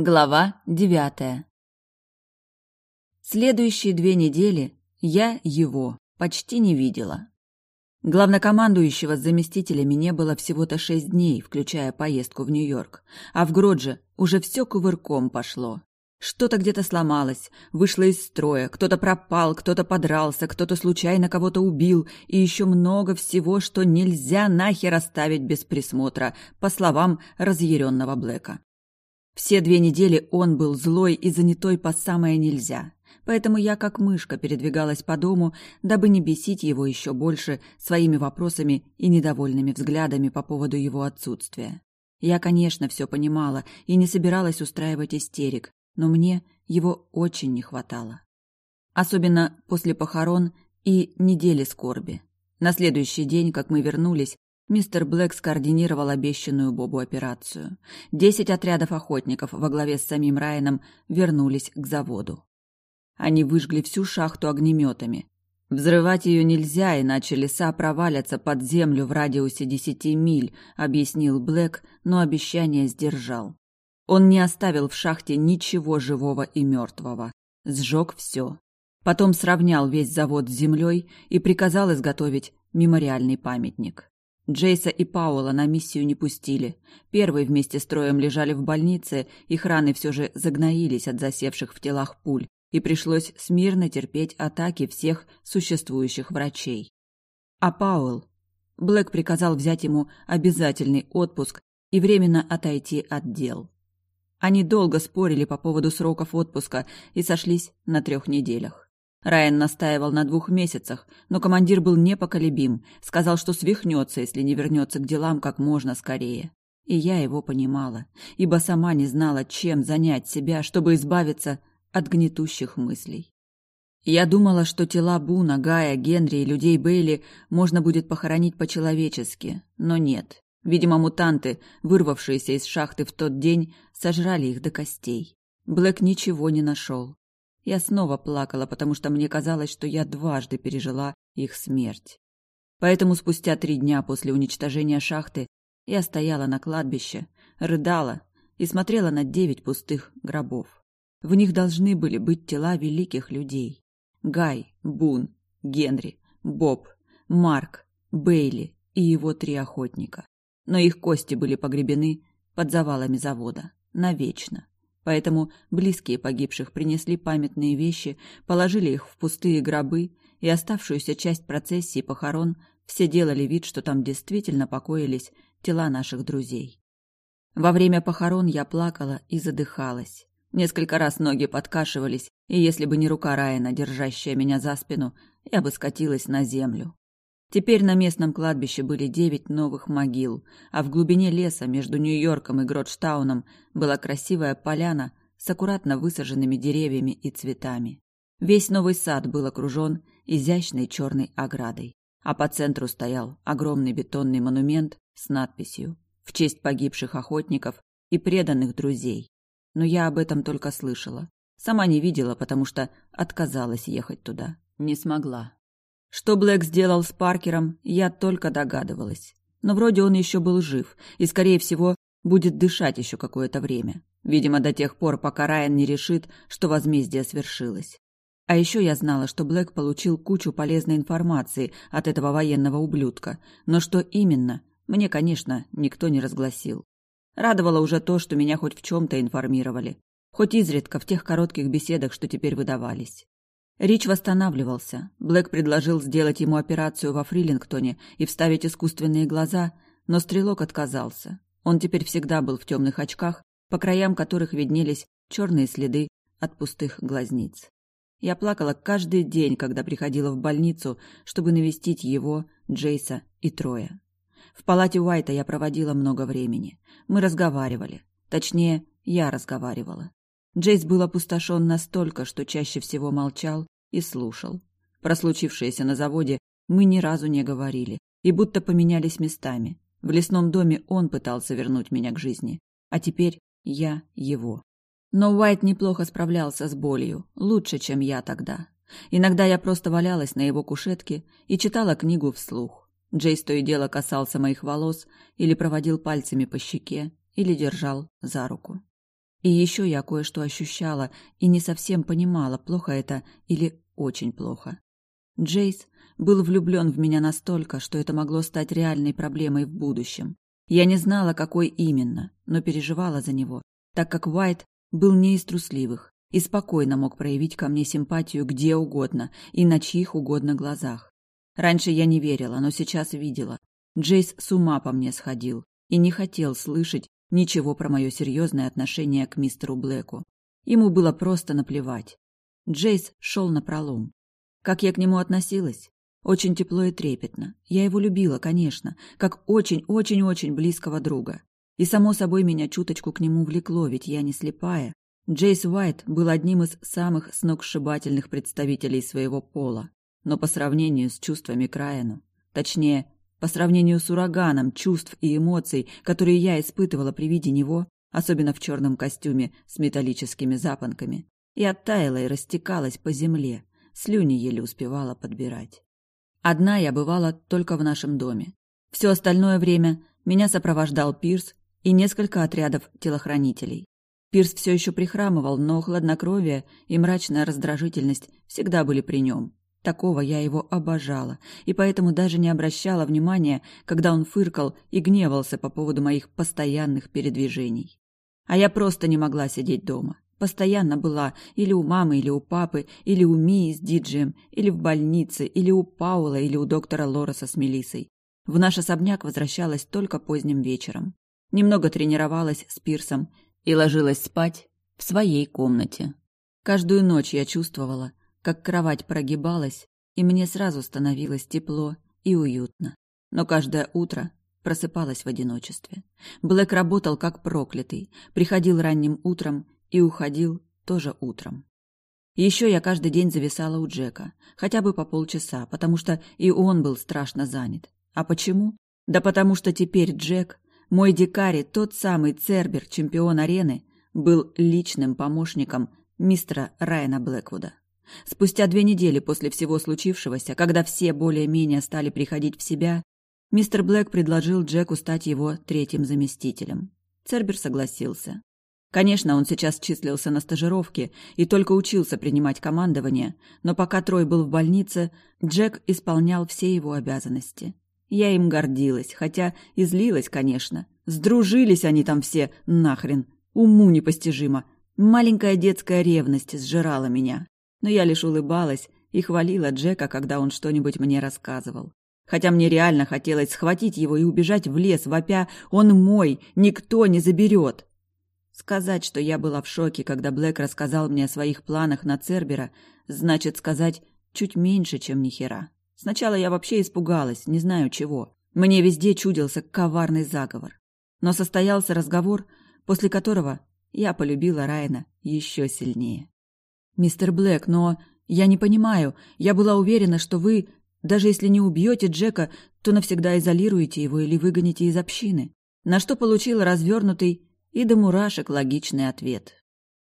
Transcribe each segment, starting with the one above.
Глава девятая Следующие две недели я его почти не видела. Главнокомандующего с заместителями не было всего-то шесть дней, включая поездку в Нью-Йорк, а в Гродже уже все кувырком пошло. Что-то где-то сломалось, вышло из строя, кто-то пропал, кто-то подрался, кто-то случайно кого-то убил, и еще много всего, что нельзя нахер оставить без присмотра, по словам разъяренного Блэка. Все две недели он был злой и занятой по самое нельзя. Поэтому я как мышка передвигалась по дому, дабы не бесить его еще больше своими вопросами и недовольными взглядами по поводу его отсутствия. Я, конечно, все понимала и не собиралась устраивать истерик, но мне его очень не хватало. Особенно после похорон и недели скорби. На следующий день, как мы вернулись, Мистер Блэк скоординировал обещанную Бобу операцию. Десять отрядов охотников во главе с самим Райаном вернулись к заводу. Они выжгли всю шахту огнеметами. Взрывать ее нельзя, иначе леса провалятся под землю в радиусе десяти миль, объяснил Блэк, но обещание сдержал. Он не оставил в шахте ничего живого и мертвого. Сжег все. Потом сравнял весь завод с землей и приказал изготовить мемориальный памятник. Джейса и Паула на миссию не пустили. Первые вместе с троем лежали в больнице, их раны все же загноились от засевших в телах пуль, и пришлось смирно терпеть атаки всех существующих врачей. А Паул... Блэк приказал взять ему обязательный отпуск и временно отойти от дел. Они долго спорили по поводу сроков отпуска и сошлись на трех неделях. Райан настаивал на двух месяцах, но командир был непоколебим, сказал, что свихнется, если не вернется к делам как можно скорее. И я его понимала, ибо сама не знала, чем занять себя, чтобы избавиться от гнетущих мыслей. Я думала, что тела Буна, Гая, Генри и людей Бейли можно будет похоронить по-человечески, но нет. Видимо, мутанты, вырвавшиеся из шахты в тот день, сожрали их до костей. Блэк ничего не нашел. Я снова плакала, потому что мне казалось, что я дважды пережила их смерть. Поэтому спустя три дня после уничтожения шахты я стояла на кладбище, рыдала и смотрела на девять пустых гробов. В них должны были быть тела великих людей. Гай, Бун, Генри, Боб, Марк, Бейли и его три охотника. Но их кости были погребены под завалами завода. Навечно. Поэтому близкие погибших принесли памятные вещи, положили их в пустые гробы, и оставшуюся часть процессии похорон все делали вид, что там действительно покоились тела наших друзей. Во время похорон я плакала и задыхалась. Несколько раз ноги подкашивались, и если бы не рука Райана, держащая меня за спину, я бы скатилась на землю. Теперь на местном кладбище были девять новых могил, а в глубине леса между Нью-Йорком и Гродштауном была красивая поляна с аккуратно высаженными деревьями и цветами. Весь новый сад был окружен изящной черной оградой, а по центру стоял огромный бетонный монумент с надписью «В честь погибших охотников и преданных друзей». Но я об этом только слышала. Сама не видела, потому что отказалась ехать туда. Не смогла. Что Блэк сделал с Паркером, я только догадывалась. Но вроде он еще был жив и, скорее всего, будет дышать еще какое-то время. Видимо, до тех пор, пока Райан не решит, что возмездие свершилось. А еще я знала, что Блэк получил кучу полезной информации от этого военного ублюдка, но что именно, мне, конечно, никто не разгласил. Радовало уже то, что меня хоть в чем-то информировали, хоть изредка в тех коротких беседах, что теперь выдавались. Рич восстанавливался. Блэк предложил сделать ему операцию во Фрилингтоне и вставить искусственные глаза, но стрелок отказался. Он теперь всегда был в темных очках, по краям которых виднелись черные следы от пустых глазниц. Я плакала каждый день, когда приходила в больницу, чтобы навестить его, Джейса и Троя. В палате Уайта я проводила много времени. Мы разговаривали. Точнее, я разговаривала. Джейс был опустошен настолько, что чаще всего молчал и слушал. Про случившееся на заводе мы ни разу не говорили и будто поменялись местами. В лесном доме он пытался вернуть меня к жизни, а теперь я его. Но Уайт неплохо справлялся с болью, лучше, чем я тогда. Иногда я просто валялась на его кушетке и читала книгу вслух. Джейс то и дело касался моих волос или проводил пальцами по щеке, или держал за руку. И еще я кое-что ощущала и не совсем понимала, плохо это или очень плохо. Джейс был влюблен в меня настолько, что это могло стать реальной проблемой в будущем. Я не знала, какой именно, но переживала за него, так как Уайт был не из трусливых и спокойно мог проявить ко мне симпатию где угодно и на чьих угодно глазах. Раньше я не верила, но сейчас видела. Джейс с ума по мне сходил и не хотел слышать ничего про мое серьезное отношение к мистеру Блэку. Ему было просто наплевать. Джейс шел на пролом. Как я к нему относилась? Очень тепло и трепетно. Я его любила, конечно, как очень-очень-очень близкого друга. И, само собой, меня чуточку к нему влекло, ведь я не слепая. Джейс Уайт был одним из самых сногсшибательных представителей своего пола. Но по сравнению с чувствами к Райану, точнее, по сравнению с ураганом чувств и эмоций, которые я испытывала при виде него, особенно в черном костюме с металлическими запонками, я таяла и растекалась по земле, слюни еле успевала подбирать. Одна я бывала только в нашем доме. Все остальное время меня сопровождал Пирс и несколько отрядов телохранителей. Пирс все еще прихрамывал, но хладнокровие и мрачная раздражительность всегда были при нем. Такого я его обожала, и поэтому даже не обращала внимания, когда он фыркал и гневался по поводу моих постоянных передвижений. А я просто не могла сидеть дома. Постоянно была или у мамы, или у папы, или у Мии с диджеем, или в больнице, или у Паула, или у доктора Лореса с Мелиссой. В наш особняк возвращалась только поздним вечером. Немного тренировалась с Пирсом и ложилась спать в своей комнате. Каждую ночь я чувствовала, как кровать прогибалась, и мне сразу становилось тепло и уютно. Но каждое утро просыпалась в одиночестве. Блэк работал как проклятый, приходил ранним утром и уходил тоже утром. Еще я каждый день зависала у Джека, хотя бы по полчаса, потому что и он был страшно занят. А почему? Да потому что теперь Джек, мой дикари, тот самый Цербер, чемпион арены, был личным помощником мистера Райана Блэквуда. Спустя две недели после всего случившегося, когда все более-менее стали приходить в себя, мистер Блэк предложил Джеку стать его третьим заместителем. Цербер согласился. Конечно, он сейчас числился на стажировке и только учился принимать командование, но пока Трой был в больнице, Джек исполнял все его обязанности. Я им гордилась, хотя и злилась, конечно. Сдружились они там все, нахрен. Уму непостижимо. Маленькая детская ревность сжирала меня но я лишь улыбалась и хвалила Джека, когда он что-нибудь мне рассказывал. Хотя мне реально хотелось схватить его и убежать в лес, вопя «Он мой! Никто не заберет!» Сказать, что я была в шоке, когда Блэк рассказал мне о своих планах на Цербера, значит сказать чуть меньше, чем ни хера. Сначала я вообще испугалась, не знаю чего. Мне везде чудился коварный заговор. Но состоялся разговор, после которого я полюбила Райана еще сильнее. «Мистер Блэк, но я не понимаю. Я была уверена, что вы, даже если не убьете Джека, то навсегда изолируете его или выгоните из общины». На что получила развернутый и до мурашек логичный ответ.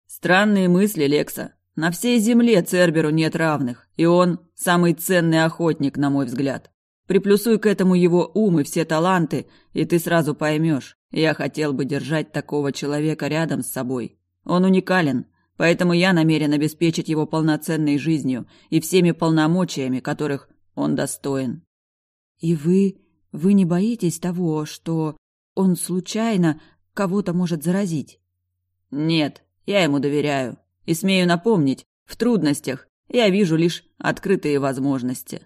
«Странные мысли, Лекса. На всей земле Церберу нет равных, и он самый ценный охотник, на мой взгляд. Приплюсуй к этому его ум и все таланты, и ты сразу поймешь. Я хотел бы держать такого человека рядом с собой. Он уникален, Поэтому я намерен обеспечить его полноценной жизнью и всеми полномочиями, которых он достоин. И вы... вы не боитесь того, что он случайно кого-то может заразить? Нет, я ему доверяю. И смею напомнить, в трудностях я вижу лишь открытые возможности.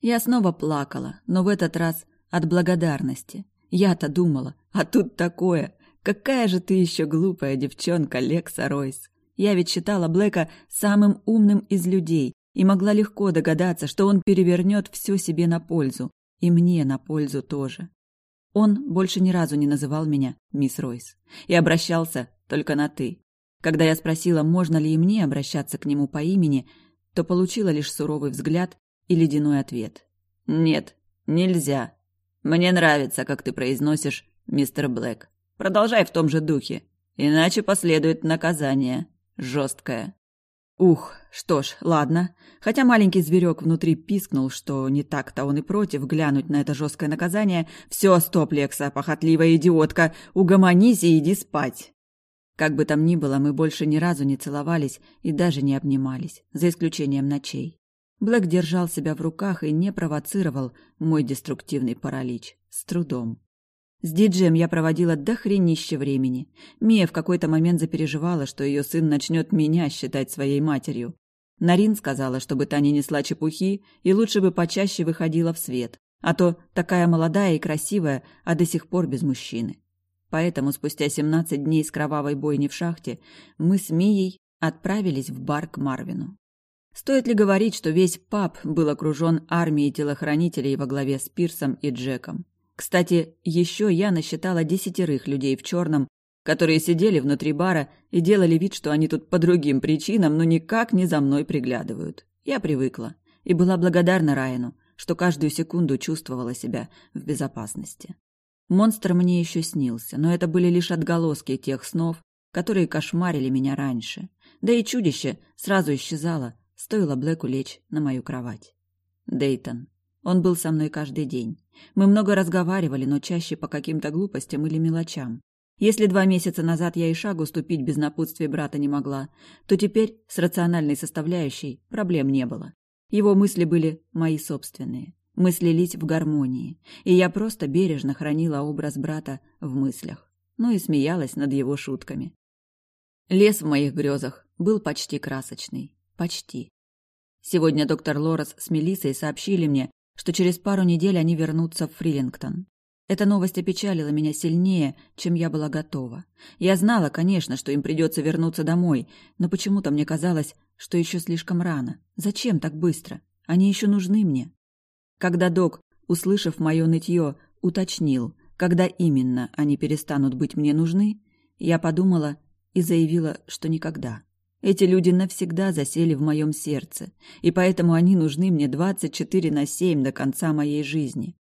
Я снова плакала, но в этот раз от благодарности. Я-то думала, а тут такое. Какая же ты еще глупая девчонка, Лекса Ройс. Я ведь считала Блэка самым умным из людей и могла легко догадаться, что он перевернет все себе на пользу. И мне на пользу тоже. Он больше ни разу не называл меня мисс Ройс. И обращался только на «ты». Когда я спросила, можно ли и мне обращаться к нему по имени, то получила лишь суровый взгляд и ледяной ответ. «Нет, нельзя. Мне нравится, как ты произносишь мистер Блэк. Продолжай в том же духе, иначе последует наказание» жесткая. Ух, что ж, ладно. Хотя маленький зверек внутри пискнул, что не так-то он и против глянуть на это жесткое наказание. Все, стоп, Лекса, похотливая идиотка, угомонись и иди спать. Как бы там ни было, мы больше ни разу не целовались и даже не обнимались, за исключением ночей. Блэк держал себя в руках и не провоцировал мой деструктивный паралич. С трудом. С диджеем я проводила дохренище времени. Мия в какой-то момент запереживала, что ее сын начнет меня считать своей матерью. Нарин сказала, чтобы Таня несла чепухи и лучше бы почаще выходила в свет, а то такая молодая и красивая, а до сих пор без мужчины. Поэтому спустя 17 дней с кровавой бойни в шахте мы с Мией отправились в бар к Марвину. Стоит ли говорить, что весь паб был окружен армией телохранителей во главе с Пирсом и Джеком? Кстати, еще я насчитала десятерых людей в черном, которые сидели внутри бара и делали вид, что они тут по другим причинам, но никак не за мной приглядывают. Я привыкла и была благодарна Райану, что каждую секунду чувствовала себя в безопасности. Монстр мне еще снился, но это были лишь отголоски тех снов, которые кошмарили меня раньше. Да и чудище сразу исчезало, стоило Блэку лечь на мою кровать. Дейтон. Он был со мной каждый день. Мы много разговаривали, но чаще по каким-то глупостям или мелочам. Если два месяца назад я и шагу ступить без напутствия брата не могла, то теперь с рациональной составляющей проблем не было. Его мысли были мои собственные. Мы слились в гармонии, и я просто бережно хранила образ брата в мыслях, ну и смеялась над его шутками. Лес в моих грезах был почти красочный. Почти. Сегодня доктор Лорес с Мелиссой сообщили мне, что через пару недель они вернутся в Фрилингтон. Эта новость опечалила меня сильнее, чем я была готова. Я знала, конечно, что им придется вернуться домой, но почему-то мне казалось, что еще слишком рано. Зачем так быстро? Они еще нужны мне. Когда док, услышав мое нытье, уточнил, когда именно они перестанут быть мне нужны, я подумала и заявила, что никогда. Эти люди навсегда засели в моем сердце, и поэтому они нужны мне 24 на 7 до конца моей жизни.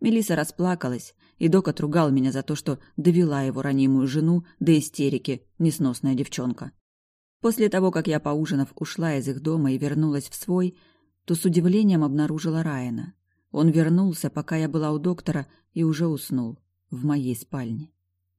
Мелиса расплакалась, и док отругал меня за то, что довела его ранимую жену до истерики, несносная девчонка. После того, как я, поужинав, ушла из их дома и вернулась в свой, то с удивлением обнаружила Райана. Он вернулся, пока я была у доктора, и уже уснул в моей спальне.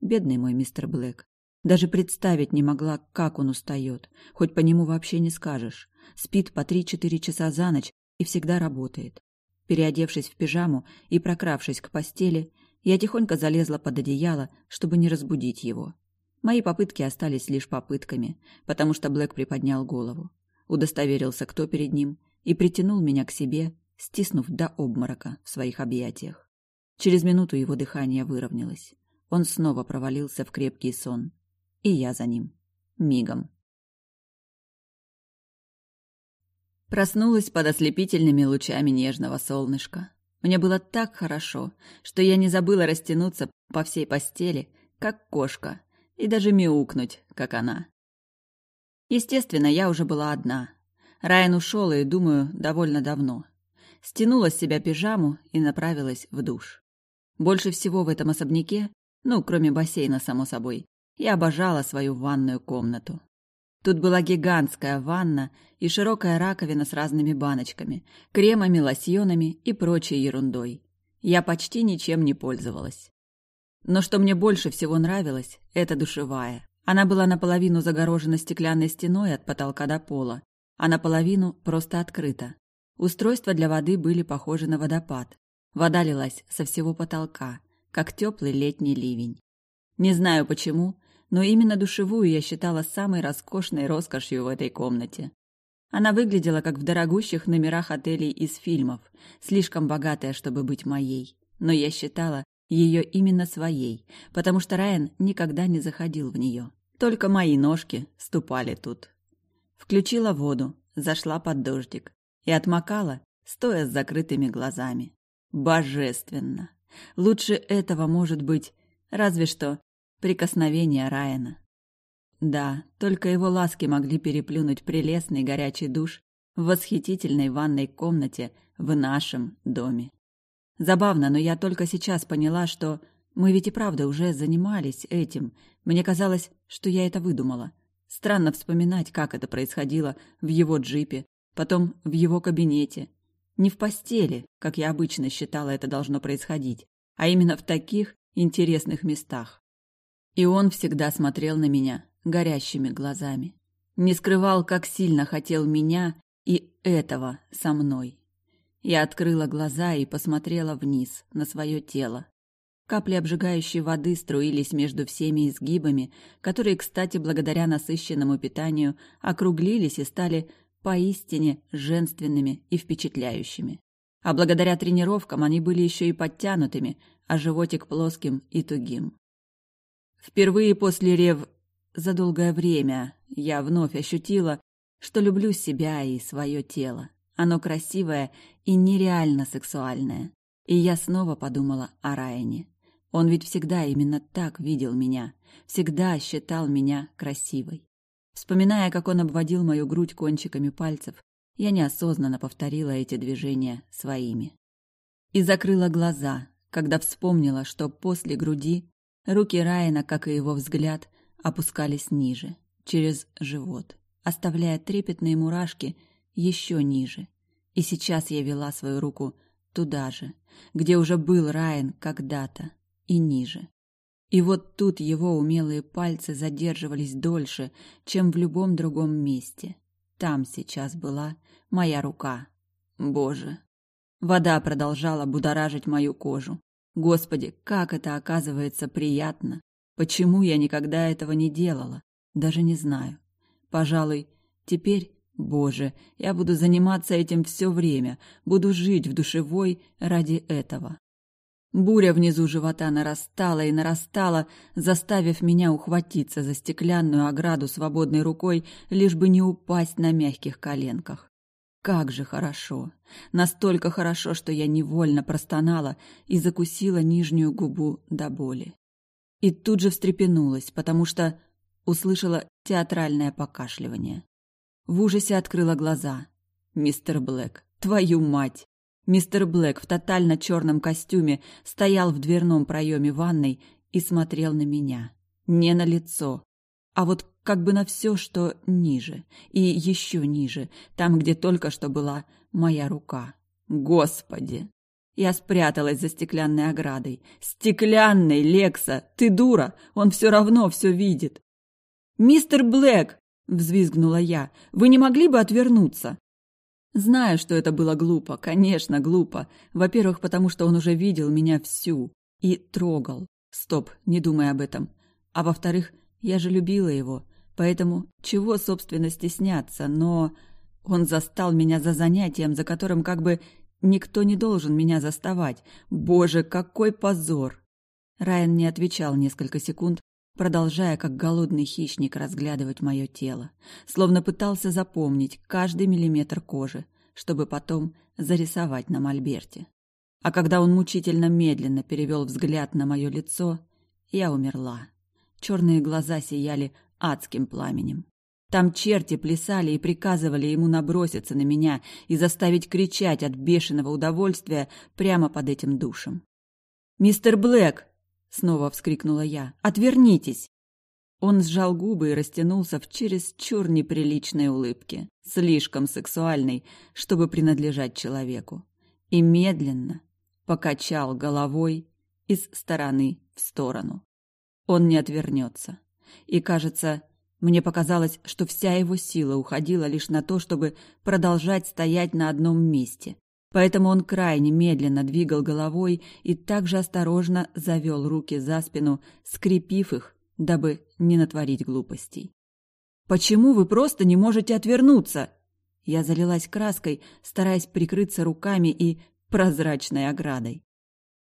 Бедный мой мистер Блэк. Даже представить не могла, как он устает. Хоть по нему вообще не скажешь. Спит по три-четыре часа за ночь и всегда работает. Переодевшись в пижаму и прокравшись к постели, я тихонько залезла под одеяло, чтобы не разбудить его. Мои попытки остались лишь попытками, потому что Блэк приподнял голову, удостоверился, кто перед ним, и притянул меня к себе, стиснув до обморока в своих объятиях. Через минуту его дыхание выровнялось. Он снова провалился в крепкий сон и я за ним. Мигом. Проснулась под ослепительными лучами нежного солнышка. Мне было так хорошо, что я не забыла растянуться по всей постели, как кошка, и даже мяукнуть, как она. Естественно, я уже была одна. Райан ушел, и, думаю, довольно давно. Стянула с себя пижаму и направилась в душ. Больше всего в этом особняке, ну, кроме бассейна, само собой, я обожала свою ванную комнату. Тут была гигантская ванна и широкая раковина с разными баночками, кремами, лосьонами и прочей ерундой. Я почти ничем не пользовалась. Но что мне больше всего нравилось, это душевая. Она была наполовину загорожена стеклянной стеной от потолка до пола, а наполовину просто открыта. Устройства для воды были похожи на водопад. Вода лилась со всего потолка, как теплый летний ливень. Не знаю почему, но именно душевую я считала самой роскошной роскошью в этой комнате. Она выглядела как в дорогущих номерах отелей из фильмов, слишком богатая, чтобы быть моей. Но я считала ее именно своей, потому что Райан никогда не заходил в нее. Только мои ножки ступали тут. Включила воду, зашла под дождик и отмокала, стоя с закрытыми глазами. Божественно! Лучше этого может быть, разве что прикосновения Райана. Да, только его ласки могли переплюнуть прелестный горячий душ в восхитительной ванной комнате в нашем доме. Забавно, но я только сейчас поняла, что мы ведь и правда уже занимались этим. Мне казалось, что я это выдумала. Странно вспоминать, как это происходило в его джипе, потом в его кабинете. Не в постели, как я обычно считала это должно происходить, а именно в таких интересных местах. И он всегда смотрел на меня горящими глазами. Не скрывал, как сильно хотел меня и этого со мной. Я открыла глаза и посмотрела вниз, на свое тело. Капли обжигающей воды струились между всеми изгибами, которые, кстати, благодаря насыщенному питанию, округлились и стали поистине женственными и впечатляющими. А благодаря тренировкам они были еще и подтянутыми, а животик плоским и тугим. Впервые после рев... За долгое время я вновь ощутила, что люблю себя и свое тело. Оно красивое и нереально сексуальное. И я снова подумала о Райане. Он ведь всегда именно так видел меня, всегда считал меня красивой. Вспоминая, как он обводил мою грудь кончиками пальцев, я неосознанно повторила эти движения своими. И закрыла глаза, когда вспомнила, что после груди руки Райана, как и его взгляд, опускались ниже, через живот, оставляя трепетные мурашки еще ниже. И сейчас я вела свою руку туда же, где уже был Райан когда-то, и ниже. И вот тут его умелые пальцы задерживались дольше, чем в любом другом месте. Там сейчас была моя рука. Боже. Вода продолжала будоражить мою кожу. Господи, как это оказывается приятно. Почему я никогда этого не делала? Даже не знаю. Пожалуй, теперь, Боже, я буду заниматься этим все время, буду жить в душевой ради этого. Буря внизу живота нарастала и нарастала, заставив меня ухватиться за стеклянную ограду свободной рукой, лишь бы не упасть на мягких коленках. Как же хорошо! Настолько хорошо, что я невольно простонала и закусила нижнюю губу до боли. И тут же встрепенулась, потому что услышала театральное покашливание. В ужасе открыла глаза. «Мистер Блэк, твою мать!» Мистер Блэк в тотально черном костюме стоял в дверном проеме ванной и смотрел на меня. Не на лицо, а вот как бы на все, что ниже, и еще ниже, там, где только что была моя рука. Господи! Я спряталась за стеклянной оградой. «Стеклянной, Лекса! Ты дура! Он все равно все видит!» «Мистер Блэк!» — взвизгнула я. «Вы не могли бы отвернуться?» Знаю, что это было глупо, конечно, глупо. Во-первых, потому что он уже видел меня всю и трогал. Стоп, не думай об этом. А во-вторых, я же любила его, поэтому чего, собственно, стесняться, но... Он застал меня за занятием, за которым как бы никто не должен меня заставать. Боже, какой позор! Райан не отвечал несколько секунд, продолжая, как голодный хищник, разглядывать мое тело, словно пытался запомнить каждый миллиметр кожи, чтобы потом зарисовать на мольберте. А когда он мучительно медленно перевел взгляд на мое лицо, я умерла. Черные глаза сияли адским пламенем. Там черти плясали и приказывали ему наброситься на меня и заставить кричать от бешеного удовольствия прямо под этим душем. «Мистер Блэк!» снова вскрикнула я. Отвернитесь. Он сжал губы и растянулся в чересчур неприличной улыбке, слишком сексуальной, чтобы принадлежать человеку, и медленно покачал головой из стороны в сторону. Он не отвернется. И, кажется, мне показалось, что вся его сила уходила лишь на то, чтобы продолжать стоять на одном месте, Поэтому он крайне медленно двигал головой и также осторожно завел руки за спину, скрепив их, дабы не натворить глупостей. «Почему вы просто не можете отвернуться?» Я залилась краской, стараясь прикрыться руками и прозрачной оградой.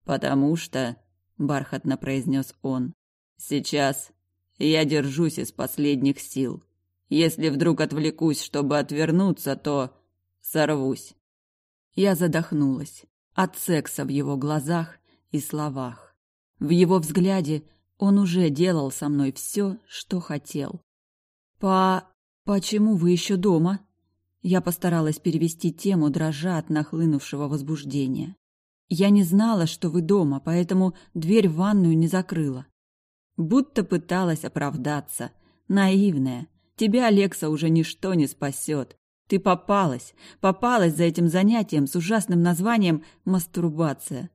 «Потому что», — бархатно произнес он, — «сейчас я держусь из последних сил. Если вдруг отвлекусь, чтобы отвернуться, то сорвусь. Я задохнулась от секса в его глазах и словах. В его взгляде он уже делал со мной все, что хотел. «По... почему вы еще дома?» Я постаралась перевести тему, дрожа от нахлынувшего возбуждения. «Я не знала, что вы дома, поэтому дверь в ванную не закрыла». Будто пыталась оправдаться. Наивная. Тебя, Алекса, уже ничто не спасет. Ты попалась, попалась за этим занятием с ужасным названием «мастурбация».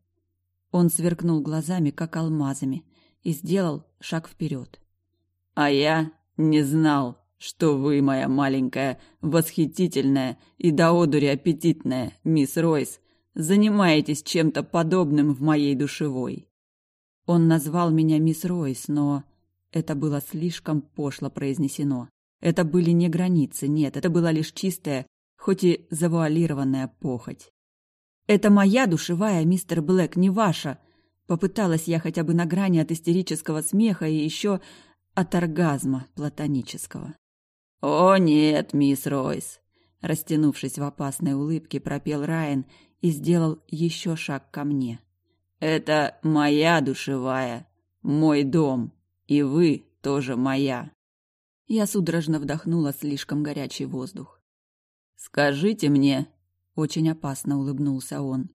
Он сверкнул глазами, как алмазами, и сделал шаг вперед. А я Не знал, что вы, моя маленькая, восхитительная и до одури аппетитная мисс Ройс, занимаетесь чем-то подобным в моей душевой. Он назвал меня мисс Ройс, но это было слишком пошло произнесено. Это были не границы, нет, это была лишь чистая, хоть и завуалированная похоть. «Это моя душевая, мистер Блэк, не ваша!» Попыталась я хотя бы на грани от истерического смеха и еще от оргазма платонического. «О нет, мисс Ройс!» Растянувшись в опасной улыбке, пропел Райан и сделал еще шаг ко мне. «Это моя душевая, мой дом, и вы тоже моя». Я судорожно вдохнула слишком горячий воздух. «Скажите мне...» — очень опасно улыбнулся он.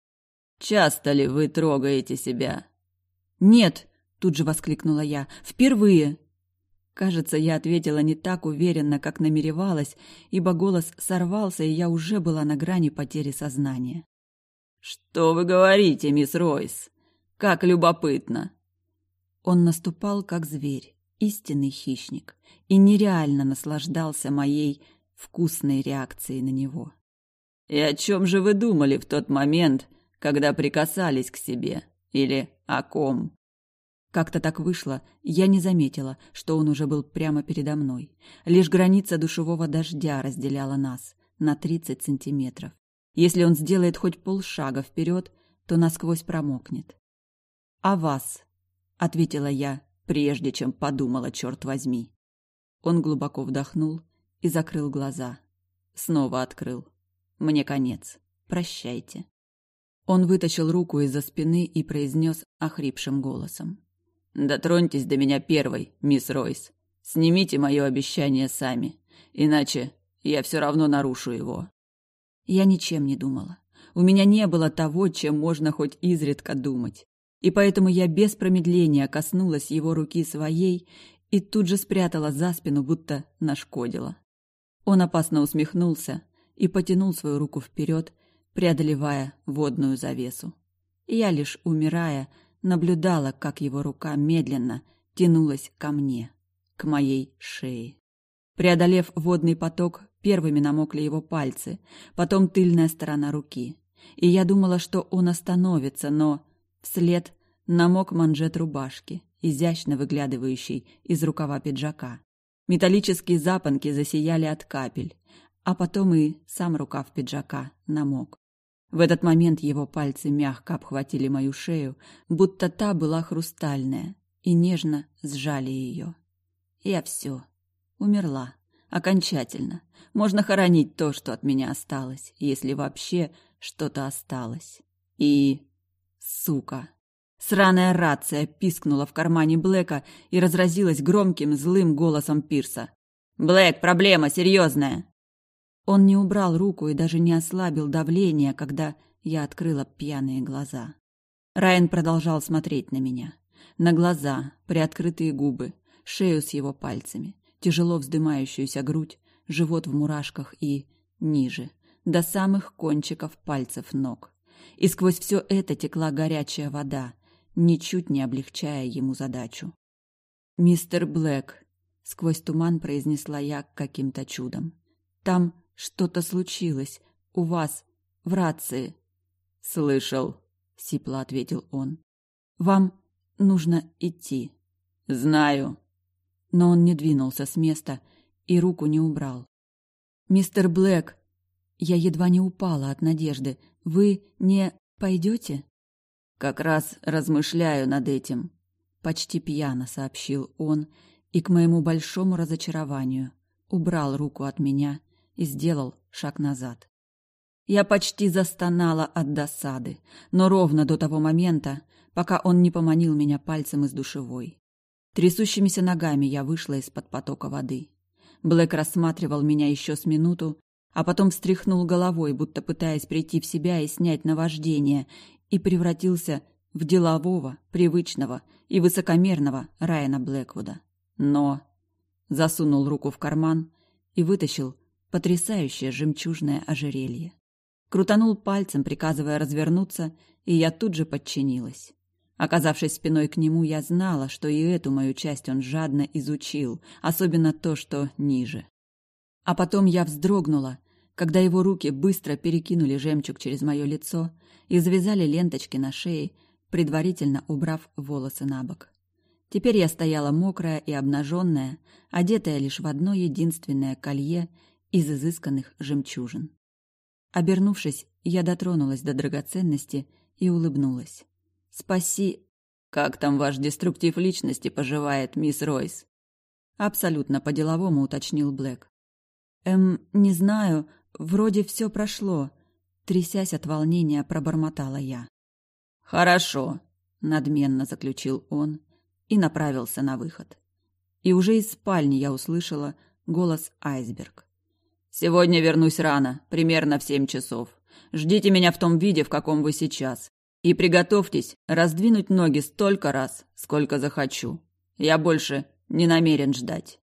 «Часто ли вы трогаете себя?» «Нет!» — тут же воскликнула я. «Впервые!» Кажется, я ответила не так уверенно, как намеревалась, ибо голос сорвался, и я уже была на грани потери сознания. «Что вы говорите, мисс Ройс? Как любопытно!» Он наступал, как зверь, истинный хищник, и нереально наслаждался моей вкусной реакцией на него. «И о чем же вы думали в тот момент, когда прикасались к себе? Или о ком?» Как-то так вышло, я не заметила, что он уже был прямо передо мной. Лишь граница душевого дождя разделяла нас на тридцать сантиметров. Если он сделает хоть полшага вперед, то насквозь промокнет. «А вас?» — ответила я, прежде чем подумала, черт возьми. Он глубоко вдохнул и закрыл глаза. Снова открыл. Мне конец. Прощайте. Он вытащил руку из-за спины и произнес охрипшим голосом. «Дотроньтесь до меня первой, мисс Ройс. Снимите мое обещание сами, иначе я все равно нарушу его». Я ничем не думала. У меня не было того, чем можно хоть изредка думать. И поэтому я без промедления коснулась его руки своей и тут же спрятала за спину, будто нашкодила. Он опасно усмехнулся и потянул свою руку вперед, преодолевая водную завесу. Я лишь, умирая, наблюдала, как его рука медленно тянулась ко мне, к моей шее. Преодолев водный поток, первыми намокли его пальцы, потом тыльная сторона руки. И я думала, что он остановится, но вслед намок манжет рубашки, изящно выглядывающий из рукава пиджака. Металлические запонки засияли от капель, а потом и сам рукав пиджака намок. В этот момент его пальцы мягко обхватили мою шею, будто та была хрустальная, и нежно сжали ее. Я все. Умерла. Окончательно. Можно хоронить то, что от меня осталось, если вообще что-то осталось. И... Сука. Сраная рация пискнула в кармане Блэка и разразилась громким злым голосом Пирса. «Блэк, проблема серьезная!» Он не убрал руку и даже не ослабил давление, когда я открыла пьяные глаза. Райан продолжал смотреть на меня. На глаза, приоткрытые губы, шею с его пальцами, тяжело вздымающуюся грудь, живот в мурашках и ниже, до самых кончиков пальцев ног. И сквозь все это текла горячая вода, ничуть не облегчая ему задачу. «Мистер Блэк», — сквозь туман произнесла я каким-то чудом, — «там что-то случилось. У вас. В рации. Слышал, сипло ответил он. Вам нужно идти. Знаю. Но он не двинулся с места и руку не убрал. Мистер Блэк, я едва не упала от надежды. Вы не пойдете? Как раз размышляю над этим, почти пьяно сообщил он, и к моему большому разочарованию убрал руку от меня и сделал шаг назад. Я почти застонала от досады, но ровно до того момента, пока он не поманил меня пальцем из душевой. Трясущимися ногами я вышла из-под потока воды. Блэк рассматривал меня еще с минуту, а потом встряхнул головой, будто пытаясь прийти в себя и снять наваждение, и превратился в делового, привычного и высокомерного Райана Блэквуда. Но засунул руку в карман и вытащил потрясающее жемчужное ожерелье. Крутанул пальцем, приказывая развернуться, и я тут же подчинилась. Оказавшись спиной к нему, я знала, что и эту мою часть он жадно изучил, особенно то, что ниже. А потом я вздрогнула, когда его руки быстро перекинули жемчуг через мое лицо и завязали ленточки на шее, предварительно убрав волосы на бок. Теперь я стояла мокрая и обнаженная, одетая лишь в одно единственное колье из изысканных жемчужин. Обернувшись, я дотронулась до драгоценности и улыбнулась. «Спаси...» «Как там ваш деструктив личности поживает, мисс Ройс?» Абсолютно по-деловому уточнил Блэк. «Эм, не знаю, вроде все прошло», — трясясь от волнения, пробормотала я. «Хорошо», — надменно заключил он и направился на выход. И уже из спальни я услышала голос Айсберг. «Сегодня вернусь рано, примерно в семь часов. Ждите меня в том виде, в каком вы сейчас. И приготовьтесь раздвинуть ноги столько раз, сколько захочу. Я больше не намерен ждать».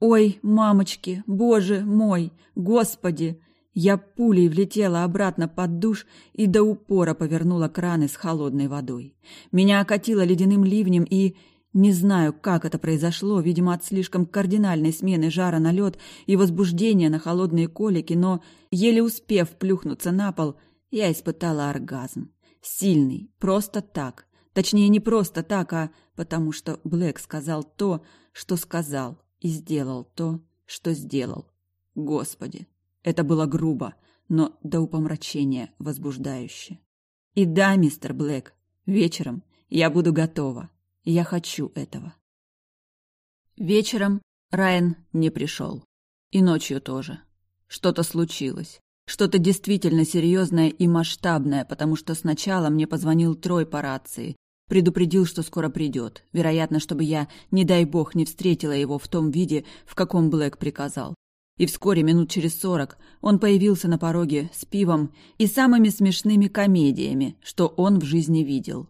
«Ой, мамочки, боже мой, господи!» Я пулей влетела обратно под душ и до упора повернула краны с холодной водой. Меня окатило ледяным ливнем и... Не знаю, как это произошло, видимо, от слишком кардинальной смены жара на лед и возбуждения на холодные колики, но, еле успев плюхнуться на пол, я испытала оргазм. Сильный, просто так. Точнее, не просто так, а потому что Блэк сказал то, что сказал, и сделал то, что сделал. Господи, это было грубо, но до упомрачения возбуждающе. И да, мистер Блэк, вечером я буду готова. Я хочу этого. Вечером Райан не пришел. И ночью тоже. Что-то случилось. Что-то действительно серьезное и масштабное, потому что сначала мне позвонил Трой по рации, предупредил, что скоро придет, вероятно, чтобы я, не дай бог, не встретила его в том виде, в каком Блэк приказал. И вскоре, минут через сорок, он появился на пороге с пивом и самыми смешными комедиями, что он в жизни видел.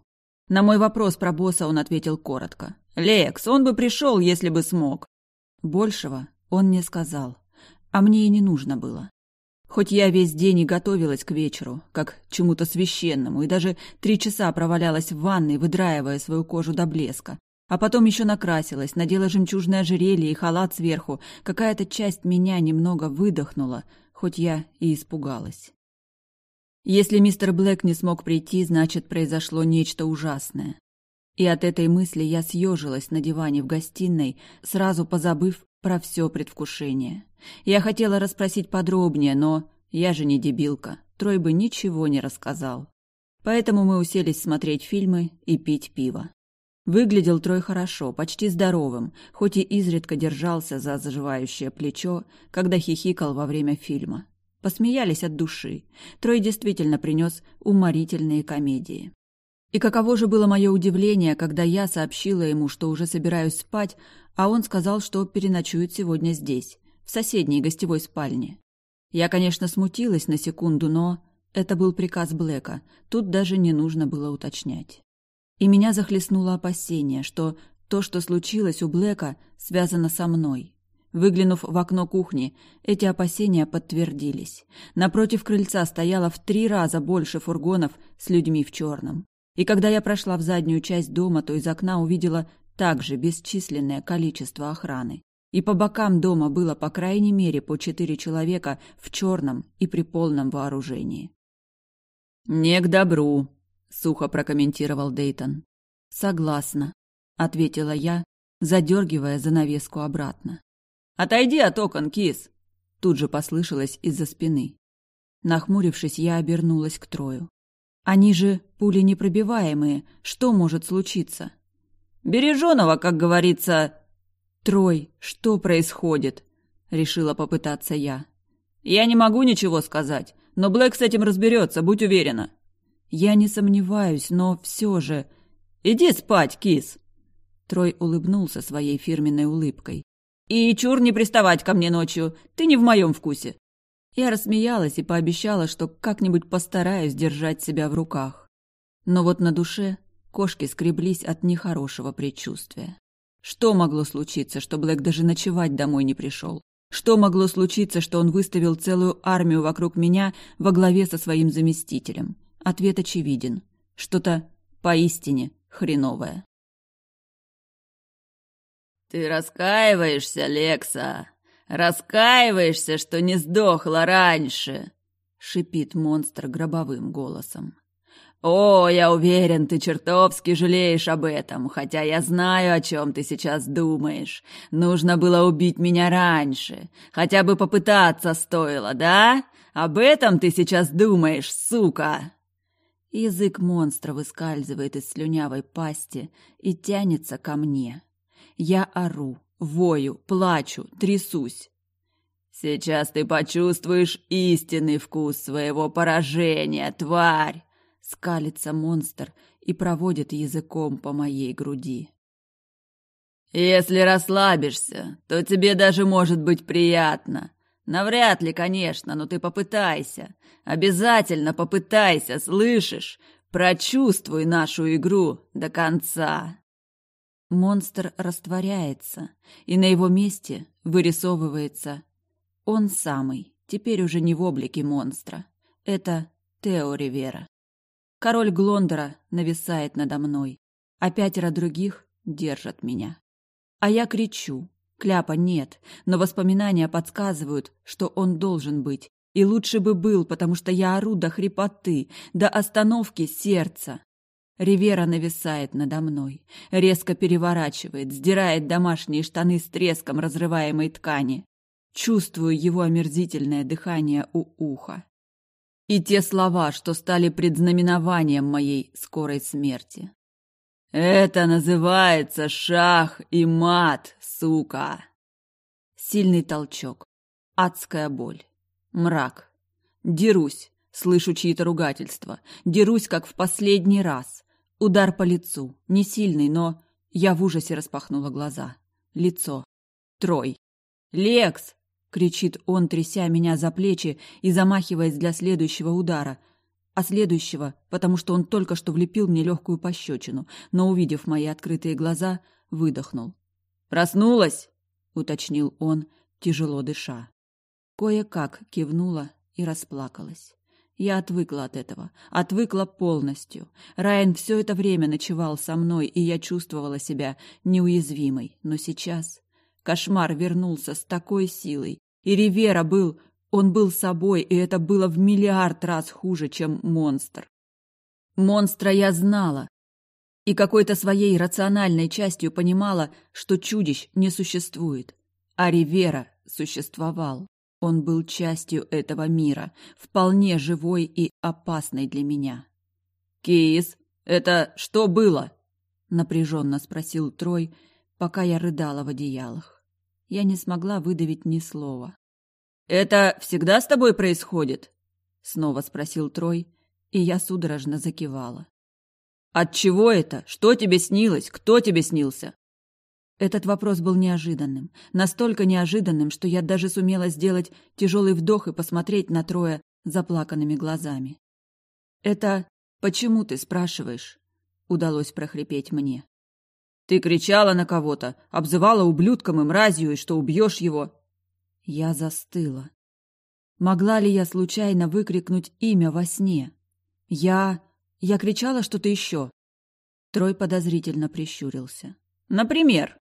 На мой вопрос про босса он ответил коротко. «Лекс, он бы пришел, если бы смог». Большего он не сказал, а мне и не нужно было. Хоть я весь день и готовилась к вечеру, как чему-то священному, и даже три часа провалялась в ванной, выдраивая свою кожу до блеска, а потом еще накрасилась, надела жемчужное ожерелье и халат сверху. Какая-то часть меня немного выдохнула, хоть я и испугалась. Если мистер Блэк не смог прийти, значит, произошло нечто ужасное. И от этой мысли я съежилась на диване в гостиной, сразу позабыв про все предвкушение. Я хотела расспросить подробнее, но я же не дебилка, Трой бы ничего не рассказал. Поэтому мы уселись смотреть фильмы и пить пиво. Выглядел Трой хорошо, почти здоровым, хоть и изредка держался за заживающее плечо, когда хихикал во время фильма. Посмеялись от души. Трой действительно принес уморительные комедии. И каково же было мое удивление, когда я сообщила ему, что уже собираюсь спать, а он сказал, что переночует сегодня здесь, в соседней гостевой спальне. Я, конечно, смутилась на секунду, но это был приказ Блэка, тут даже не нужно было уточнять. И меня захлестнуло опасение, что то, что случилось у Блэка, связано со мной. Выглянув в окно кухни, эти опасения подтвердились. Напротив крыльца стояло в три раза больше фургонов с людьми в черном. И когда я прошла в заднюю часть дома, то из окна увидела также бесчисленное количество охраны. И по бокам дома было по крайней мере по четыре человека в черном и при полном вооружении. «Не к добру», сухо прокомментировал Дейтон. Согласна, ответила я, задергивая занавеску обратно. Отойди от окон, кис! Тут же послышалось из-за спины. Нахмурившись, я обернулась к Трою. Они же пули непробиваемые. Что может случиться? Береженого, как говорится. Трой, что происходит? Решила попытаться я. Я не могу ничего сказать, но Блэк с этим разберется, будь уверена. Я не сомневаюсь, но все же... Иди спать, кис!» Трой улыбнулся своей фирменной улыбкой. «И чур не приставать ко мне ночью, ты не в моем вкусе!» Я рассмеялась и пообещала, что как-нибудь постараюсь держать себя в руках. Но вот на душе кошки скреблись от нехорошего предчувствия. Что могло случиться, что Блэк даже ночевать домой не пришел? Что могло случиться, что он выставил целую армию вокруг меня во главе со своим заместителем? Ответ очевиден. Что-то поистине хреновая. «Ты раскаиваешься, Лекса? Раскаиваешься, что не сдохла раньше?» — шипит монстр гробовым голосом. «О, я уверен, ты чертовски жалеешь об этом, хотя я знаю, о чем ты сейчас думаешь. Нужно было убить меня раньше. Хотя бы попытаться стоило, да? Об этом ты сейчас думаешь, сука!» Язык монстра выскальзывает из слюнявой пасти и тянется ко мне. Я ору, вою, плачу, трясусь. «Сейчас ты почувствуешь истинный вкус своего поражения, тварь!» Скалится монстр и проводит языком по моей груди. «Если расслабишься, то тебе даже может быть приятно. Навряд ли, конечно, но ты попытайся. Обязательно попытайся, слышишь? Прочувствуй нашу игру до конца!» Монстр растворяется, и на его месте вырисовывается он самый, теперь уже не в облике монстра. Это Тео Ривера. Король Глондора нависает надо мной, а пятеро других держат меня. А я кричу. Кляпа нет, но воспоминания подсказывают, что он должен быть. И лучше бы был, потому что я ору до хрипоты, до остановки сердца. Ривера нависает надо мной, резко переворачивает, сдирает домашние штаны с треском разрываемой ткани. Чувствую его омерзительное дыхание у уха. И те слова, что стали предзнаменованием моей скорой смерти. «Это называется шах и мат, сука!» Сильный толчок, адская боль, мрак. Дерусь, слышу чьи-то ругательства, дерусь, как в последний раз. Удар по лицу, не сильный, но я в ужасе распахнула глаза. Лицо. Трой. «Лекс!» — кричит он, тряся меня за плечи и замахиваясь для следующего удара. А следующего, потому что он только что влепил мне легкую пощечину, но, увидев мои открытые глаза, выдохнул. «Проснулась?» — уточнил он, тяжело дыша. Кое-как кивнула и расплакалась. Я отвыкла от этого, отвыкла полностью. Райан все это время ночевал со мной, и я чувствовала себя неуязвимой. Но сейчас кошмар вернулся с такой силой. И Ривера был... Он был собой, и это было в миллиард раз хуже, чем монстр. Монстра я знала. И какой-то своей рациональной частью понимала, что чудищ не существует. А Ривера существовал. Он был частью этого мира, вполне живой и опасной для меня. «Кис, это что было?» — напряженно спросил Трой, пока я рыдала в одеялах. Я не смогла выдавить ни слова. «Это всегда с тобой происходит?» — снова спросил Трой, и я судорожно закивала. «От чего это? Что тебе снилось? Кто тебе снился?» Этот вопрос был неожиданным, настолько неожиданным, что я даже сумела сделать тяжелый вдох и посмотреть на Троя заплаканными глазами. «Это почему ты спрашиваешь?» — удалось прохрипеть мне. «Ты кричала на кого-то, обзывала ублюдком и мразью, и что убьешь его!» Я застыла. Могла ли я случайно выкрикнуть имя во сне? Я... Я кричала что-то еще. Трой подозрительно прищурился. «Например?»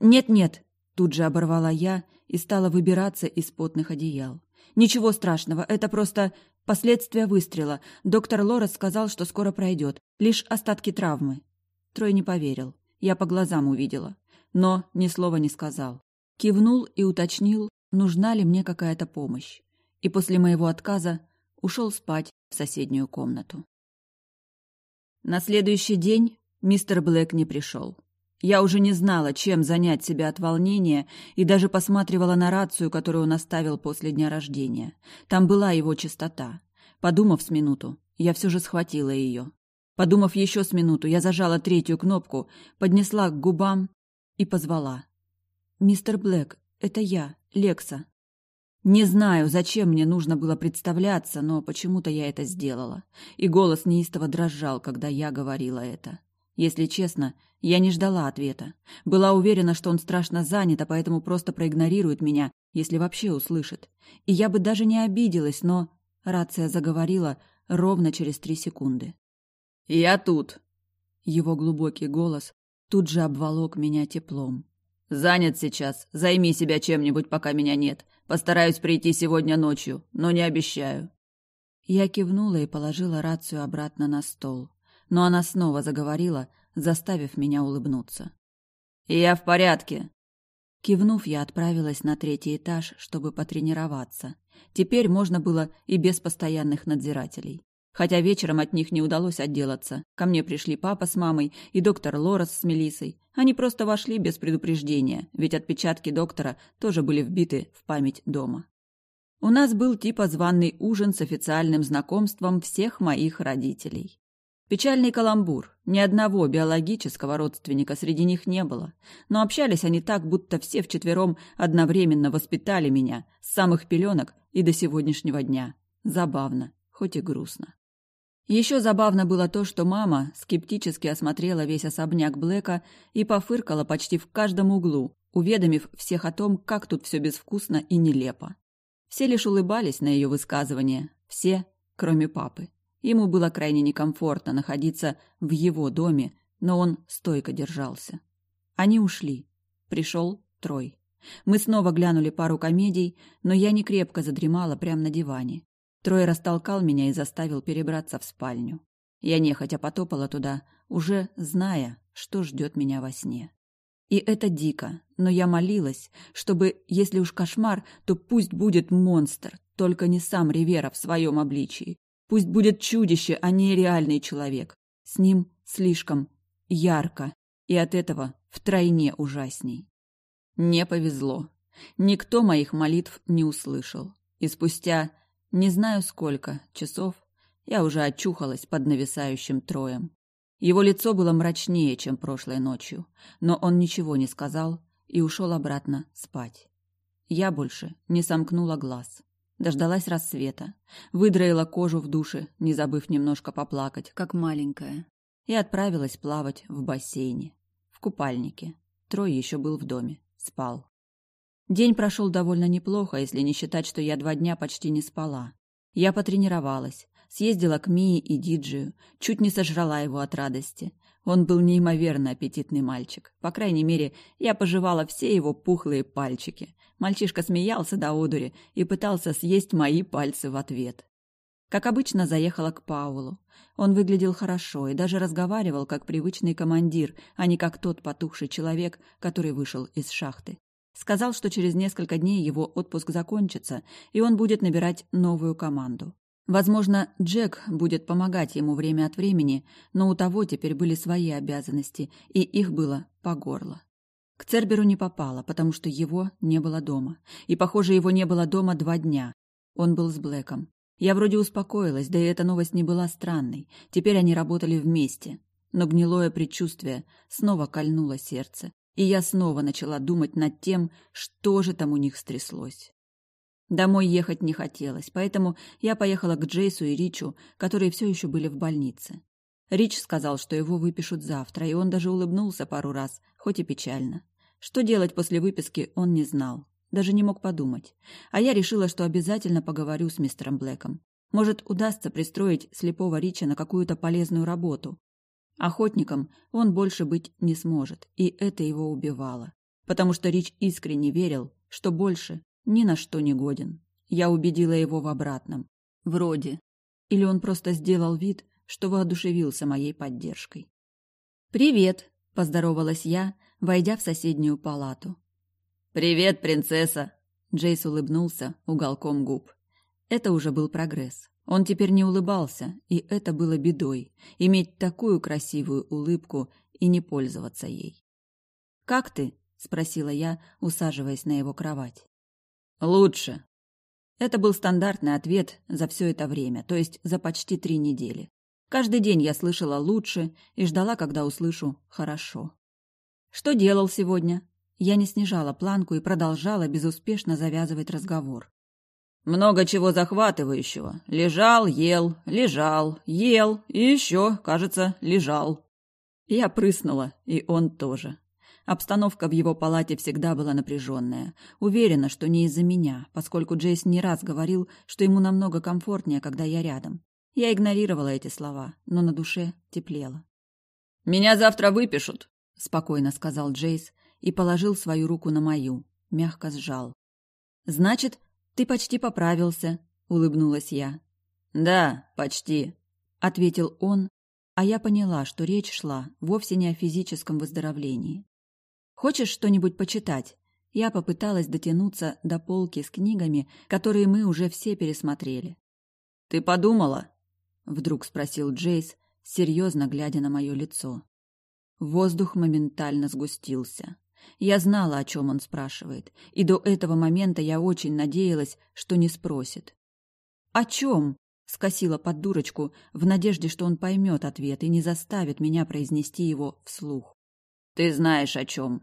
«Нет-нет», — тут же оборвала я и стала выбираться из потных одеял. «Ничего страшного, это просто последствия выстрела. Доктор Лорес сказал, что скоро пройдет. Лишь остатки травмы». Трой не поверил. Я по глазам увидела. Но ни слова не сказал. Кивнул и уточнил, нужна ли мне какая-то помощь. И после моего отказа ушел спать в соседнюю комнату. На следующий день мистер Блэк не пришел. Я уже не знала, чем занять себя от волнения, и даже посматривала на рацию, которую он оставил после дня рождения. Там была его чистота. Подумав с минуту, я все же схватила ее. Подумав еще с минуту, я зажала третью кнопку, поднесла к губам и позвала. «Мистер Блэк, это я, Лекса». Не знаю, зачем мне нужно было представляться, но почему-то я это сделала. И голос неистово дрожал, когда я говорила это. Если честно, я не ждала ответа. Была уверена, что он страшно занят, а поэтому просто проигнорирует меня, если вообще услышит. И я бы даже не обиделась, но... Рация заговорила ровно через три секунды. «Я тут». Его глубокий голос тут же обволок меня теплом. «Занят сейчас. Займи себя чем-нибудь, пока меня нет. Постараюсь прийти сегодня ночью, но не обещаю». Я кивнула и положила рацию обратно на стол. Но она снова заговорила, заставив меня улыбнуться. «Я в порядке». Кивнув, я отправилась на третий этаж, чтобы потренироваться. Теперь можно было и без постоянных надзирателей. Хотя вечером от них не удалось отделаться. Ко мне пришли папа с мамой и доктор Лорес с Мелисой. Они просто вошли без предупреждения, ведь отпечатки доктора тоже были вбиты в память дома. У нас был типа званый ужин с официальным знакомством всех моих родителей. Печальный каламбур. Ни одного биологического родственника среди них не было. Но общались они так, будто все вчетвером одновременно воспитали меня с самых пеленок и до сегодняшнего дня. Забавно, хоть и грустно. Еще забавно было то, что мама скептически осмотрела весь особняк Блэка и пофыркала почти в каждом углу, уведомив всех о том, как тут все безвкусно и нелепо. Все лишь улыбались на ее высказывание, все, кроме папы. Ему было крайне некомфортно находиться в его доме, но он стойко держался. Они ушли. Пришел Трой. Мы снова глянули пару комедий, но я не крепко задремала прямо на диване. Трой растолкал меня и заставил перебраться в спальню. Я нехотя потопала туда, уже зная, что ждет меня во сне. И это дико, но я молилась, чтобы, если уж кошмар, то пусть будет монстр, только не сам Ривера в своем обличии. Пусть будет чудище, а не реальный человек. С ним слишком ярко, и от этого втройне ужасней. Не повезло. Никто моих молитв не услышал. И спустя не знаю сколько часов я уже очухалась под нависающим троем. Его лицо было мрачнее, чем прошлой ночью, но он ничего не сказал и ушел обратно спать. Я больше не сомкнула глаз. Дождалась рассвета, выдроила кожу в душе, не забыв немножко поплакать, как маленькая, и отправилась плавать в бассейне, в купальнике. Трой еще был в доме, спал. День прошел довольно неплохо, если не считать, что я два дня почти не спала. Я потренировалась, съездила к Мии и Диджию, чуть не сожрала его от радости. Он был неимоверно аппетитный мальчик. По крайней мере, я пожевала все его пухлые пальчики. Мальчишка смеялся до одури и пытался съесть мои пальцы в ответ. Как обычно, заехала к Паулу. Он выглядел хорошо и даже разговаривал как привычный командир, а не как тот потухший человек, который вышел из шахты. Сказал, что через несколько дней его отпуск закончится, и он будет набирать новую команду. Возможно, Джек будет помогать ему время от времени, но у того теперь были свои обязанности, и их было по горло. К Церберу не попало, потому что его не было дома. И, похоже, его не было дома два дня. Он был с Блэком. Я вроде успокоилась, да и эта новость не была странной. Теперь они работали вместе. Но гнилое предчувствие снова кольнуло сердце и я снова начала думать над тем, что же там у них стряслось. Домой ехать не хотелось, поэтому я поехала к Джейсу и Ричу, которые все еще были в больнице. Рич сказал, что его выпишут завтра, и он даже улыбнулся пару раз, хоть и печально. Что делать после выписки, он не знал, даже не мог подумать. А я решила, что обязательно поговорю с мистером Блэком. Может, удастся пристроить слепого Рича на какую-то полезную работу. Охотником он больше быть не сможет, и это его убивало. Потому что Рич искренне верил, что больше ни на что не годен. Я убедила его в обратном. Вроде. Или он просто сделал вид, что воодушевился моей поддержкой. «Привет!» – поздоровалась я, войдя в соседнюю палату. «Привет, принцесса!» – Джейс улыбнулся уголком губ. Это уже был прогресс. Он теперь не улыбался, и это было бедой – иметь такую красивую улыбку и не пользоваться ей. «Как ты?» – спросила я, усаживаясь на его кровать. «Лучше». Это был стандартный ответ за все это время, то есть за почти три недели. Каждый день я слышала «лучше» и ждала, когда услышу «хорошо». «Что делал сегодня?» Я не снижала планку и продолжала безуспешно завязывать разговор. Много чего захватывающего. Лежал, ел, лежал, ел и еще, кажется, лежал. Я прыснула, и он тоже. Обстановка в его палате всегда была напряженная. Уверена, что не из-за меня, поскольку Джейс не раз говорил, что ему намного комфортнее, когда я рядом. Я игнорировала эти слова, но на душе теплело. Меня завтра выпишут, спокойно сказал Джейс и положил свою руку на мою, мягко сжал. Значит, ты почти поправился, улыбнулась я. Да, почти, ответил он, а я поняла, что речь шла вовсе не о физическом выздоровлении. Хочешь что-нибудь почитать? Я попыталась дотянуться до полки с книгами, которые мы уже все пересмотрели. Ты подумала? вдруг спросил Джейс, серьезно глядя на мое лицо. Воздух моментально сгустился. Я знала, о чем он спрашивает, и до этого момента я очень надеялась, что не спросит. «О чем?» — скосила под дурочку, в надежде, что он поймет ответ и не заставит меня произнести его вслух. «Ты знаешь, о чем?»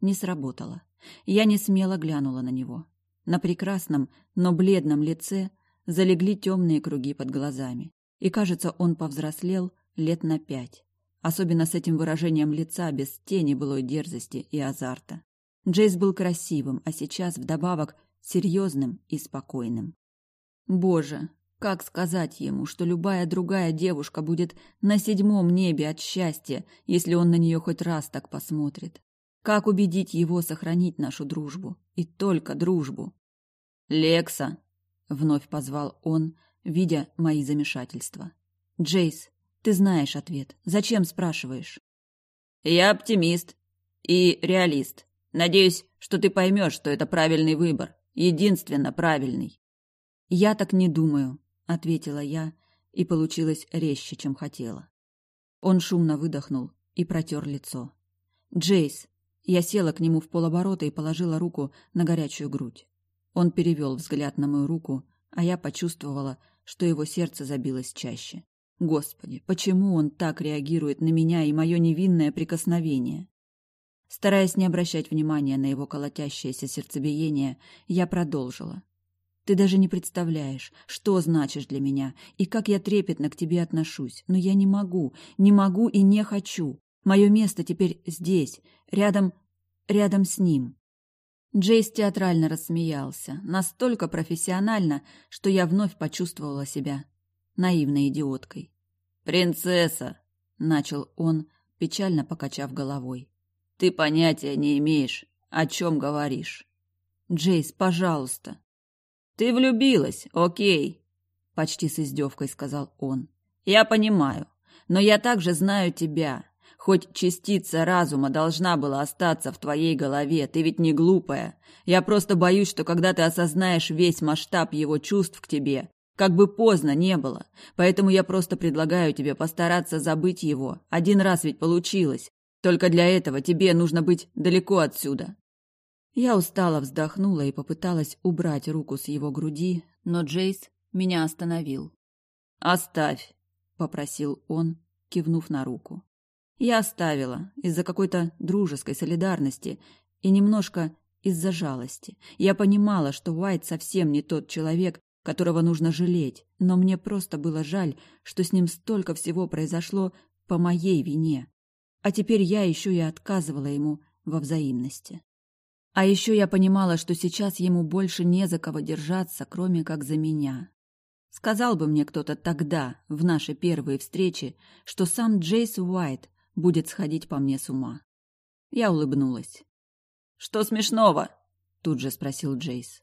Не сработало. Я не смело глянула на него. На прекрасном, но бледном лице залегли темные круги под глазами. И, кажется, он повзрослел лет на пять особенно с этим выражением лица без тени былой дерзости и азарта. Джейс был красивым, а сейчас вдобавок серьезным и спокойным. Боже, как сказать ему, что любая другая девушка будет на седьмом небе от счастья, если он на нее хоть раз так посмотрит? Как убедить его сохранить нашу дружбу? И только дружбу? «Лекса!» — вновь позвал он, видя мои замешательства. «Джейс, ты знаешь ответ. Зачем спрашиваешь? Я оптимист и реалист. Надеюсь, что ты поймешь, что это правильный выбор. Единственно правильный. Я так не думаю, ответила я, и получилось резче, чем хотела. Он шумно выдохнул и протер лицо. Джейс. Я села к нему в полоборота и положила руку на горячую грудь. Он перевел взгляд на мою руку, а я почувствовала, что его сердце забилось чаще. Господи, почему он так реагирует на меня и мое невинное прикосновение? Стараясь не обращать внимания на его колотящееся сердцебиение, я продолжила. Ты даже не представляешь, что значишь для меня и как я трепетно к тебе отношусь, но я не могу, не могу и не хочу. Мое место теперь здесь, рядом, рядом с ним. Джейс театрально рассмеялся, настолько профессионально, что я вновь почувствовала себя наивной идиоткой. «Принцесса!» — начал он, печально покачав головой. «Ты понятия не имеешь, о чем говоришь». «Джейс, пожалуйста». «Ты влюбилась, окей», — почти с издевкой сказал он. «Я понимаю, но я также знаю тебя. Хоть частица разума должна была остаться в твоей голове, ты ведь не глупая. Я просто боюсь, что когда ты осознаешь весь масштаб его чувств к тебе, как бы поздно не было, поэтому я просто предлагаю тебе постараться забыть его. Один раз ведь получилось. Только для этого тебе нужно быть далеко отсюда. Я устало вздохнула и попыталась убрать руку с его груди, но Джейс меня остановил. «Оставь», — попросил он, кивнув на руку. Я оставила из-за какой-то дружеской солидарности и немножко из-за жалости. Я понимала, что Уайт совсем не тот человек, которого нужно жалеть, но мне просто было жаль, что с ним столько всего произошло по моей вине. А теперь я еще и отказывала ему во взаимности. А еще я понимала, что сейчас ему больше не за кого держаться, кроме как за меня. Сказал бы мне кто-то тогда, в нашей первой встрече, что сам Джейс Уайт будет сходить по мне с ума. Я улыбнулась. «Что смешного?» — тут же спросил Джейс.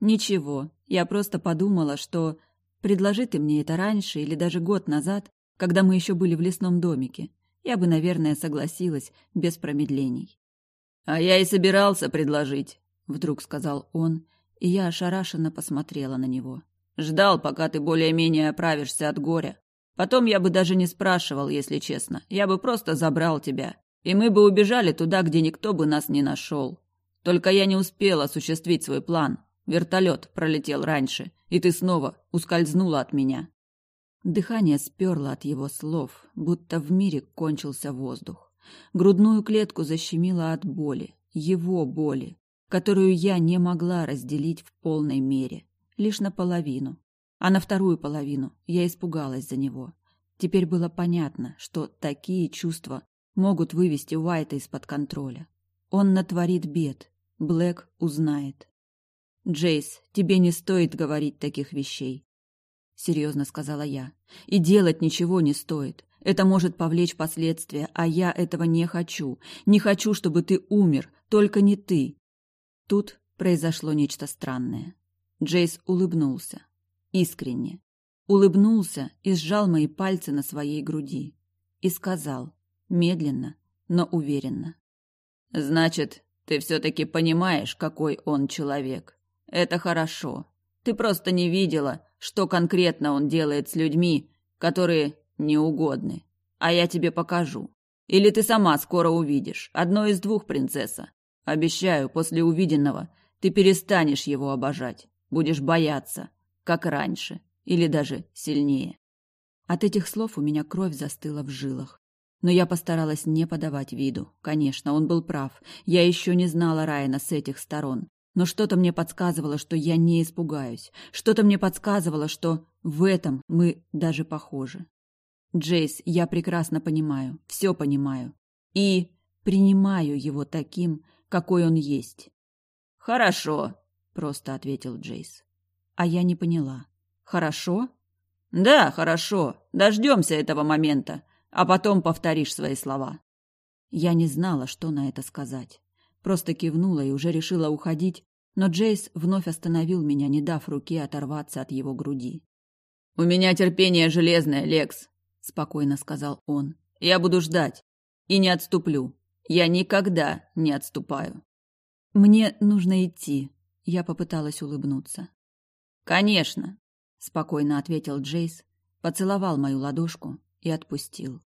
Ничего, я просто подумала, что предложи ты мне это раньше или даже год назад, когда мы еще были в лесном домике, я бы, наверное, согласилась без промедлений. А я и собирался предложить, вдруг сказал он, и я ошарашенно посмотрела на него. Ждал, пока ты более-менее оправишься от горя. Потом я бы даже не спрашивал, если честно. Я бы просто забрал тебя, и мы бы убежали туда, где никто бы нас не нашел. Только я не успел осуществить свой план. Вертолет пролетел раньше, и ты снова ускользнула от меня. Дыхание сперло от его слов, будто в мире кончился воздух. Грудную клетку защемило от боли, его боли, которую я не могла разделить в полной мере, лишь наполовину. А на вторую половину я испугалась за него. Теперь было понятно, что такие чувства могут вывести Уайта из-под контроля. Он натворит бед, Блэк узнает. Джейс, тебе не стоит говорить таких вещей, серьезно сказала я. И делать ничего не стоит. Это может повлечь последствия, а я этого не хочу. Не хочу, чтобы ты умер, только не ты. Тут произошло нечто странное. Джейс улыбнулся. Искренне. Улыбнулся и сжал мои пальцы на своей груди. И сказал, медленно, но уверенно. «Значит, ты все-таки понимаешь, какой он человек. Это хорошо. Ты просто не видела, что конкретно он делает с людьми, которые неугодны. А я тебе покажу. Или ты сама скоро увидишь. Одно из двух, принцесса. Обещаю, после увиденного ты перестанешь его обожать. Будешь бояться, как раньше, или даже сильнее. От этих слов у меня кровь застыла в жилах. Но я постаралась не подавать виду. Конечно, он был прав. Я еще не знала Райана с этих сторон. Но что-то мне подсказывало, что я не испугаюсь. Что-то мне подсказывало, что в этом мы даже похожи. Джейс, я прекрасно понимаю, все понимаю. И принимаю его таким, какой он есть. «Хорошо», — просто ответил Джейс. А я не поняла. «Хорошо?» «Да, хорошо. Дождемся этого момента, а потом повторишь свои слова». Я не знала, что на это сказать. Просто кивнула и уже решила уходить, но Джейс вновь остановил меня, не дав руке оторваться от его груди. «У меня терпение железное, Лекс», — спокойно сказал он. «Я буду ждать и не отступлю. Я никогда не отступаю». «Мне нужно идти», — я попыталась улыбнуться. «Конечно», — спокойно ответил Джейс, поцеловал мою ладошку и отпустил.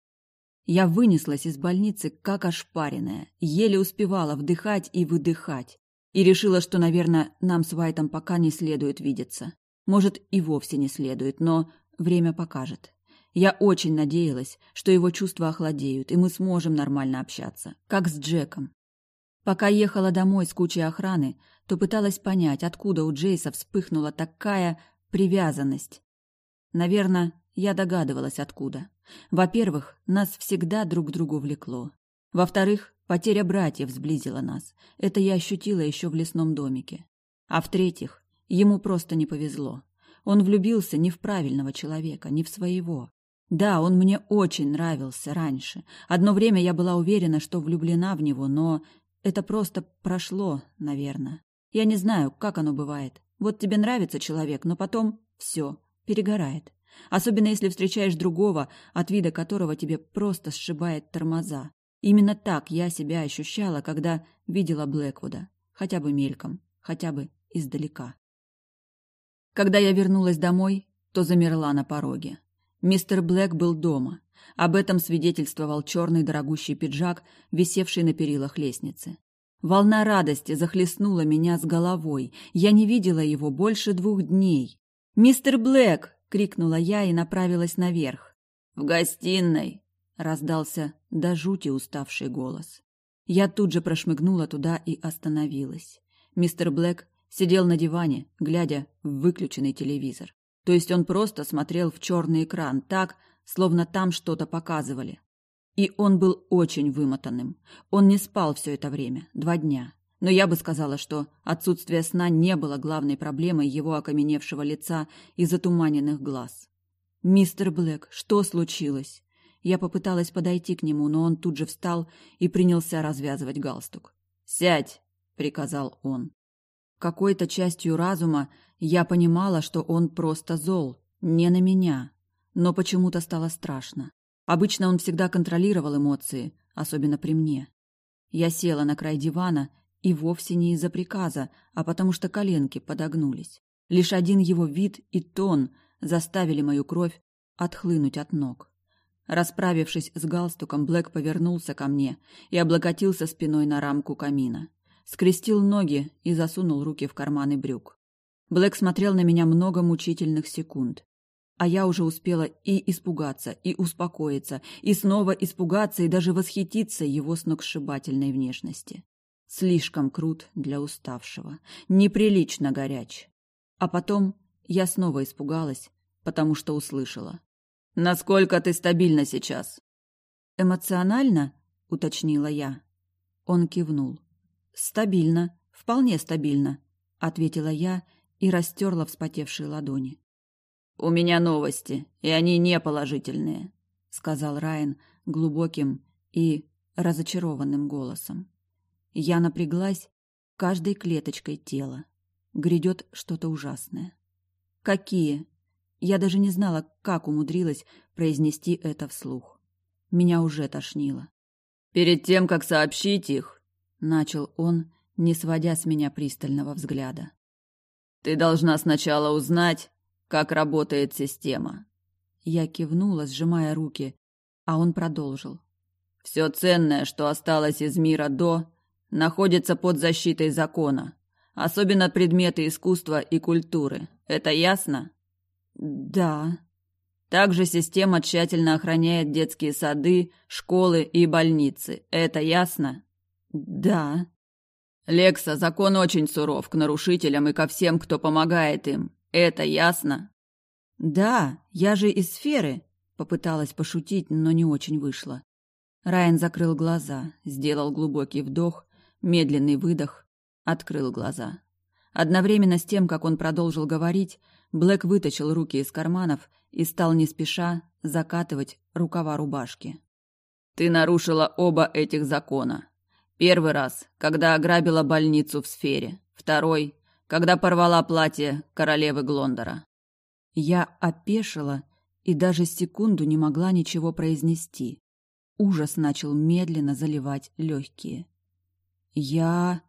Я вынеслась из больницы, как ошпаренная, еле успевала вдыхать и выдыхать, и решила, что, наверное, нам с Вайтом пока не следует видеться. Может, и вовсе не следует, но время покажет. Я очень надеялась, что его чувства охладеют, и мы сможем нормально общаться, как с Джеком. Пока ехала домой с кучей охраны, то пыталась понять, откуда у Джейса вспыхнула такая привязанность. Наверное, я догадывалась, откуда. Во-первых, нас всегда друг к другу влекло. Во-вторых, потеря братьев сблизила нас. Это я ощутила еще в лесном домике. А в-третьих, ему просто не повезло. Он влюбился не в правильного человека, не в своего. Да, он мне очень нравился раньше. Одно время я была уверена, что влюблена в него, но это просто прошло, наверное. Я не знаю, как оно бывает. Вот тебе нравится человек, но потом все, перегорает. Особенно если встречаешь другого, от вида которого тебе просто сшибает тормоза. Именно так я себя ощущала, когда видела Блэквуда. Хотя бы мельком, хотя бы издалека. Когда я вернулась домой, то замерла на пороге. Мистер Блэк был дома. Об этом свидетельствовал черный дорогущий пиджак, висевший на перилах лестницы. Волна радости захлестнула меня с головой. Я не видела его больше двух дней. «Мистер Блэк!» Крикнула я и направилась наверх. В гостиной раздался до жути уставший голос. Я тут же прошмыгнула туда и остановилась. Мистер Блэк сидел на диване, глядя в выключенный телевизор. То есть он просто смотрел в черный экран, так, словно там что-то показывали. И он был очень вымотанным. Он не спал все это время, два дня. Но я бы сказала, что отсутствие сна не было главной проблемой его окаменевшего лица и затуманенных глаз. «Мистер Блэк, что случилось?» Я попыталась подойти к нему, но он тут же встал и принялся развязывать галстук. «Сядь!» — приказал он. Какой-то частью разума я понимала, что он просто зол, не на меня. Но почему-то стало страшно. Обычно он всегда контролировал эмоции, особенно при мне. Я села на край дивана и вовсе не из-за приказа, а потому что коленки подогнулись. Лишь один его вид и тон заставили мою кровь отхлынуть от ног. Расправившись с галстуком, Блэк повернулся ко мне и облокотился спиной на рамку камина. Скрестил ноги и засунул руки в карманы брюк. Блэк смотрел на меня много мучительных секунд. А я уже успела и испугаться, и успокоиться, и снова испугаться, и даже восхититься его сногсшибательной внешности. Слишком крут для уставшего, неприлично горяч. А потом я снова испугалась, потому что услышала. «Насколько ты стабильна сейчас?» «Эмоционально?» — уточнила я. Он кивнул. «Стабильно, вполне стабильно», — ответила я и растерла вспотевшие ладони. «У меня новости, и они не положительные», — сказал Райан глубоким и разочарованным голосом. Я напряглась каждой клеточкой тела. Грядет что-то ужасное. Какие? Я даже не знала, как умудрилась произнести это вслух. Меня уже тошнило. «Перед тем, как сообщить их», — начал он, не сводя с меня пристального взгляда. «Ты должна сначала узнать, как работает система». Я кивнула, сжимая руки, а он продолжил. «Все ценное, что осталось из мира до, находится под защитой закона, особенно предметы искусства и культуры. Это ясно?» «Да», также система тщательно охраняет детские сады, школы и больницы. Это ясно? Да. Лекса, закон очень суров к нарушителям и ко всем, кто помогает им. Это ясно? Да, я же из сферы, попыталась пошутить, но не очень вышло. Райан закрыл глаза, сделал глубокий вдох, медленный выдох, открыл глаза. Одновременно с тем, как он продолжил говорить, Блэк вытащил руки из карманов и стал не спеша закатывать рукава рубашки. «Ты нарушила оба этих закона. Первый раз, когда ограбила больницу в сфере. Второй, когда порвала платье королевы Глондора». Я опешила и даже секунду не могла ничего произнести. Ужас начал медленно заливать легкие. «Я...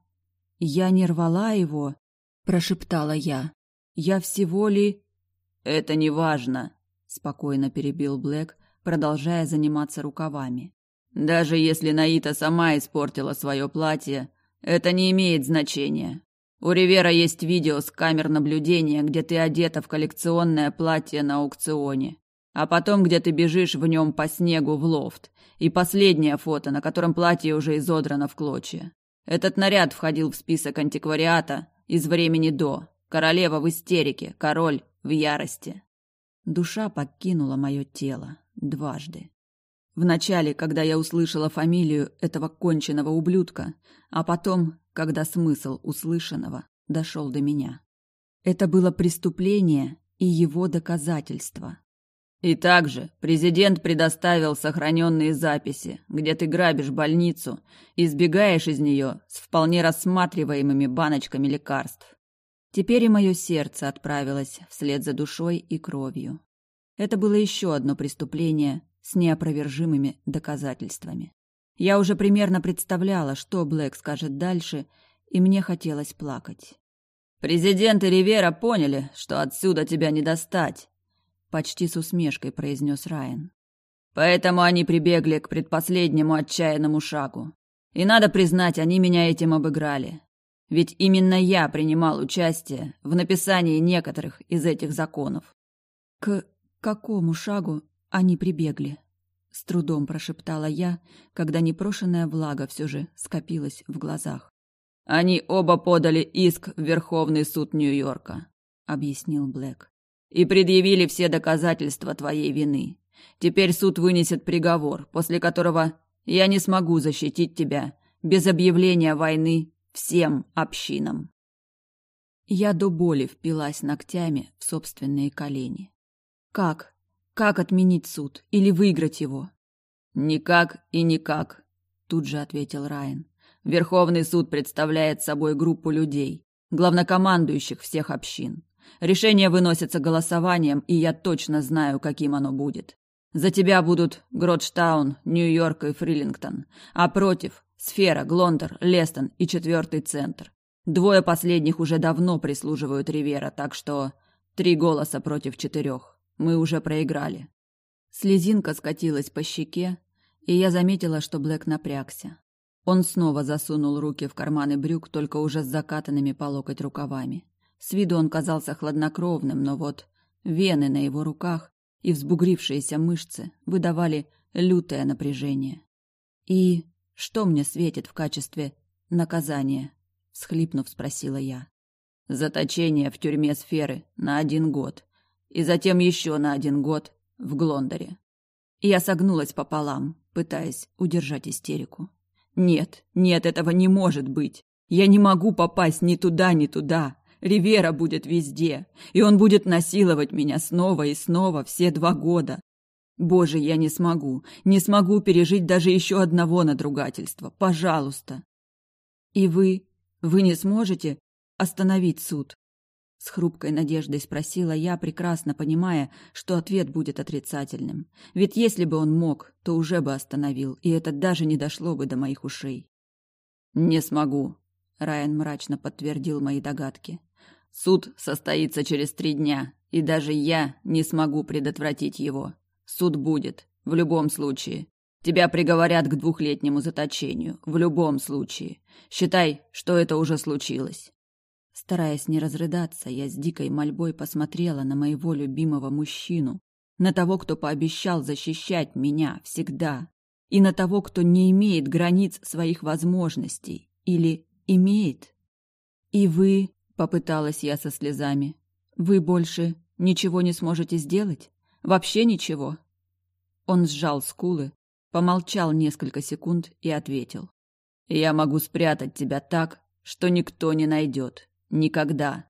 я не рвала его», — прошептала я. Я всего ли...» «Это не важно», — спокойно перебил Блэк, продолжая заниматься рукавами. «Даже если Наита сама испортила свое платье, это не имеет значения. У Ривера есть видео с камер наблюдения, где ты одета в коллекционное платье на аукционе, а потом где ты бежишь в нем по снегу в лофт, и последнее фото, на котором платье уже изодрано в клочья. Этот наряд входил в список антиквариата из времени до, Королева в истерике, король в ярости. Душа покинула мое тело дважды. Вначале, когда я услышала фамилию этого конченого ублюдка, а потом, когда смысл услышанного дошел до меня. Это было преступление и его доказательство. И также президент предоставил сохраненные записи, где ты грабишь больницу и сбегаешь из нее с вполне рассматриваемыми баночками лекарств. Теперь и мое сердце отправилось вслед за душой и кровью. Это было еще одно преступление с неопровержимыми доказательствами. Я уже примерно представляла, что Блэк скажет дальше, и мне хотелось плакать. «Президент и Ривера поняли, что отсюда тебя не достать», — почти с усмешкой произнес Райан. «Поэтому они прибегли к предпоследнему отчаянному шагу. И надо признать, они меня этим обыграли. Ведь именно я принимал участие в написании некоторых из этих законов. К какому шагу они прибегли? С трудом прошептала я, когда непрошенная влага все же скопилась в глазах. Они оба подали иск в Верховный суд Нью-Йорка, объяснил Блэк. И предъявили все доказательства твоей вины. Теперь суд вынесет приговор, после которого я не смогу защитить тебя без объявления войны Всем общинам. Я до боли впилась ногтями в собственные колени. Как? Как отменить суд или выиграть его? Никак и никак, тут же ответил Райан. Верховный суд представляет собой группу людей, главнокомандующих всех общин. Решение выносится голосованием, и я точно знаю, каким оно будет. За тебя будут Гротштаун, Нью-Йорк и Фрилингтон, а против Сфера, Глондер, Лестон и четвертый центр. Двое последних уже давно прислуживают Ривера, так что три голоса против четырех. Мы уже проиграли. Слезинка скатилась по щеке, и я заметила, что Блэк напрягся. Он снова засунул руки в карманы брюк, только уже с закатанными по локоть рукавами. С виду он казался хладнокровным, но вот вены на его руках и взбугрившиеся мышцы выдавали лютое напряжение. И что мне светит в качестве наказания? Схлипнув, спросила я. Заточение в тюрьме сферы на один год. И затем еще на один год в Глондоре. Я согнулась пополам, пытаясь удержать истерику. Нет, нет, этого не может быть. Я не могу попасть ни туда, ни туда. Ривера будет везде, и он будет насиловать меня снова и снова все два года. Боже, я не смогу, не смогу пережить даже еще одного надругательства. Пожалуйста. И вы, вы не сможете остановить суд? С хрупкой надеждой спросила я, прекрасно понимая, что ответ будет отрицательным. Ведь если бы он мог, то уже бы остановил, и это даже не дошло бы до моих ушей. «Не смогу», — Райан мрачно подтвердил мои догадки. «Суд состоится через три дня, и даже я не смогу предотвратить его. Суд будет, в любом случае. Тебя приговорят к двухлетнему заточению, в любом случае. Считай, что это уже случилось. Стараясь не разрыдаться, я с дикой мольбой посмотрела на моего любимого мужчину, на того, кто пообещал защищать меня всегда, и на того, кто не имеет границ своих возможностей или имеет. И вы, попыталась я со слезами, вы больше ничего не сможете сделать? Вообще ничего? Он сжал скулы, помолчал несколько секунд и ответил. Я могу спрятать тебя так, что никто не найдет. Никогда.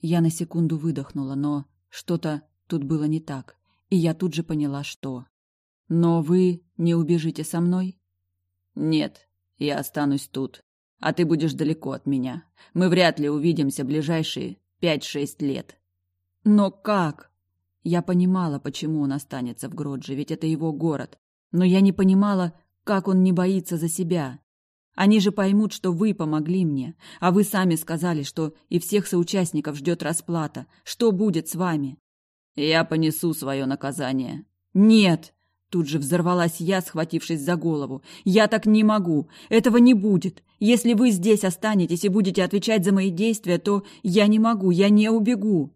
Я на секунду выдохнула, но что-то тут было не так, и я тут же поняла, что. Но вы не убежите со мной? Нет, я останусь тут, а ты будешь далеко от меня. Мы вряд ли увидимся ближайшие пять-шесть лет. Но как? Я понимала, почему он останется в Гродже, ведь это его город. Но я не понимала, как он не боится за себя. Они же поймут, что вы помогли мне, а вы сами сказали, что и всех соучастников ждет расплата. Что будет с вами? Я понесу свое наказание. Нет! Тут же взорвалась я, схватившись за голову. «Я так не могу! Этого не будет! Если вы здесь останетесь и будете отвечать за мои действия, то я не могу, я не убегу!»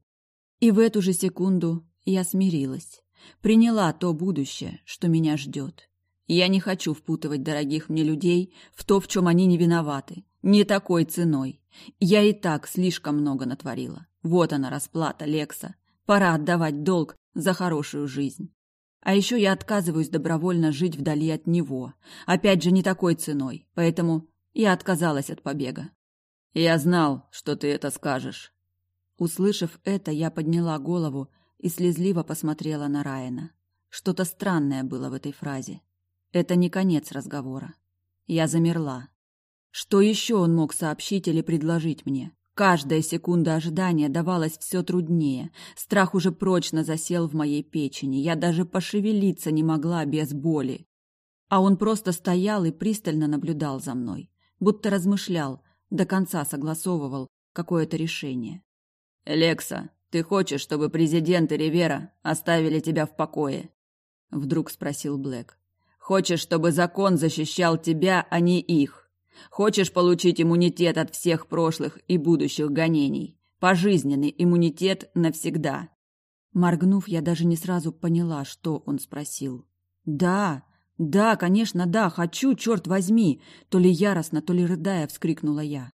И в эту же секунду я смирилась. Приняла то будущее, что меня ждет. Я не хочу впутывать дорогих мне людей в то, в чем они не виноваты. Не такой ценой. Я и так слишком много натворила. Вот она расплата, Лекса. Пора отдавать долг за хорошую жизнь. А еще я отказываюсь добровольно жить вдали от него. Опять же, не такой ценой. Поэтому я отказалась от побега. Я знал, что ты это скажешь. Услышав это, я подняла голову и слезливо посмотрела на Райана. Что-то странное было в этой фразе. Это не конец разговора. Я замерла. Что еще он мог сообщить или предложить мне? Каждая секунда ожидания давалась все труднее. Страх уже прочно засел в моей печени. Я даже пошевелиться не могла без боли. А он просто стоял и пристально наблюдал за мной, будто размышлял, до конца согласовывал какое-то решение. «Лекса, ты хочешь, чтобы президент и Ривера оставили тебя в покое?» Вдруг спросил Блэк. Хочешь, чтобы закон защищал тебя, а не их. Хочешь получить иммунитет от всех прошлых и будущих гонений. Пожизненный иммунитет навсегда. Моргнув, я даже не сразу поняла, что он спросил. «Да, да, конечно, да, хочу, черт возьми!» То ли яростно, то ли рыдая, вскрикнула я.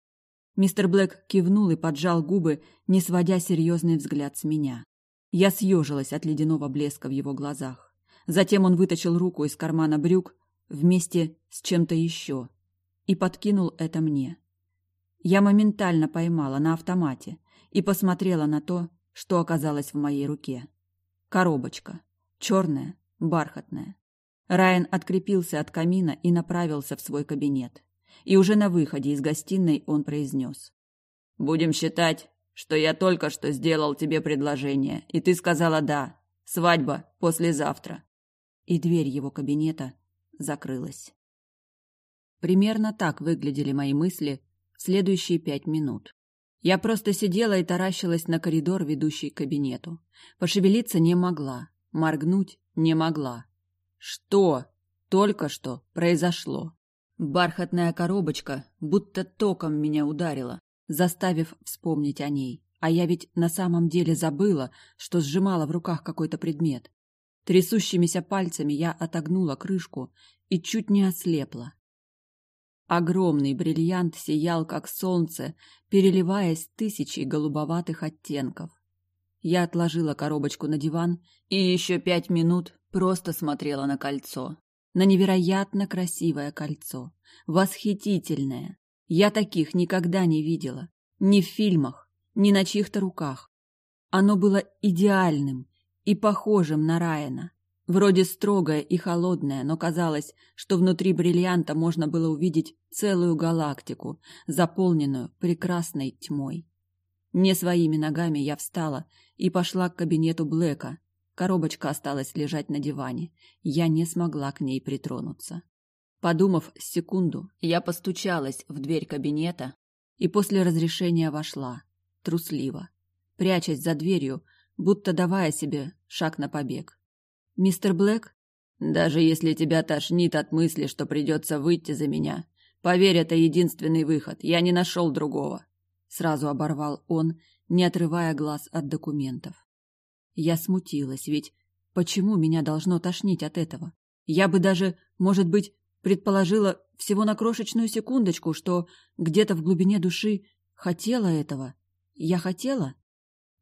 Мистер Блэк кивнул и поджал губы, не сводя серьезный взгляд с меня. Я съежилась от ледяного блеска в его глазах. Затем он вытащил руку из кармана брюк вместе с чем-то еще и подкинул это мне. Я моментально поймала на автомате и посмотрела на то, что оказалось в моей руке. Коробочка. Черная, бархатная. Райан открепился от камина и направился в свой кабинет. И уже на выходе из гостиной он произнес. «Будем считать, что я только что сделал тебе предложение, и ты сказала «да». Свадьба послезавтра и дверь его кабинета закрылась. Примерно так выглядели мои мысли в следующие пять минут. Я просто сидела и таращилась на коридор, ведущий к кабинету. Пошевелиться не могла, моргнуть не могла. Что только что произошло? Бархатная коробочка будто током меня ударила, заставив вспомнить о ней. А я ведь на самом деле забыла, что сжимала в руках какой-то предмет. Трясущимися пальцами я отогнула крышку и чуть не ослепла. Огромный бриллиант сиял, как солнце, переливаясь тысячей голубоватых оттенков. Я отложила коробочку на диван и еще пять минут просто смотрела на кольцо. На невероятно красивое кольцо. Восхитительное. Я таких никогда не видела. Ни в фильмах, ни на чьих-то руках. Оно было идеальным, и похожим на Райана. Вроде строгая и холодная, но казалось, что внутри бриллианта можно было увидеть целую галактику, заполненную прекрасной тьмой. Не своими ногами я встала и пошла к кабинету Блэка. Коробочка осталась лежать на диване. Я не смогла к ней притронуться. Подумав секунду, я постучалась в дверь кабинета и после разрешения вошла, трусливо, прячась за дверью, будто давая себе шаг на побег. «Мистер Блэк?» «Даже если тебя тошнит от мысли, что придется выйти за меня, поверь, это единственный выход, я не нашел другого», — сразу оборвал он, не отрывая глаз от документов. Я смутилась, ведь почему меня должно тошнить от этого? Я бы даже, может быть, предположила всего на крошечную секундочку, что где-то в глубине души хотела этого. Я хотела?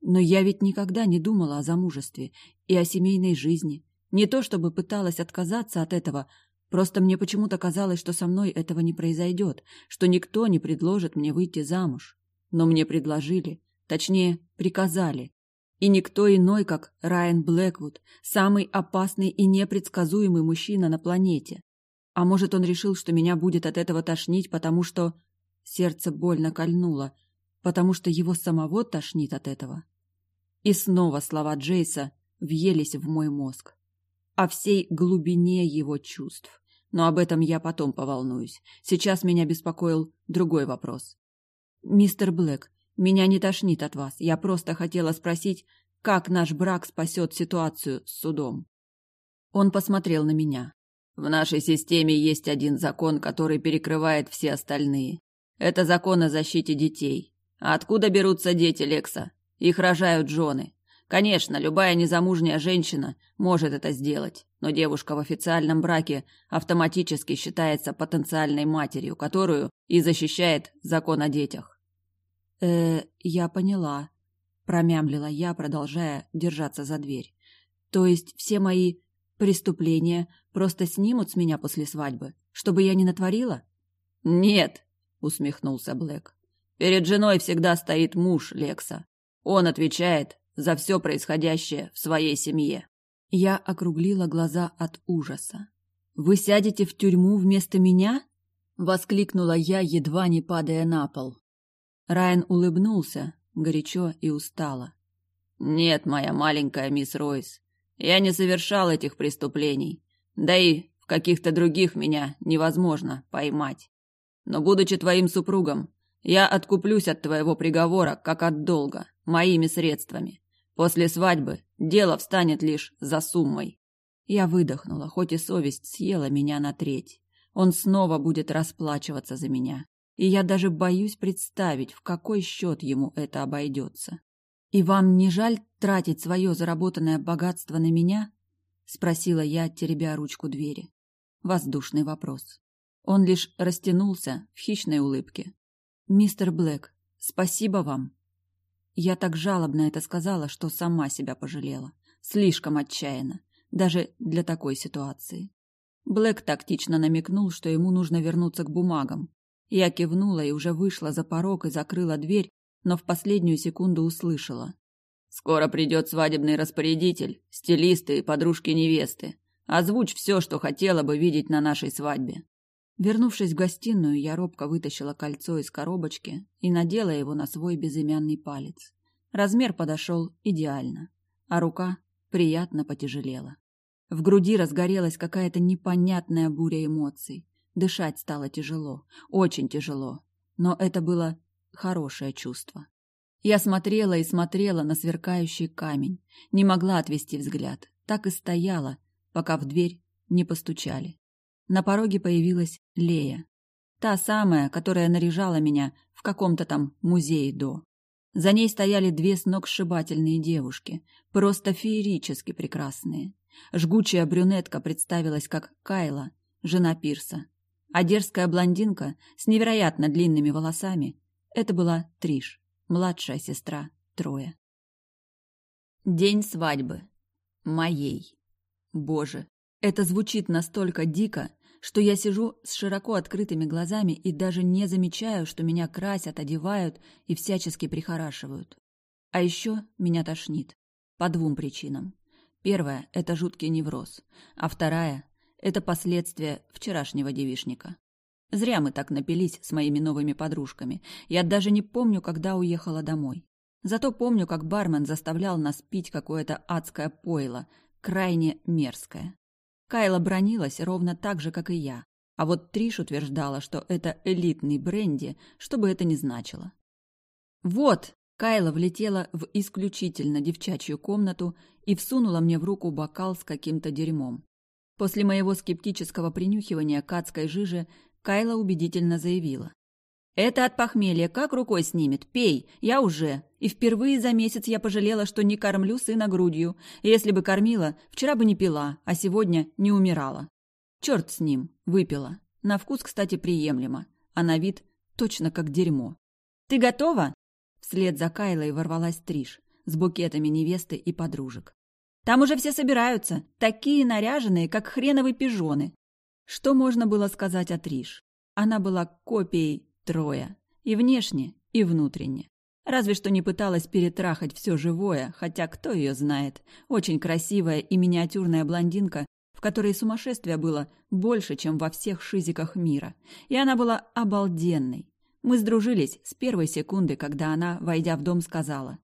Но я ведь никогда не думала о замужестве и о семейной жизни. Не то чтобы пыталась отказаться от этого, просто мне почему-то казалось, что со мной этого не произойдет, что никто не предложит мне выйти замуж. Но мне предложили, точнее, приказали. И никто иной, как Райан Блэквуд, самый опасный и непредсказуемый мужчина на планете. А может, он решил, что меня будет от этого тошнить, потому что... Сердце больно кольнуло, потому что его самого тошнит от этого. И снова слова Джейса въелись в мой мозг о всей глубине его чувств. Но об этом я потом поволнуюсь. Сейчас меня беспокоил другой вопрос. «Мистер Блэк, меня не тошнит от вас. Я просто хотела спросить, как наш брак спасет ситуацию с судом?» Он посмотрел на меня. «В нашей системе есть один закон, который перекрывает все остальные. Это закон о защите детей. А откуда берутся дети, Лекса? Их рожают жены. Конечно, любая незамужняя женщина может это сделать, но девушка в официальном браке автоматически считается потенциальной матерью, которую и защищает закон о детях. Э, я поняла, промямлила я, продолжая держаться за дверь. То есть все мои преступления просто снимут с меня после свадьбы, чтобы я не натворила? Нет, усмехнулся Блэк. Перед женой всегда стоит муж Лекса. Он отвечает за все происходящее в своей семье. Я округлила глаза от ужаса. «Вы сядете в тюрьму вместо меня?» — воскликнула я, едва не падая на пол. Райан улыбнулся, горячо и устало. «Нет, моя маленькая мисс Ройс, я не совершал этих преступлений, да и в каких-то других меня невозможно поймать. Но, будучи твоим супругом, я откуплюсь от твоего приговора, как от долга, моими средствами. После свадьбы дело встанет лишь за суммой. Я выдохнула, хоть и совесть съела меня на треть. Он снова будет расплачиваться за меня. И я даже боюсь представить, в какой счет ему это обойдется. «И вам не жаль тратить свое заработанное богатство на меня?» — спросила я, теребя ручку двери. Воздушный вопрос. Он лишь растянулся в хищной улыбке. «Мистер Блэк, спасибо вам я так жалобно это сказала, что сама себя пожалела. Слишком отчаянно. Даже для такой ситуации. Блэк тактично намекнул, что ему нужно вернуться к бумагам. Я кивнула и уже вышла за порог и закрыла дверь, но в последнюю секунду услышала. «Скоро придет свадебный распорядитель, стилисты и подружки невесты. Озвучь все, что хотела бы видеть на нашей свадьбе». Вернувшись в гостиную, я робко вытащила кольцо из коробочки и надела его на свой безымянный палец. Размер подошел идеально, а рука приятно потяжелела. В груди разгорелась какая-то непонятная буря эмоций. Дышать стало тяжело, очень тяжело, но это было хорошее чувство. Я смотрела и смотрела на сверкающий камень, не могла отвести взгляд, так и стояла, пока в дверь не постучали. На пороге появилась Лея. Та самая, которая наряжала меня в каком-то там музее до. За ней стояли две сногсшибательные девушки, просто феерически прекрасные. Жгучая брюнетка представилась как Кайла, жена Пирса. А дерзкая блондинка с невероятно длинными волосами — это была Триш, младшая сестра Троя. День свадьбы. Моей. Боже, это звучит настолько дико, что я сижу с широко открытыми глазами и даже не замечаю, что меня красят, одевают и всячески прихорашивают. А еще меня тошнит. По двум причинам. Первая – это жуткий невроз, а вторая – это последствия вчерашнего девишника. Зря мы так напились с моими новыми подружками. Я даже не помню, когда уехала домой. Зато помню, как бармен заставлял нас пить какое-то адское пойло, крайне мерзкое. Кайла бронилась ровно так же, как и я. А вот Триш утверждала, что это элитный бренди, что бы это ни значило. «Вот!» Кайла влетела в исключительно девчачью комнату и всунула мне в руку бокал с каким-то дерьмом. После моего скептического принюхивания к адской жиже Кайла убедительно заявила. «Это от похмелья как рукой снимет? Пей, я уже. И впервые за месяц я пожалела, что не кормлю сына грудью. Если бы кормила, вчера бы не пила, а сегодня не умирала. Черт с ним, выпила. На вкус, кстати, приемлемо, а на вид точно как дерьмо. Ты готова?» Вслед за Кайлой ворвалась Триш с букетами невесты и подружек. «Там уже все собираются, такие наряженные, как хреновые пижоны». Что можно было сказать о Триш? Она была копией Троя. И внешне, и внутренне. Разве что не пыталась перетрахать все живое, хотя кто ее знает. Очень красивая и миниатюрная блондинка, в которой сумасшествия было больше, чем во всех шизиках мира. И она была обалденной. Мы сдружились с первой секунды, когда она, войдя в дом, сказала.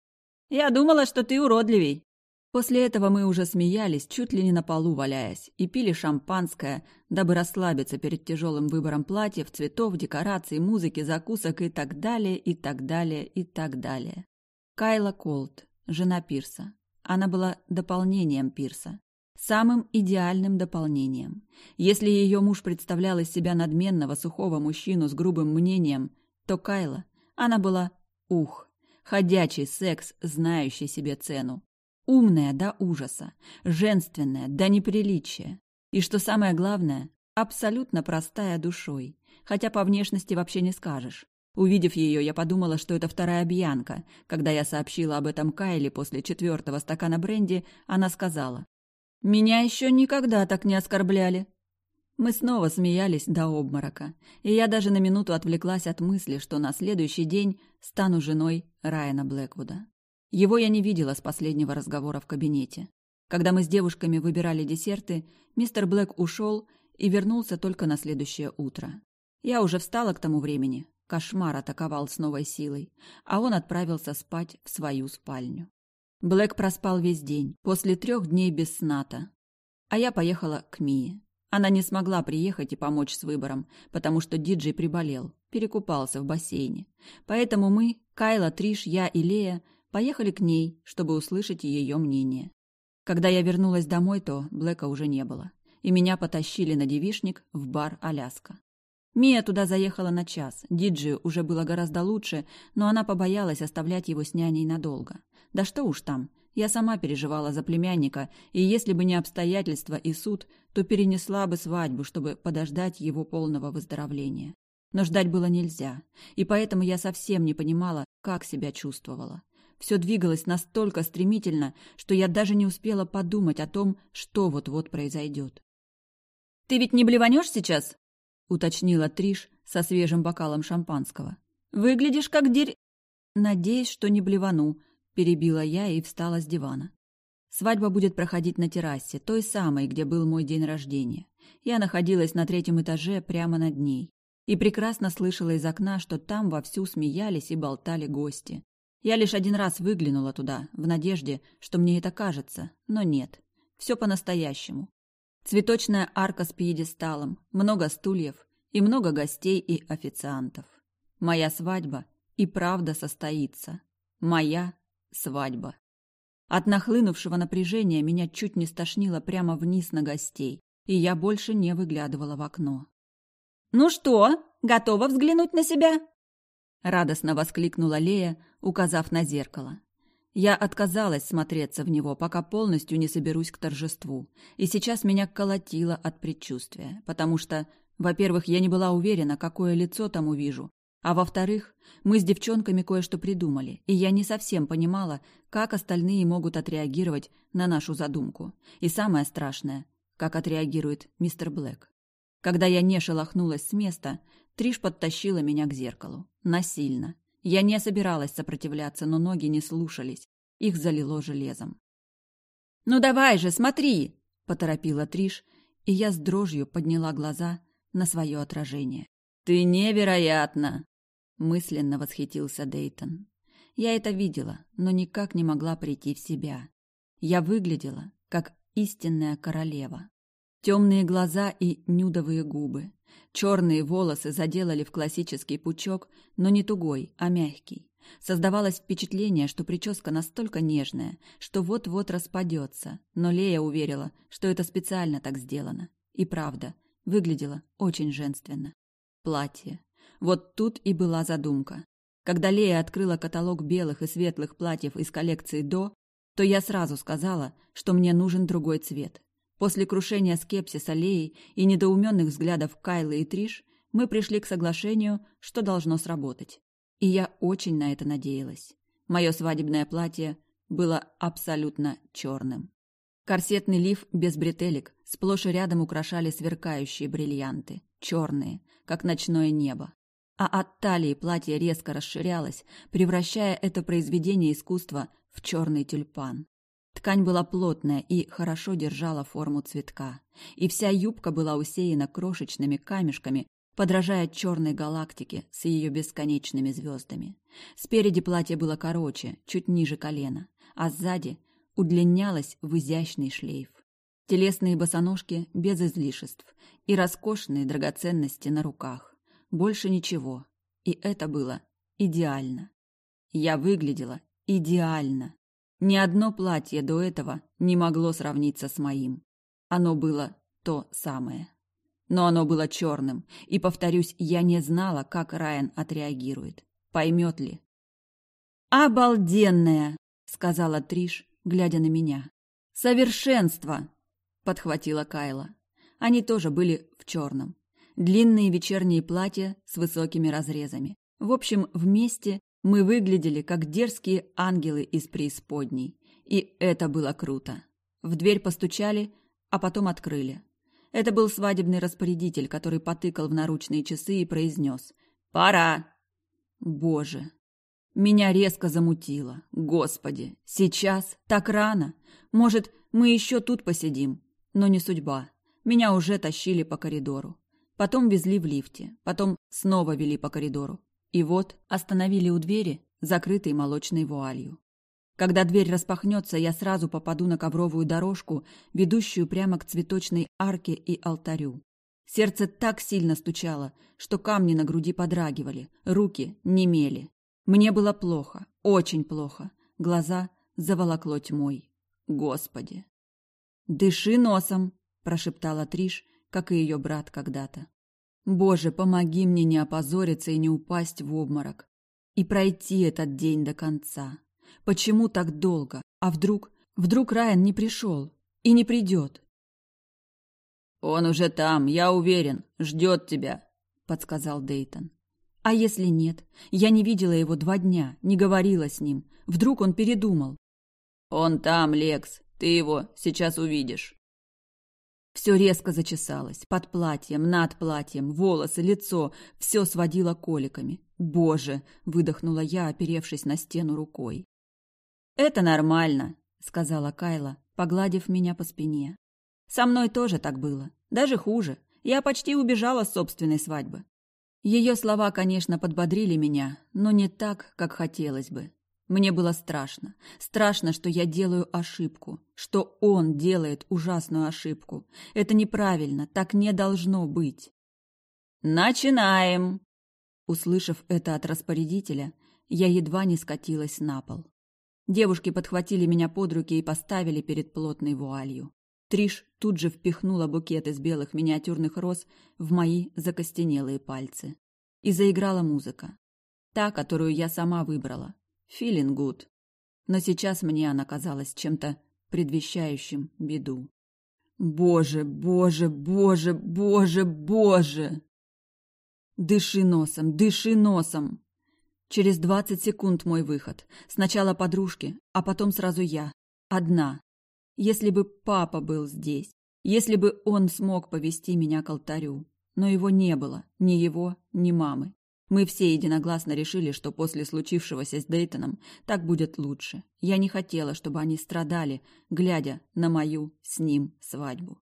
«Я думала, что ты уродливей». После этого мы уже смеялись, чуть ли не на полу валяясь, и пили шампанское, дабы расслабиться перед тяжелым выбором платьев, цветов, декораций, музыки, закусок и так далее, и так далее, и так далее. Кайла Колт, жена Пирса. Она была дополнением Пирса. Самым идеальным дополнением. Если ее муж представлял из себя надменного, сухого мужчину с грубым мнением, то Кайла, она была ух, ходячий секс, знающий себе цену. Умная до ужаса, женственная до неприличия. И что самое главное, абсолютно простая душой. Хотя по внешности вообще не скажешь. Увидев ее, я подумала, что это вторая Бьянка. Когда я сообщила об этом Кайле после четвертого стакана бренди, она сказала. «Меня еще никогда так не оскорбляли». Мы снова смеялись до обморока, и я даже на минуту отвлеклась от мысли, что на следующий день стану женой Райана Блэквуда. Его я не видела с последнего разговора в кабинете. Когда мы с девушками выбирали десерты, мистер Блэк ушел и вернулся только на следующее утро. Я уже встала к тому времени, кошмар атаковал с новой силой, а он отправился спать в свою спальню. Блэк проспал весь день, после трех дней без сната. А я поехала к Мии. Она не смогла приехать и помочь с выбором, потому что диджей приболел, перекупался в бассейне. Поэтому мы, Кайла, Триш, я и Лея, Поехали к ней, чтобы услышать ее мнение. Когда я вернулась домой, то Блэка уже не было, и меня потащили на девишник в бар «Аляска». Мия туда заехала на час, Диджи уже было гораздо лучше, но она побоялась оставлять его с няней надолго. Да что уж там, я сама переживала за племянника, и если бы не обстоятельства и суд, то перенесла бы свадьбу, чтобы подождать его полного выздоровления. Но ждать было нельзя, и поэтому я совсем не понимала, как себя чувствовала. Все двигалось настолько стремительно, что я даже не успела подумать о том, что вот-вот произойдет. «Ты ведь не блеванешь сейчас?» — уточнила Триш со свежим бокалом шампанского. «Выглядишь как дерь...» «Надеюсь, что не блевану», — перебила я и встала с дивана. Свадьба будет проходить на террасе, той самой, где был мой день рождения. Я находилась на третьем этаже прямо над ней и прекрасно слышала из окна, что там вовсю смеялись и болтали гости. Я лишь один раз выглянула туда, в надежде, что мне это кажется, но нет. Все по-настоящему. Цветочная арка с пьедесталом, много стульев и много гостей и официантов. Моя свадьба и правда состоится. Моя свадьба. От нахлынувшего напряжения меня чуть не стошнило прямо вниз на гостей, и я больше не выглядывала в окно. «Ну что, готова взглянуть на себя?» Радостно воскликнула Лея, указав на зеркало. Я отказалась смотреться в него, пока полностью не соберусь к торжеству. И сейчас меня колотило от предчувствия, потому что, во-первых, я не была уверена, какое лицо там увижу, а во-вторых, мы с девчонками кое-что придумали, и я не совсем понимала, как остальные могут отреагировать на нашу задумку. И самое страшное, как отреагирует мистер Блэк. Когда я не шелохнулась с места, Триш подтащила меня к зеркалу. Насильно. Я не собиралась сопротивляться, но ноги не слушались. Их залило железом. «Ну давай же, смотри!» – поторопила Триш, и я с дрожью подняла глаза на свое отражение. «Ты невероятна!» – мысленно восхитился Дейтон. Я это видела, но никак не могла прийти в себя. Я выглядела, как истинная королева. Темные глаза и нюдовые губы. Черные волосы заделали в классический пучок, но не тугой, а мягкий. Создавалось впечатление, что прическа настолько нежная, что вот-вот распадется, но Лея уверила, что это специально так сделано. И правда, выглядела очень женственно. Платье. Вот тут и была задумка. Когда Лея открыла каталог белых и светлых платьев из коллекции «До», то я сразу сказала, что мне нужен другой цвет. После крушения скепсиса Леи и недоуменных взглядов Кайлы и Триш мы пришли к соглашению, что должно сработать. И я очень на это надеялась. Мое свадебное платье было абсолютно черным. Корсетный лиф без бретелек сплошь и рядом украшали сверкающие бриллианты, черные, как ночное небо. А от талии платье резко расширялось, превращая это произведение искусства в черный тюльпан. Ткань была плотная и хорошо держала форму цветка, и вся юбка была усеяна крошечными камешками, подражая черной галактике с ее бесконечными звездами. Спереди платье было короче, чуть ниже колена, а сзади удлинялось в изящный шлейф. Телесные босоножки без излишеств и роскошные драгоценности на руках. Больше ничего. И это было идеально. Я выглядела идеально. Ни одно платье до этого не могло сравниться с моим. Оно было то самое но оно было черным, и, повторюсь, я не знала, как Райан отреагирует. Поймет ли? «Обалденная!» — сказала Триш, глядя на меня. «Совершенство!» — подхватила Кайла. Они тоже были в черном. Длинные вечерние платья с высокими разрезами. В общем, вместе мы выглядели как дерзкие ангелы из преисподней. И это было круто. В дверь постучали, а потом открыли. Это был свадебный распорядитель, который потыкал в наручные часы и произнес «Пора!». Боже! Меня резко замутило. Господи! Сейчас? Так рано? Может, мы еще тут посидим? Но не судьба. Меня уже тащили по коридору. Потом везли в лифте. Потом снова вели по коридору. И вот остановили у двери, закрытой молочной вуалью. Когда дверь распахнется, я сразу попаду на ковровую дорожку, ведущую прямо к цветочной арке и алтарю. Сердце так сильно стучало, что камни на груди подрагивали, руки немели. Мне было плохо, очень плохо. Глаза заволокло тьмой. Господи! «Дыши носом!» – прошептала Триш, как и ее брат когда-то. «Боже, помоги мне не опозориться и не упасть в обморок. И пройти этот день до конца. Почему так долго? А вдруг... Вдруг Райан не пришел и не придет? «Он уже там, я уверен, ждет тебя», — подсказал Дейтон. «А если нет? Я не видела его два дня, не говорила с ним. Вдруг он передумал?» «Он там, Лекс, ты его сейчас увидишь». Все резко зачесалось, под платьем, над платьем, волосы, лицо, все сводило коликами. «Боже!» — выдохнула я, оперевшись на стену рукой. «Это нормально», — сказала Кайла, погладив меня по спине. «Со мной тоже так было. Даже хуже. Я почти убежала с собственной свадьбы». Ее слова, конечно, подбодрили меня, но не так, как хотелось бы. Мне было страшно. Страшно, что я делаю ошибку, что он делает ужасную ошибку. Это неправильно, так не должно быть. «Начинаем!» Услышав это от распорядителя, я едва не скатилась на пол. Девушки подхватили меня под руки и поставили перед плотной вуалью. Триш тут же впихнула букет из белых миниатюрных роз в мои закостенелые пальцы. И заиграла музыка. Та, которую я сама выбрала. Feeling good. Но сейчас мне она казалась чем-то предвещающим беду. Боже, боже, боже, боже, боже! Дыши носом, дыши носом! Через двадцать секунд мой выход. Сначала подружки, а потом сразу я. Одна. Если бы папа был здесь. Если бы он смог повести меня к алтарю. Но его не было. Ни его, ни мамы. Мы все единогласно решили, что после случившегося с Дейтоном так будет лучше. Я не хотела, чтобы они страдали, глядя на мою с ним свадьбу.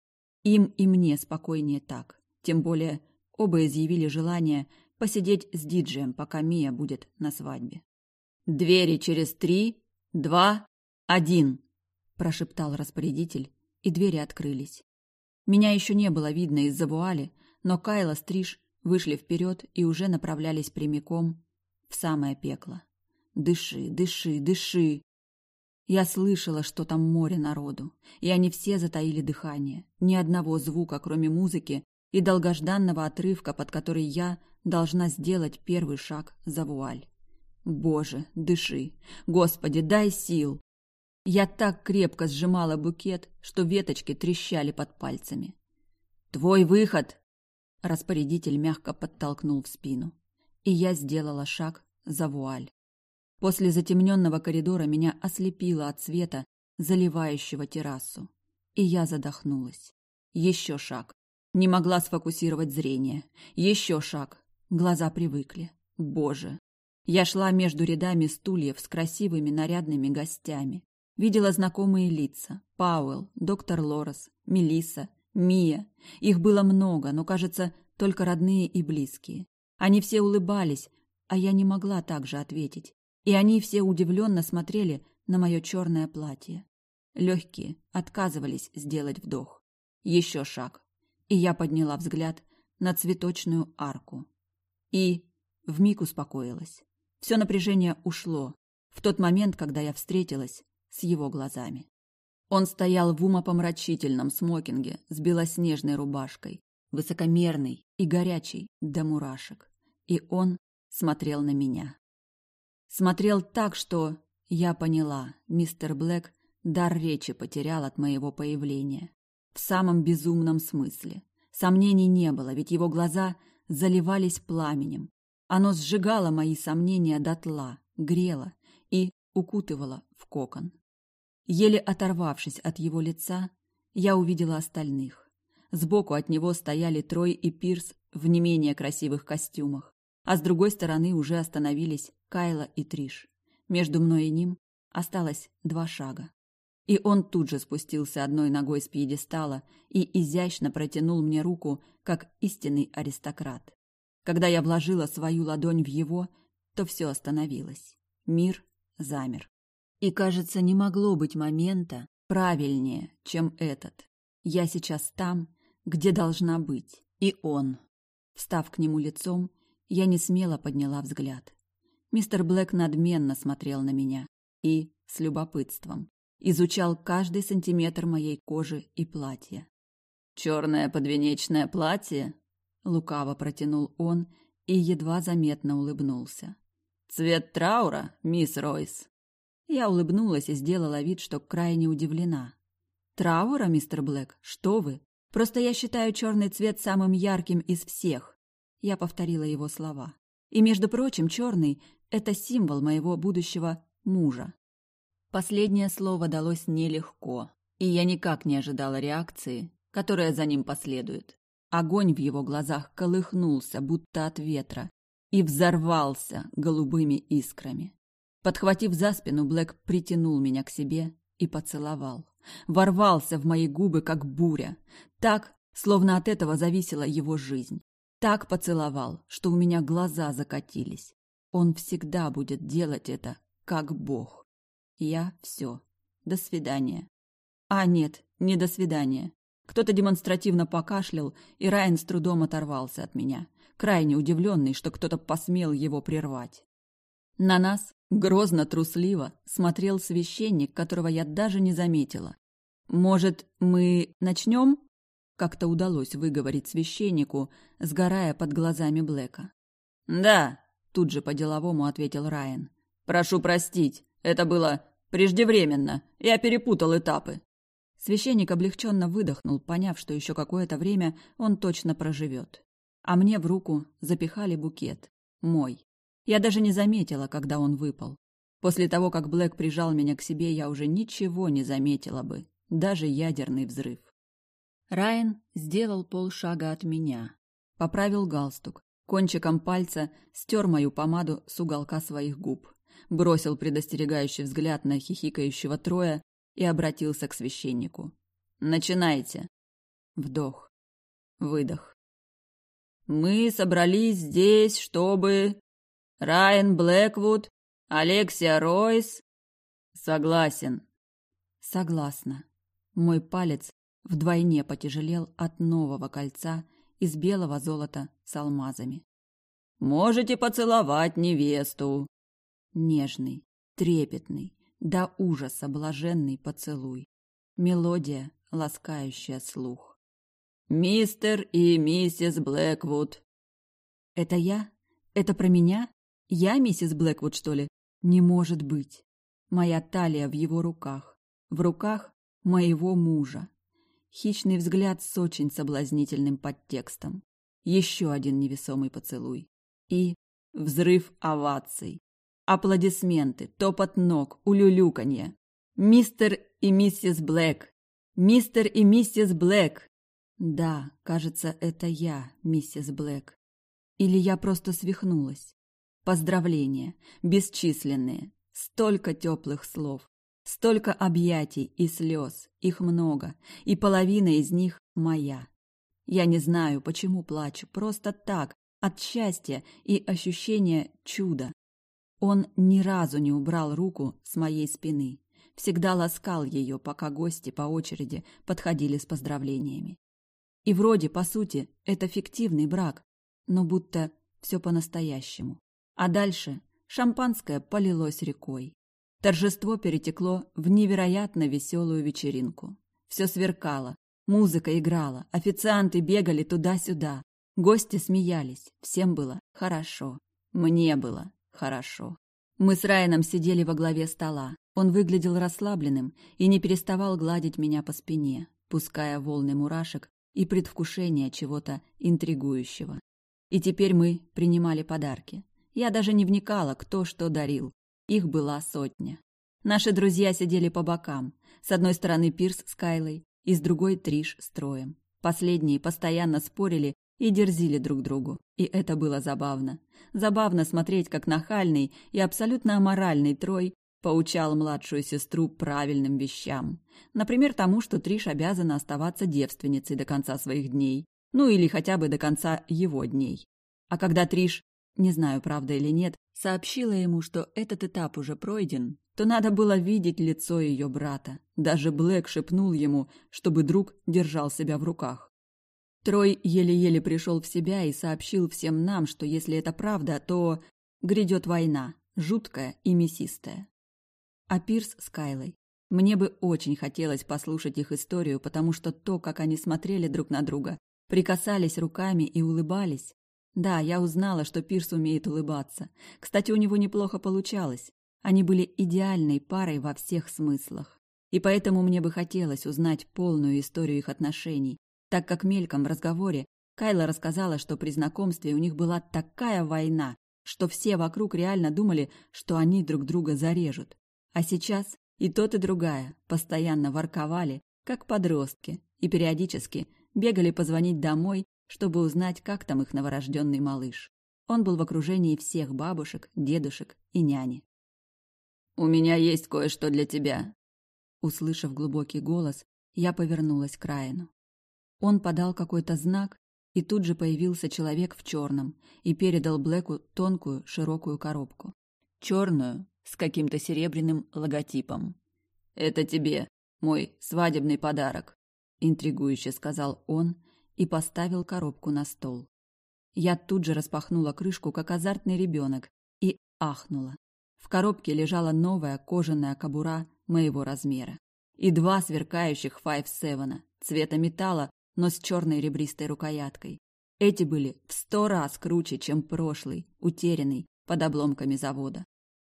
Им и мне спокойнее так. Тем более оба изъявили желание посидеть с диджеем, пока Мия будет на свадьбе. «Двери через три, два, один», – прошептал распорядитель, и двери открылись. Меня еще не было видно из-за вуали, но Кайла Стриж вышли вперед и уже направлялись прямиком в самое пекло. Дыши, дыши, дыши. Я слышала, что там море народу, и они все затаили дыхание. Ни одного звука, кроме музыки и долгожданного отрывка, под который я должна сделать первый шаг за вуаль. Боже, дыши. Господи, дай сил. Я так крепко сжимала букет, что веточки трещали под пальцами. Твой выход, Распорядитель мягко подтолкнул в спину. И я сделала шаг за вуаль. После затемненного коридора меня ослепило от света, заливающего террасу. И я задохнулась. Еще шаг. Не могла сфокусировать зрение. Еще шаг. Глаза привыкли. Боже. Я шла между рядами стульев с красивыми нарядными гостями. Видела знакомые лица. Пауэлл, доктор Лорес, Мелисса, Мия. Их было много, но, кажется, только родные и близкие. Они все улыбались, а я не могла так же ответить. И они все удивленно смотрели на мое черное платье. Легкие отказывались сделать вдох. Еще шаг. И я подняла взгляд на цветочную арку. И вмиг успокоилась. Все напряжение ушло в тот момент, когда я встретилась с его глазами. Он стоял в умопомрачительном смокинге с белоснежной рубашкой, высокомерный и горячий до мурашек. И он смотрел на меня. Смотрел так, что я поняла, мистер Блэк дар речи потерял от моего появления. В самом безумном смысле. Сомнений не было, ведь его глаза заливались пламенем. Оно сжигало мои сомнения дотла, грело и укутывало в кокон. Еле оторвавшись от его лица, я увидела остальных. Сбоку от него стояли Трой и Пирс в не менее красивых костюмах, а с другой стороны уже остановились Кайла и Триш. Между мной и ним осталось два шага. И он тут же спустился одной ногой с пьедестала и изящно протянул мне руку, как истинный аристократ. Когда я вложила свою ладонь в его, то все остановилось. Мир замер. И, кажется, не могло быть момента правильнее, чем этот. Я сейчас там, где должна быть, и он. Встав к нему лицом, я не смело подняла взгляд. Мистер Блэк надменно смотрел на меня и с любопытством изучал каждый сантиметр моей кожи и платья. «Черное подвенечное платье?» — лукаво протянул он и едва заметно улыбнулся. «Цвет траура, мисс Ройс?» Я улыбнулась и сделала вид, что крайне удивлена. «Траура, мистер Блэк? Что вы? Просто я считаю черный цвет самым ярким из всех». Я повторила его слова. «И, между прочим, черный — это символ моего будущего мужа». Последнее слово далось нелегко, и я никак не ожидала реакции, которая за ним последует. Огонь в его глазах колыхнулся, будто от ветра, и взорвался голубыми искрами. Подхватив за спину, Блэк притянул меня к себе и поцеловал. Ворвался в мои губы, как буря. Так, словно от этого зависела его жизнь. Так поцеловал, что у меня глаза закатились. Он всегда будет делать это, как Бог. Я все. До свидания. А нет, не до свидания. Кто-то демонстративно покашлял, и Райан с трудом оторвался от меня, крайне удивленный, что кто-то посмел его прервать. На нас грозно-трусливо смотрел священник, которого я даже не заметила. «Может, мы начнем?» Как-то удалось выговорить священнику, сгорая под глазами Блэка. «Да», — тут же по-деловому ответил Райан. «Прошу простить, это было преждевременно, я перепутал этапы». Священник облегченно выдохнул, поняв, что еще какое-то время он точно проживет. А мне в руку запихали букет. Мой. Я даже не заметила, когда он выпал. После того, как Блэк прижал меня к себе, я уже ничего не заметила бы, даже ядерный взрыв. Райан сделал полшага от меня, поправил галстук, Кончиком пальца стер мою помаду с уголка своих губ, бросил предостерегающий взгляд на хихикающего Троя и обратился к священнику. «Начинайте!» Вдох. Выдох. «Мы собрались здесь, чтобы...» «Райан Блэквуд, Алексия Ройс...» «Согласен». «Согласна». Мой палец вдвойне потяжелел от нового кольца из белого золота с алмазами. «Можете поцеловать невесту!» Нежный, трепетный, до ужаса блаженный поцелуй. Мелодия, ласкающая слух. «Мистер и миссис Блэквуд!» «Это я? Это про меня? Я миссис Блэквуд, что ли? Не может быть!» Моя талия в его руках, в руках моего мужа. Хищный взгляд с очень соблазнительным подтекстом. Еще один невесомый поцелуй. И взрыв оваций. Аплодисменты, топот ног, улюлюканье. Мистер и миссис Блэк. Мистер и миссис Блэк. Да, кажется, это я, миссис Блэк. Или я просто свихнулась. Поздравления, бесчисленные, столько теплых слов. Столько объятий и слез, их много, и половина из них моя. Я не знаю, почему плачу, просто так, от счастья и ощущения чуда. Он ни разу не убрал руку с моей спины, всегда ласкал ее, пока гости по очереди подходили с поздравлениями. И вроде, по сути, это фиктивный брак, но будто все по-настоящему. А дальше шампанское полилось рекой. Торжество перетекло в невероятно веселую вечеринку. Все сверкало, музыка играла, официанты бегали туда-сюда, гости смеялись, всем было хорошо. Мне было хорошо. Мы с Райаном сидели во главе стола. Он выглядел расслабленным и не переставал гладить меня по спине, пуская волны мурашек и предвкушение чего-то интригующего. И теперь мы принимали подарки. Я даже не вникала, кто что дарил, их была сотня. Наши друзья сидели по бокам. С одной стороны Пирс с Кайлой, и с другой Триш с Троем. Последние постоянно спорили и дерзили друг другу. И это было забавно. Забавно смотреть, как нахальный и абсолютно аморальный Трой поучал младшую сестру правильным вещам. Например, тому, что Триш обязана оставаться девственницей до конца своих дней. Ну или хотя бы до конца его дней. А когда Триш, не знаю, правда или нет, сообщила ему, что этот этап уже пройден, то надо было видеть лицо ее брата. Даже Блэк шепнул ему, чтобы друг держал себя в руках. Трой еле-еле пришел в себя и сообщил всем нам, что если это правда, то грядет война, жуткая и мясистая. А Пирс с Кайлой. Мне бы очень хотелось послушать их историю, потому что то, как они смотрели друг на друга, прикасались руками и улыбались, да, я узнала, что Пирс умеет улыбаться. Кстати, у него неплохо получалось. Они были идеальной парой во всех смыслах. И поэтому мне бы хотелось узнать полную историю их отношений, так как мельком в разговоре Кайла рассказала, что при знакомстве у них была такая война, что все вокруг реально думали, что они друг друга зарежут. А сейчас и тот, и другая постоянно ворковали, как подростки, и периодически бегали позвонить домой чтобы узнать, как там их новорожденный малыш. Он был в окружении всех бабушек, дедушек и няни. «У меня есть кое-что для тебя». Услышав глубокий голос, я повернулась к Райану. Он подал какой-то знак, и тут же появился человек в черном и передал Блэку тонкую, широкую коробку. Черную, с каким-то серебряным логотипом. «Это тебе, мой свадебный подарок», — интригующе сказал он и поставил коробку на стол. Я тут же распахнула крышку, как азартный ребенок, и ахнула. В коробке лежала новая кожаная кобура моего размера. И два сверкающих Five Seven цвета металла, но с черной ребристой рукояткой. Эти были в сто раз круче, чем прошлый, утерянный под обломками завода.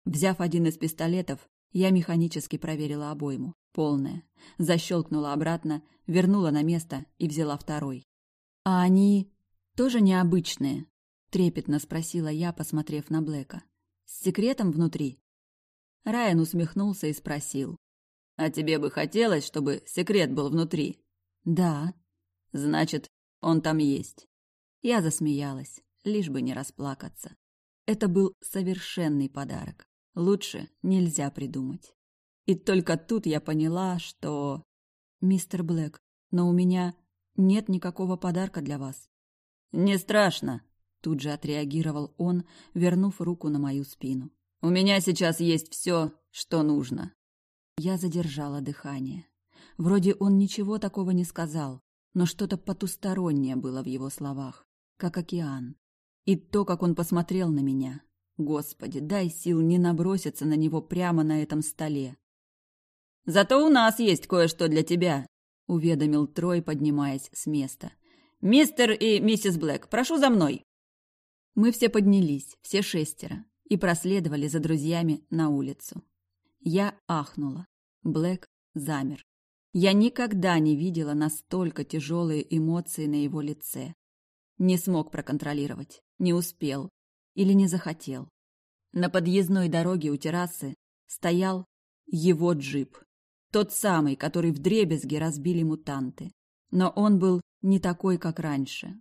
Взяв один из пистолетов, я механически проверила обойму, полная, защелкнула обратно, вернула на место и взяла второй. «А они тоже необычные?» – трепетно спросила я, посмотрев на Блэка. «С секретом внутри?» Райан усмехнулся и спросил. «А тебе бы хотелось, чтобы секрет был внутри?» «Да». «Значит, он там есть». Я засмеялась. лишь бы не расплакаться. Это был совершенный подарок. Лучше нельзя придумать. И только тут я поняла, что... Мистер Блэк, но у меня нет никакого подарка для вас. Не страшно, тут же отреагировал он, вернув руку на мою спину. У меня сейчас есть все, что нужно. Я задержала дыхание. Вроде он ничего такого не сказал, но что-то потустороннее было в его словах, как океан. И то, как он посмотрел на меня. Господи, дай сил не наброситься на него прямо на этом столе. «Зато у нас есть кое-что для тебя», — уведомил Трой, поднимаясь с места. «Мистер и миссис Блэк, прошу за мной». Мы все поднялись, все шестеро, и проследовали за друзьями на улицу. Я ахнула. Блэк замер. Я никогда не видела настолько тяжелые эмоции на его лице. Не смог проконтролировать, не успел или не захотел. На подъездной дороге у террасы стоял его джип. Тот самый, который вдребезги разбили мутанты. Но он был не такой, как раньше.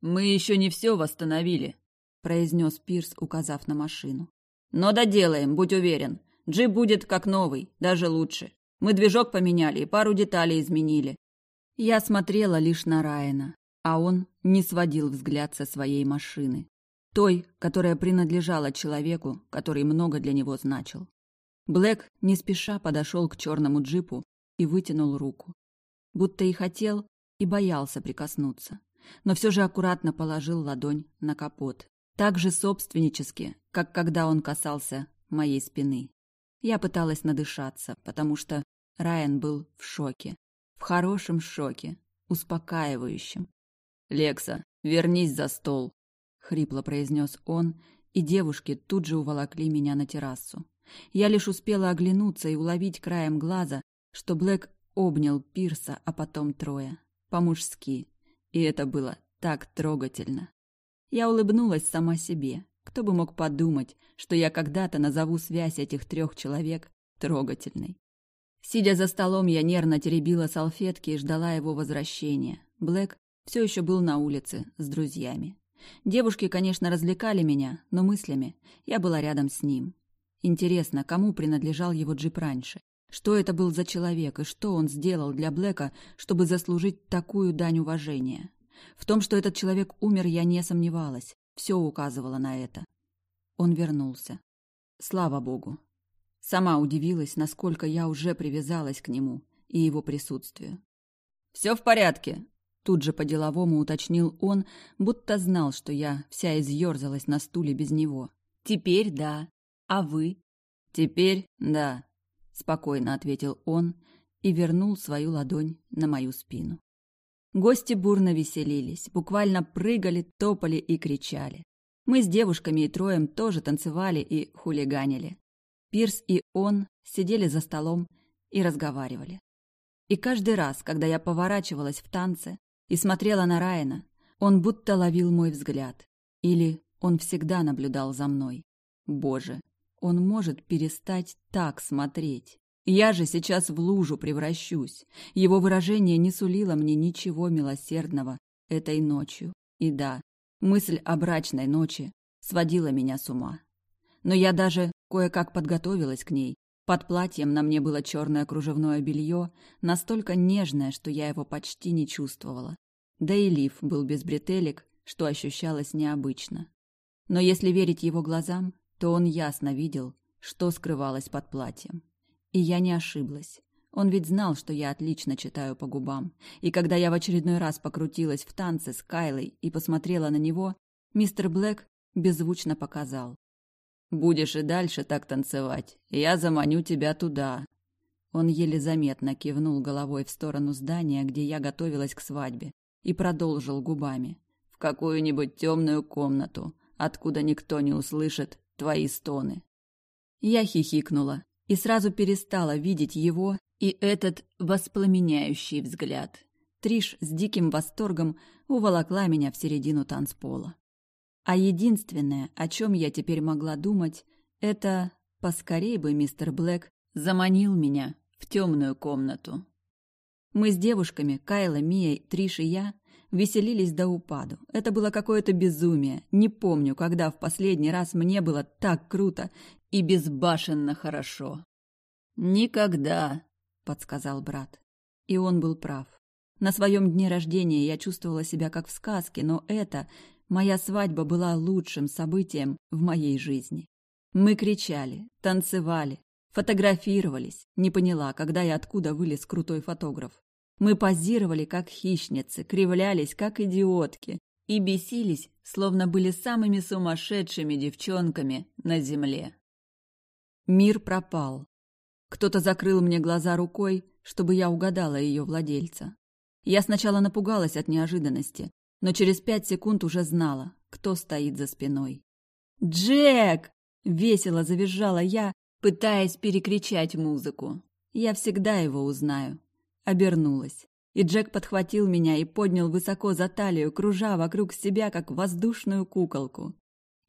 «Мы еще не все восстановили», – произнес Пирс, указав на машину. «Но доделаем, будь уверен. Джип будет как новый, даже лучше. Мы движок поменяли и пару деталей изменили. Я смотрела лишь на Райана, а он не сводил взгляд со своей машины. Той, которая принадлежала человеку, который много для него значил. Блэк не спеша подошел к черному джипу и вытянул руку. Будто и хотел, и боялся прикоснуться. Но все же аккуратно положил ладонь на капот. Так же собственнически, как когда он касался моей спины. Я пыталась надышаться, потому что Райан был в шоке. В хорошем шоке, успокаивающем. «Лекса, вернись за стол», — хрипло произнес он, и девушки тут же уволокли меня на террасу. Я лишь успела оглянуться и уловить краем глаза, что Блэк обнял Пирса, а потом Троя. По-мужски. И это было так трогательно. Я улыбнулась сама себе. Кто бы мог подумать, что я когда-то назову связь этих трех человек трогательной. Сидя за столом, я нервно теребила салфетки и ждала его возвращения. Блэк все еще был на улице с друзьями. Девушки, конечно, развлекали меня, но мыслями я была рядом с ним. Интересно, кому принадлежал его джип раньше? Что это был за человек и что он сделал для Блэка, чтобы заслужить такую дань уважения? В том, что этот человек умер, я не сомневалась. Все указывало на это. Он вернулся. Слава богу. Сама удивилась, насколько я уже привязалась к нему и его присутствию. «Все в порядке», — тут же по-деловому уточнил он, будто знал, что я вся изъерзалась на стуле без него. «Теперь да. А вы?» «Теперь да», — спокойно ответил он и вернул свою ладонь на мою спину. Гости бурно веселились, буквально прыгали, топали и кричали. Мы с девушками и троем тоже танцевали и хулиганили. Пирс и он сидели за столом и разговаривали. И каждый раз, когда я поворачивалась в танце и смотрела на Райана, он будто ловил мой взгляд. Или он всегда наблюдал за мной. Боже, он может перестать так смотреть. Я же сейчас в лужу превращусь. Его выражение не сулило мне ничего милосердного этой ночью. И да, мысль о брачной ночи сводила меня с ума. Но я даже кое-как подготовилась к ней. Под платьем на мне было черное кружевное белье, настолько нежное, что я его почти не чувствовала. Да и лиф был без бретелек, что ощущалось необычно. Но если верить его глазам, то он ясно видел, что скрывалось под платьем. И я не ошиблась. Он ведь знал, что я отлично читаю по губам. И когда я в очередной раз покрутилась в танце с Кайлой и посмотрела на него, мистер Блэк беззвучно показал. «Будешь и дальше так танцевать, я заманю тебя туда». Он еле заметно кивнул головой в сторону здания, где я готовилась к свадьбе, и продолжил губами. «В какую-нибудь темную комнату, откуда никто не услышит твои стоны». Я хихикнула, и сразу перестала видеть его и этот воспламеняющий взгляд. Триш с диким восторгом уволокла меня в середину танцпола. А единственное, о чем я теперь могла думать, это поскорей бы мистер Блэк заманил меня в темную комнату. Мы с девушками, Кайла, Мия, Триш и я, Веселились до упаду. Это было какое-то безумие. Не помню, когда в последний раз мне было так круто и безбашенно хорошо. «Никогда», — подсказал брат. И он был прав. На своем дне рождения я чувствовала себя как в сказке, но это, моя свадьба, была лучшим событием в моей жизни. Мы кричали, танцевали, фотографировались. Не поняла, когда и откуда вылез крутой фотограф. Мы позировали, как хищницы, кривлялись, как идиотки, и бесились, словно были самыми сумасшедшими девчонками на земле. Мир пропал. Кто-то закрыл мне глаза рукой, чтобы я угадала ее владельца. Я сначала напугалась от неожиданности, но через пять секунд уже знала, кто стоит за спиной. «Джек!» Весело завизжала я, пытаясь перекричать музыку. Я всегда его узнаю. Обернулась. И Джек подхватил меня и поднял высоко за талию, кружа вокруг себя, как воздушную куколку.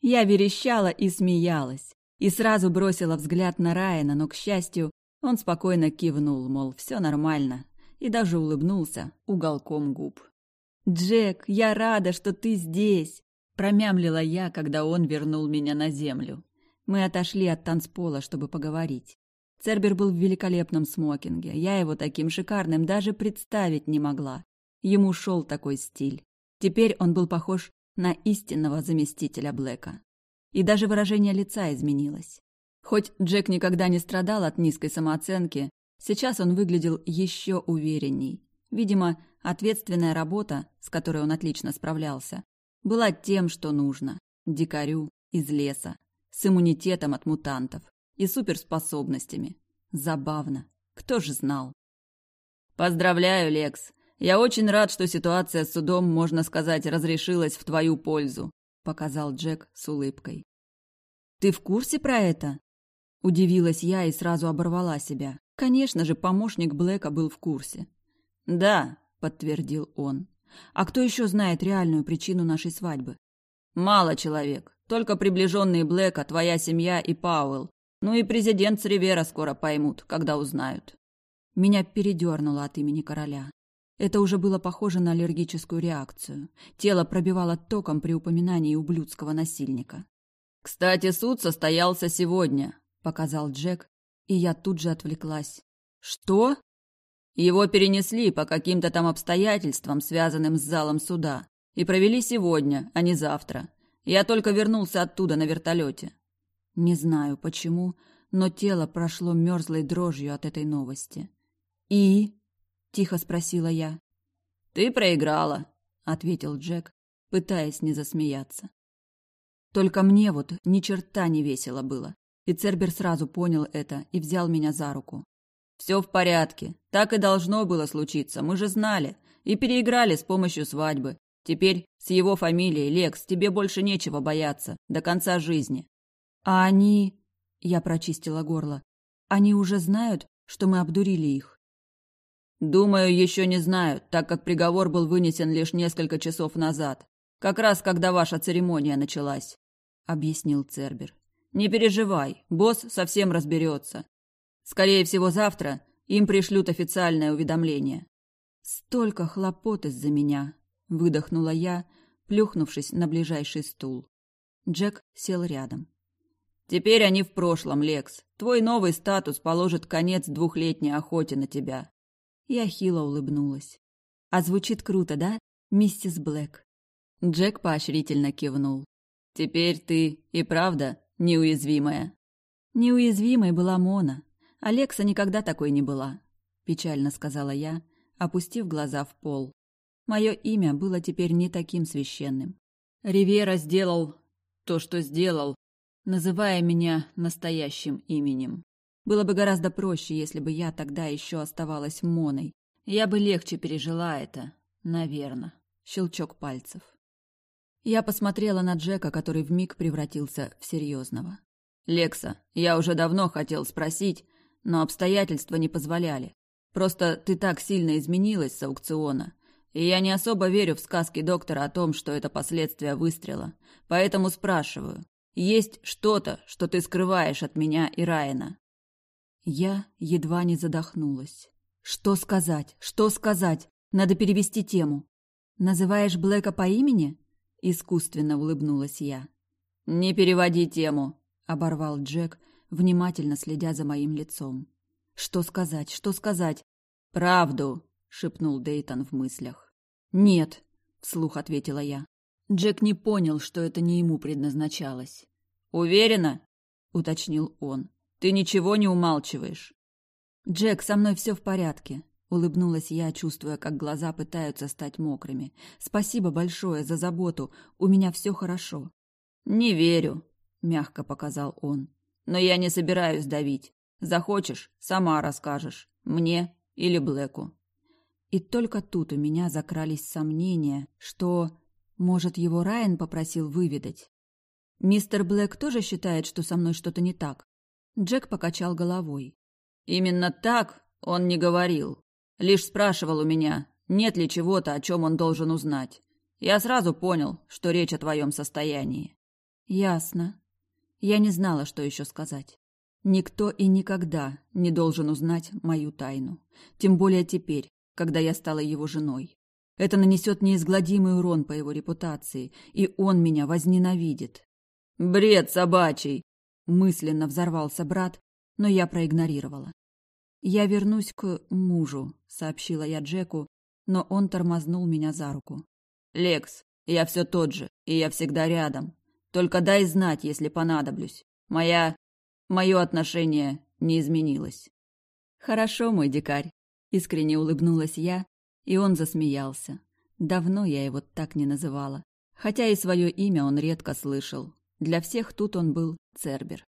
Я верещала и смеялась. И сразу бросила взгляд на Райана, но, к счастью, он спокойно кивнул, мол, все нормально, и даже улыбнулся уголком губ. «Джек, я рада, что ты здесь!» – промямлила я, когда он вернул меня на землю. Мы отошли от танцпола, чтобы поговорить. Цербер был в великолепном смокинге. Я его таким шикарным даже представить не могла. Ему шел такой стиль. Теперь он был похож на истинного заместителя Блэка. И даже выражение лица изменилось. Хоть Джек никогда не страдал от низкой самооценки, сейчас он выглядел еще уверенней. Видимо, ответственная работа, с которой он отлично справлялся, была тем, что нужно. Дикарю из леса, с иммунитетом от мутантов и суперспособностями. Забавно. Кто же знал? Поздравляю, Лекс. Я очень рад, что ситуация с судом, можно сказать, разрешилась в твою пользу, показал Джек с улыбкой. Ты в курсе про это? Удивилась я и сразу оборвала себя. Конечно же, помощник Блэка был в курсе. Да, подтвердил он. А кто еще знает реальную причину нашей свадьбы? Мало человек. Только приближенные Блэка, твоя семья и Пауэлл. Ну и президент с Ривера скоро поймут, когда узнают. Меня передернуло от имени короля. Это уже было похоже на аллергическую реакцию. Тело пробивало током при упоминании ублюдского насильника. «Кстати, суд состоялся сегодня», — показал Джек, и я тут же отвлеклась. «Что?» «Его перенесли по каким-то там обстоятельствам, связанным с залом суда, и провели сегодня, а не завтра. Я только вернулся оттуда на вертолете. Не знаю почему, но тело прошло мерзлой дрожью от этой новости. «И?» – тихо спросила я. «Ты проиграла», – ответил Джек, пытаясь не засмеяться. Только мне вот ни черта не весело было, и Цербер сразу понял это и взял меня за руку. «Все в порядке. Так и должно было случиться, мы же знали. И переиграли с помощью свадьбы. Теперь с его фамилией, Лекс, тебе больше нечего бояться до конца жизни. А они... Я прочистила горло. Они уже знают, что мы обдурили их? Думаю, еще не знают, так как приговор был вынесен лишь несколько часов назад. Как раз, когда ваша церемония началась, — объяснил Цербер. Не переживай, босс совсем разберется. Скорее всего, завтра им пришлют официальное уведомление. Столько хлопот из-за меня, выдохнула я, плюхнувшись на ближайший стул. Джек сел рядом. Теперь они в прошлом, Лекс. Твой новый статус положит конец двухлетней охоте на тебя. Я хило улыбнулась. А звучит круто, да, миссис Блэк? Джек поощрительно кивнул. Теперь ты и правда неуязвимая. Неуязвимой была Мона. Алекса никогда такой не была, печально сказала я, опустив глаза в пол. Мое имя было теперь не таким священным. Ривера сделал то, что сделал, называя меня настоящим именем. Было бы гораздо проще, если бы я тогда еще оставалась Моной. Я бы легче пережила это, наверное. Щелчок пальцев. Я посмотрела на Джека, который вмиг превратился в серьезного. «Лекса, я уже давно хотел спросить, но обстоятельства не позволяли. Просто ты так сильно изменилась с аукциона, и я не особо верю в сказки доктора о том, что это последствия выстрела. Поэтому спрашиваю, есть что-то, что ты скрываешь от меня и Райана?» Я едва не задохнулась. «Что сказать? Что сказать? Надо перевести тему». «Называешь Блэка по имени?» — искусственно улыбнулась я. «Не переводи тему», — оборвал Джек, внимательно следя за моим лицом. «Что сказать? Что сказать?» «Правду», — шепнул Дейтон в мыслях. «Нет», — вслух ответила я. Джек не понял, что это не ему предназначалось. «Уверена?» — уточнил он. «Ты ничего не умалчиваешь?» «Джек, со мной все в порядке», — улыбнулась я, чувствуя, как глаза пытаются стать мокрыми. «Спасибо большое за заботу. У меня все хорошо». «Не верю», — мягко показал он. «Но я не собираюсь давить. Захочешь, сама расскажешь. Мне или Блэку». И только тут у меня закрались сомнения, что, может, его Райан попросил выведать. Мистер Блэк тоже считает, что со мной что-то не так. Джек покачал головой. Именно так он не говорил. Лишь спрашивал у меня, нет ли чего-то, о чем он должен узнать. Я сразу понял, что речь о твоем состоянии. Ясно. Я не знала, что еще сказать. Никто и никогда не должен узнать мою тайну. Тем более теперь, когда я стала его женой. Это нанесет неизгладимый урон по его репутации, и он меня возненавидит. «Бред собачий!» – мысленно взорвался брат, но я проигнорировала. «Я вернусь к мужу», – сообщила я Джеку, но он тормознул меня за руку. «Лекс, я все тот же, и я всегда рядом. Только дай знать, если понадоблюсь. Моя... мое отношение не изменилось». «Хорошо, мой дикарь», Искренне улыбнулась я, и он засмеялся. Давно я его так не называла. Хотя и свое имя он редко слышал. Для всех тут он был Цербер.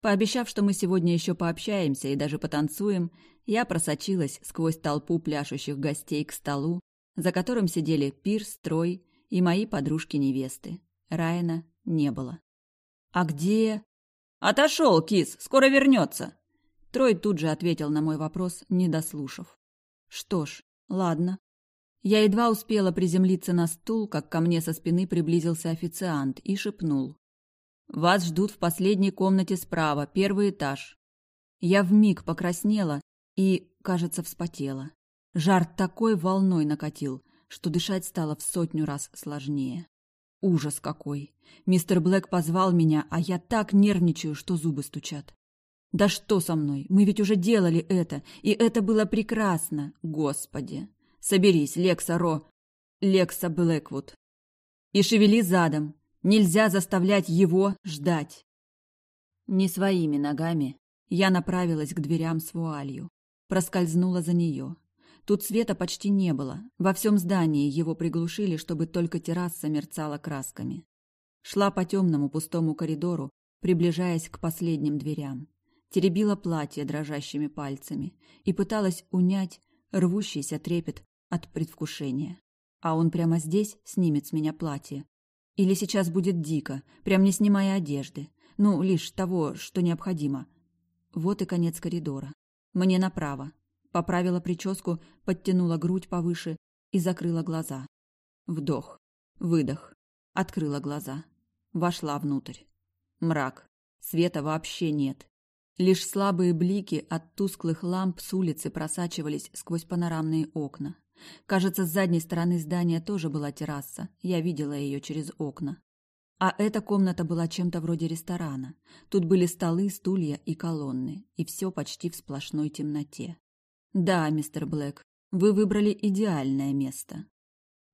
Пообещав, что мы сегодня еще пообщаемся и даже потанцуем, я просочилась сквозь толпу пляшущих гостей к столу, за которым сидели Пирс, Трой и мои подружки-невесты. Райана не было. «А где...» «Отошел, кис, скоро вернется!» Трой тут же ответил на мой вопрос, не дослушав. Что ж, ладно. Я едва успела приземлиться на стул, как ко мне со спины приблизился официант и шепнул. «Вас ждут в последней комнате справа, первый этаж». Я вмиг покраснела и, кажется, вспотела. Жар такой волной накатил, что дышать стало в сотню раз сложнее. Ужас какой! Мистер Блэк позвал меня, а я так нервничаю, что зубы стучат. Да что со мной? Мы ведь уже делали это, и это было прекрасно, господи. Соберись, Лекса Ро, Лекса Блэквуд. И шевели задом. Нельзя заставлять его ждать. Не своими ногами я направилась к дверям с вуалью. Проскользнула за нее. Тут света почти не было. Во всем здании его приглушили, чтобы только терраса мерцала красками. Шла по темному пустому коридору, приближаясь к последним дверям теребила платье дрожащими пальцами и пыталась унять рвущийся трепет от предвкушения. А он прямо здесь снимет с меня платье. Или сейчас будет дико, прям не снимая одежды. Ну, лишь того, что необходимо. Вот и конец коридора. Мне направо. Поправила прическу, подтянула грудь повыше и закрыла глаза. Вдох. Выдох. Открыла глаза. Вошла внутрь. Мрак. Света вообще нет. Лишь слабые блики от тусклых ламп с улицы просачивались сквозь панорамные окна. Кажется, с задней стороны здания тоже была терраса. Я видела ее через окна. А эта комната была чем-то вроде ресторана. Тут были столы, стулья и колонны, и все почти в сплошной темноте. Да, мистер Блэк, вы выбрали идеальное место.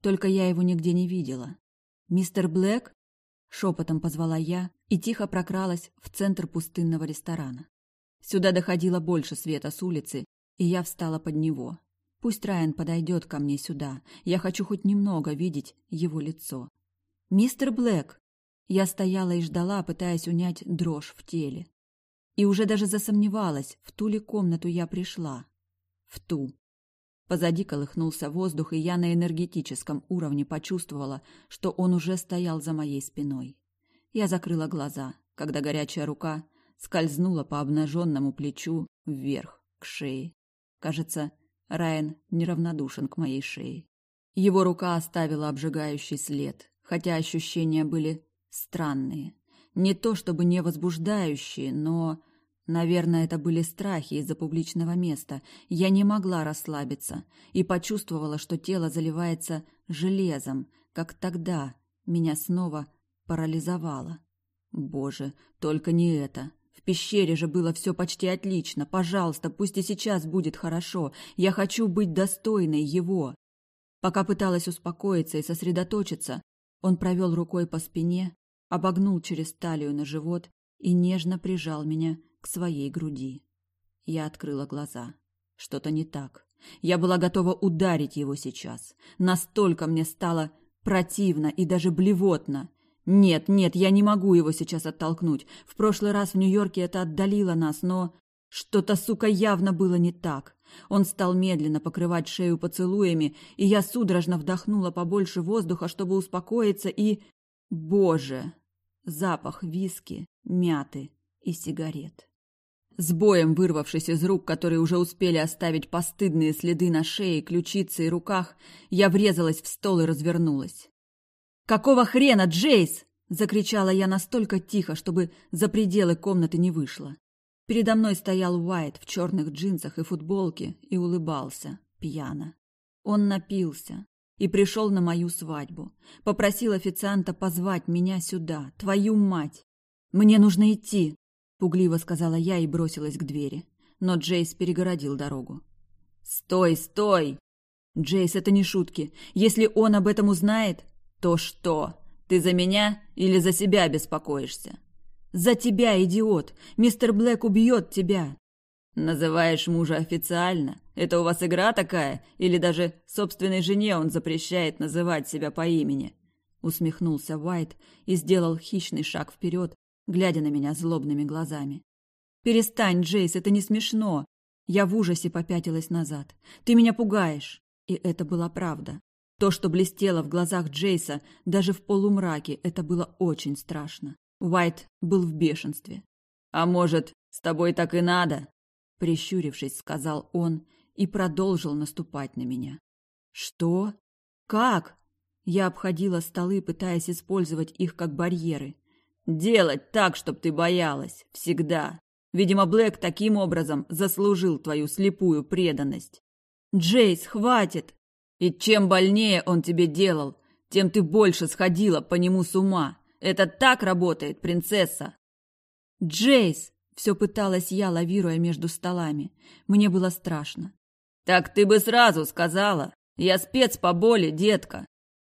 Только я его нигде не видела. Мистер Блэк? Шепотом позвала я и тихо прокралась в центр пустынного ресторана. Сюда доходило больше света с улицы, и я встала под него. Пусть Райан подойдет ко мне сюда. Я хочу хоть немного видеть его лицо. «Мистер Блэк!» Я стояла и ждала, пытаясь унять дрожь в теле. И уже даже засомневалась, в ту ли комнату я пришла. В ту. Позади колыхнулся воздух, и я на энергетическом уровне почувствовала, что он уже стоял за моей спиной. Я закрыла глаза, когда горячая рука скользнула по обнаженному плечу вверх, к шее. Кажется, Райан неравнодушен к моей шее. Его рука оставила обжигающий след, хотя ощущения были странные. Не то чтобы не возбуждающие, но Наверное, это были страхи из-за публичного места. Я не могла расслабиться и почувствовала, что тело заливается железом, как тогда меня снова парализовало. Боже, только не это. В пещере же было все почти отлично. Пожалуйста, пусть и сейчас будет хорошо. Я хочу быть достойной его. Пока пыталась успокоиться и сосредоточиться, он провел рукой по спине, обогнул через талию на живот и нежно прижал меня к своей груди. Я открыла глаза. Что-то не так. Я была готова ударить его сейчас. Настолько мне стало противно и даже блевотно. Нет, нет, я не могу его сейчас оттолкнуть. В прошлый раз в Нью-Йорке это отдалило нас, но что-то, сука, явно было не так. Он стал медленно покрывать шею поцелуями, и я судорожно вдохнула побольше воздуха, чтобы успокоиться, и... Боже! Запах виски, мяты и сигарет. С боем вырвавшись из рук, которые уже успели оставить постыдные следы на шее, ключице и руках, я врезалась в стол и развернулась. «Какого хрена, Джейс?» – закричала я настолько тихо, чтобы за пределы комнаты не вышло. Передо мной стоял Уайт в черных джинсах и футболке и улыбался, пьяно. Он напился и пришел на мою свадьбу. Попросил официанта позвать меня сюда, твою мать. «Мне нужно идти», пугливо сказала я и бросилась к двери. Но Джейс перегородил дорогу. Стой, стой! Джейс, это не шутки. Если он об этом узнает, то что? Ты за меня или за себя беспокоишься? За тебя, идиот. Мистер Блэк убьет тебя. Называешь мужа официально? Это у вас игра такая? Или даже собственной жене он запрещает называть себя по имени? Усмехнулся Уайт и сделал хищный шаг вперед, глядя на меня злобными глазами. «Перестань, Джейс, это не смешно!» Я в ужасе попятилась назад. «Ты меня пугаешь!» И это была правда. То, что блестело в глазах Джейса, даже в полумраке, это было очень страшно. Уайт был в бешенстве. «А может, с тобой так и надо?» Прищурившись, сказал он и продолжил наступать на меня. «Что? Как?» Я обходила столы, пытаясь использовать их как барьеры. Делать так, чтоб ты боялась. Всегда. Видимо, Блэк таким образом заслужил твою слепую преданность. Джейс, хватит! И чем больнее он тебе делал, тем ты больше сходила по нему с ума. Это так работает, принцесса. Джейс! Все пыталась я, лавируя между столами. Мне было страшно. Так ты бы сразу сказала. Я спец по боли, детка.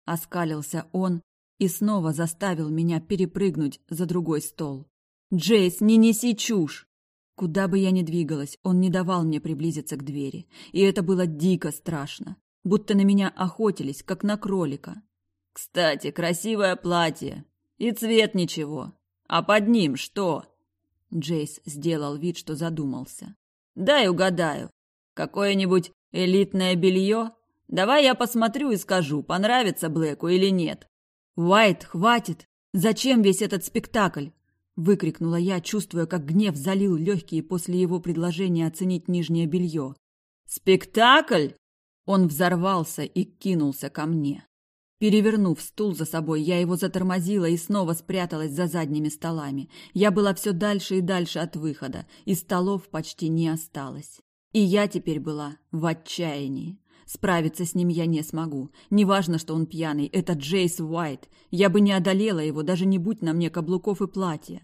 Оскалился он, и снова заставил меня перепрыгнуть за другой стол. «Джейс, не неси чушь!» Куда бы я ни двигалась, он не давал мне приблизиться к двери, и это было дико страшно, будто на меня охотились, как на кролика. «Кстати, красивое платье, и цвет ничего. А под ним что?» Джейс сделал вид, что задумался. «Дай угадаю. Какое-нибудь элитное белье? Давай я посмотрю и скажу, понравится Блэку или нет. «Уайт, хватит! Зачем весь этот спектакль?» Выкрикнула я, чувствуя, как гнев залил легкие после его предложения оценить нижнее белье. «Спектакль?» Он взорвался и кинулся ко мне. Перевернув стул за собой, я его затормозила и снова спряталась за задними столами. Я была все дальше и дальше от выхода, и столов почти не осталось. И я теперь была в отчаянии. Справиться с ним я не смогу. Неважно, что он пьяный, это Джейс Уайт. Я бы не одолела его, даже не будь на мне каблуков и платья.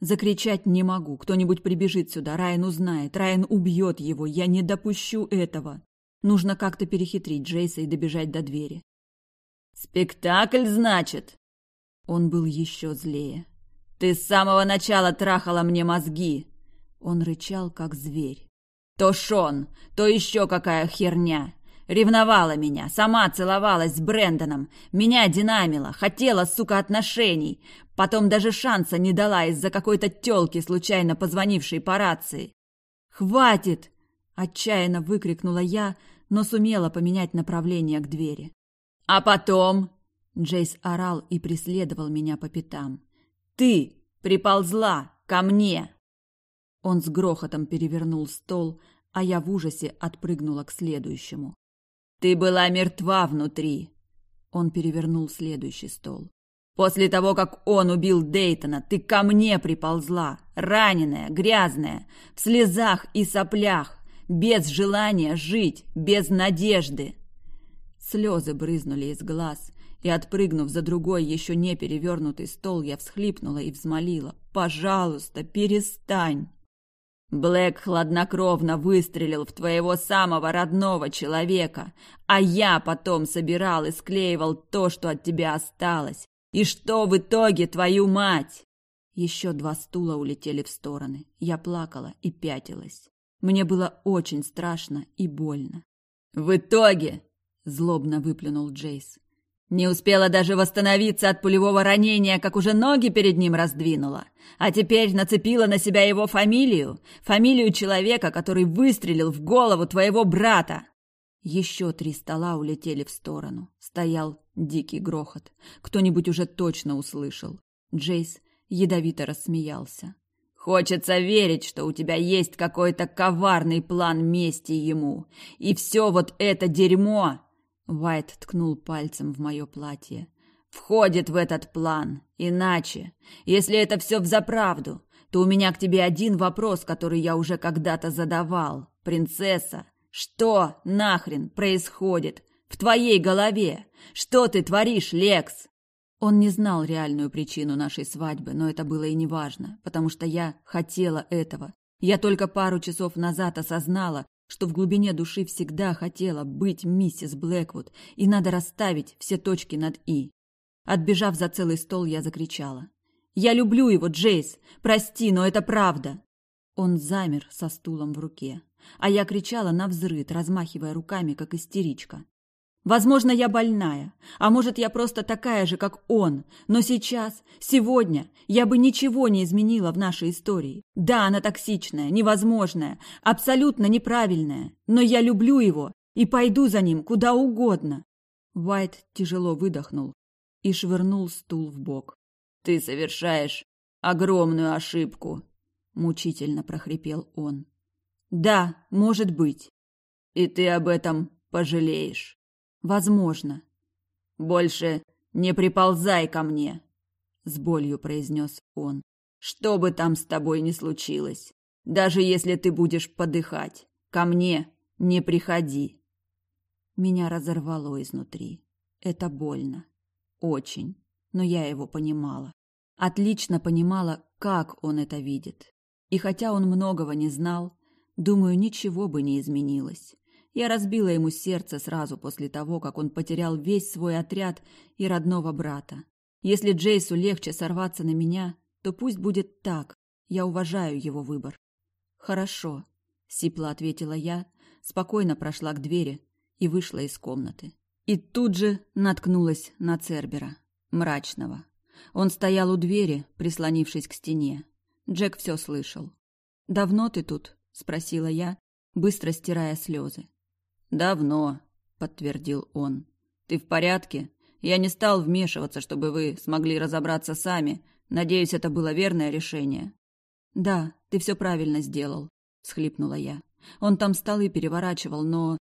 Закричать не могу. Кто-нибудь прибежит сюда, Райан узнает, Райан убьет его. Я не допущу этого. Нужно как-то перехитрить Джейса и добежать до двери. «Спектакль, значит?» Он был еще злее. «Ты с самого начала трахала мне мозги!» Он рычал, как зверь. «То Шон, то еще какая херня! Ревновала меня, сама целовалась с Брэндоном, меня динамила, хотела, сука, отношений. Потом даже шанса не дала из-за какой-то тёлки, случайно позвонившей по рации. «Хватит!» – отчаянно выкрикнула я, но сумела поменять направление к двери. «А потом...» – Джейс орал и преследовал меня по пятам. «Ты приползла ко мне!» Он с грохотом перевернул стол, а я в ужасе отпрыгнула к следующему. Ты была мертва внутри. Он перевернул следующий стол. После того, как он убил Дейтона, ты ко мне приползла, раненая, грязная, в слезах и соплях, без желания жить, без надежды. Слезы брызнули из глаз, и, отпрыгнув за другой, еще не перевернутый стол, я всхлипнула и взмолила. «Пожалуйста, перестань!» Блэк хладнокровно выстрелил в твоего самого родного человека, а я потом собирал и склеивал то, что от тебя осталось. И что в итоге, твою мать? Еще два стула улетели в стороны. Я плакала и пятилась. Мне было очень страшно и больно. В итоге, злобно выплюнул Джейс. Не успела даже восстановиться от пулевого ранения, как уже ноги перед ним раздвинула. А теперь нацепила на себя его фамилию, фамилию человека, который выстрелил в голову твоего брата. Еще три стола улетели в сторону. Стоял дикий грохот. Кто-нибудь уже точно услышал. Джейс ядовито рассмеялся. Хочется верить, что у тебя есть какой-то коварный план мести ему. И все вот это дерьмо Вайт ткнул пальцем в мое платье. «Входит в этот план. Иначе, если это все взаправду, то у меня к тебе один вопрос, который я уже когда-то задавал. Принцесса, что нахрен происходит в твоей голове? Что ты творишь, Лекс?» Он не знал реальную причину нашей свадьбы, но это было и неважно, потому что я хотела этого. Я только пару часов назад осознала, что в глубине души всегда хотела быть миссис Блэквуд, и надо расставить все точки над «и». Отбежав за целый стол, я закричала. «Я люблю его, Джейс! Прости, но это правда!» Он замер со стулом в руке, а я кричала на взрыд, размахивая руками, как истеричка. Возможно, я больная, а может, я просто такая же, как он. Но сейчас, сегодня, я бы ничего не изменила в нашей истории. Да, она токсичная, невозможная, абсолютно неправильная, но я люблю его и пойду за ним куда угодно. Уайт тяжело выдохнул и швырнул стул в бок. Ты совершаешь огромную ошибку, мучительно прохрипел он. Да, может быть. И ты об этом пожалеешь. Возможно. Больше не приползай ко мне, с болью произнес он. Что бы там с тобой ни случилось, даже если ты будешь подыхать, ко мне не приходи. Меня разорвало изнутри. Это больно. Очень. Но я его понимала. Отлично понимала, как он это видит. И хотя он многого не знал, думаю, ничего бы не изменилось. Я разбила ему сердце сразу после того, как он потерял весь свой отряд и родного брата. Если Джейсу легче сорваться на меня, то пусть будет так. Я уважаю его выбор. Хорошо, сипло ответила я, спокойно прошла к двери и вышла из комнаты. И тут же наткнулась на Цербера, мрачного. Он стоял у двери, прислонившись к стене. Джек все слышал. «Давно ты тут?» – спросила я, быстро стирая слезы. «Давно», — подтвердил он. «Ты в порядке? Я не стал вмешиваться, чтобы вы смогли разобраться сами. Надеюсь, это было верное решение». «Да, ты все правильно сделал», — схлипнула я. «Он там столы переворачивал, но...»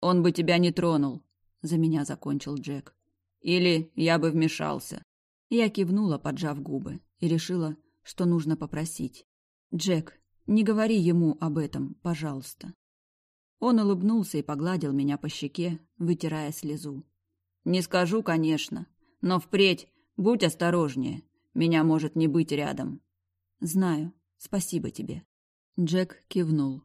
«Он бы тебя не тронул», — за меня закончил Джек. «Или я бы вмешался». Я кивнула, поджав губы, и решила, что нужно попросить. «Джек, не говори ему об этом, пожалуйста». Он улыбнулся и погладил меня по щеке, вытирая слезу. «Не скажу, конечно, но впредь будь осторожнее. Меня может не быть рядом». «Знаю. Спасибо тебе». Джек кивнул.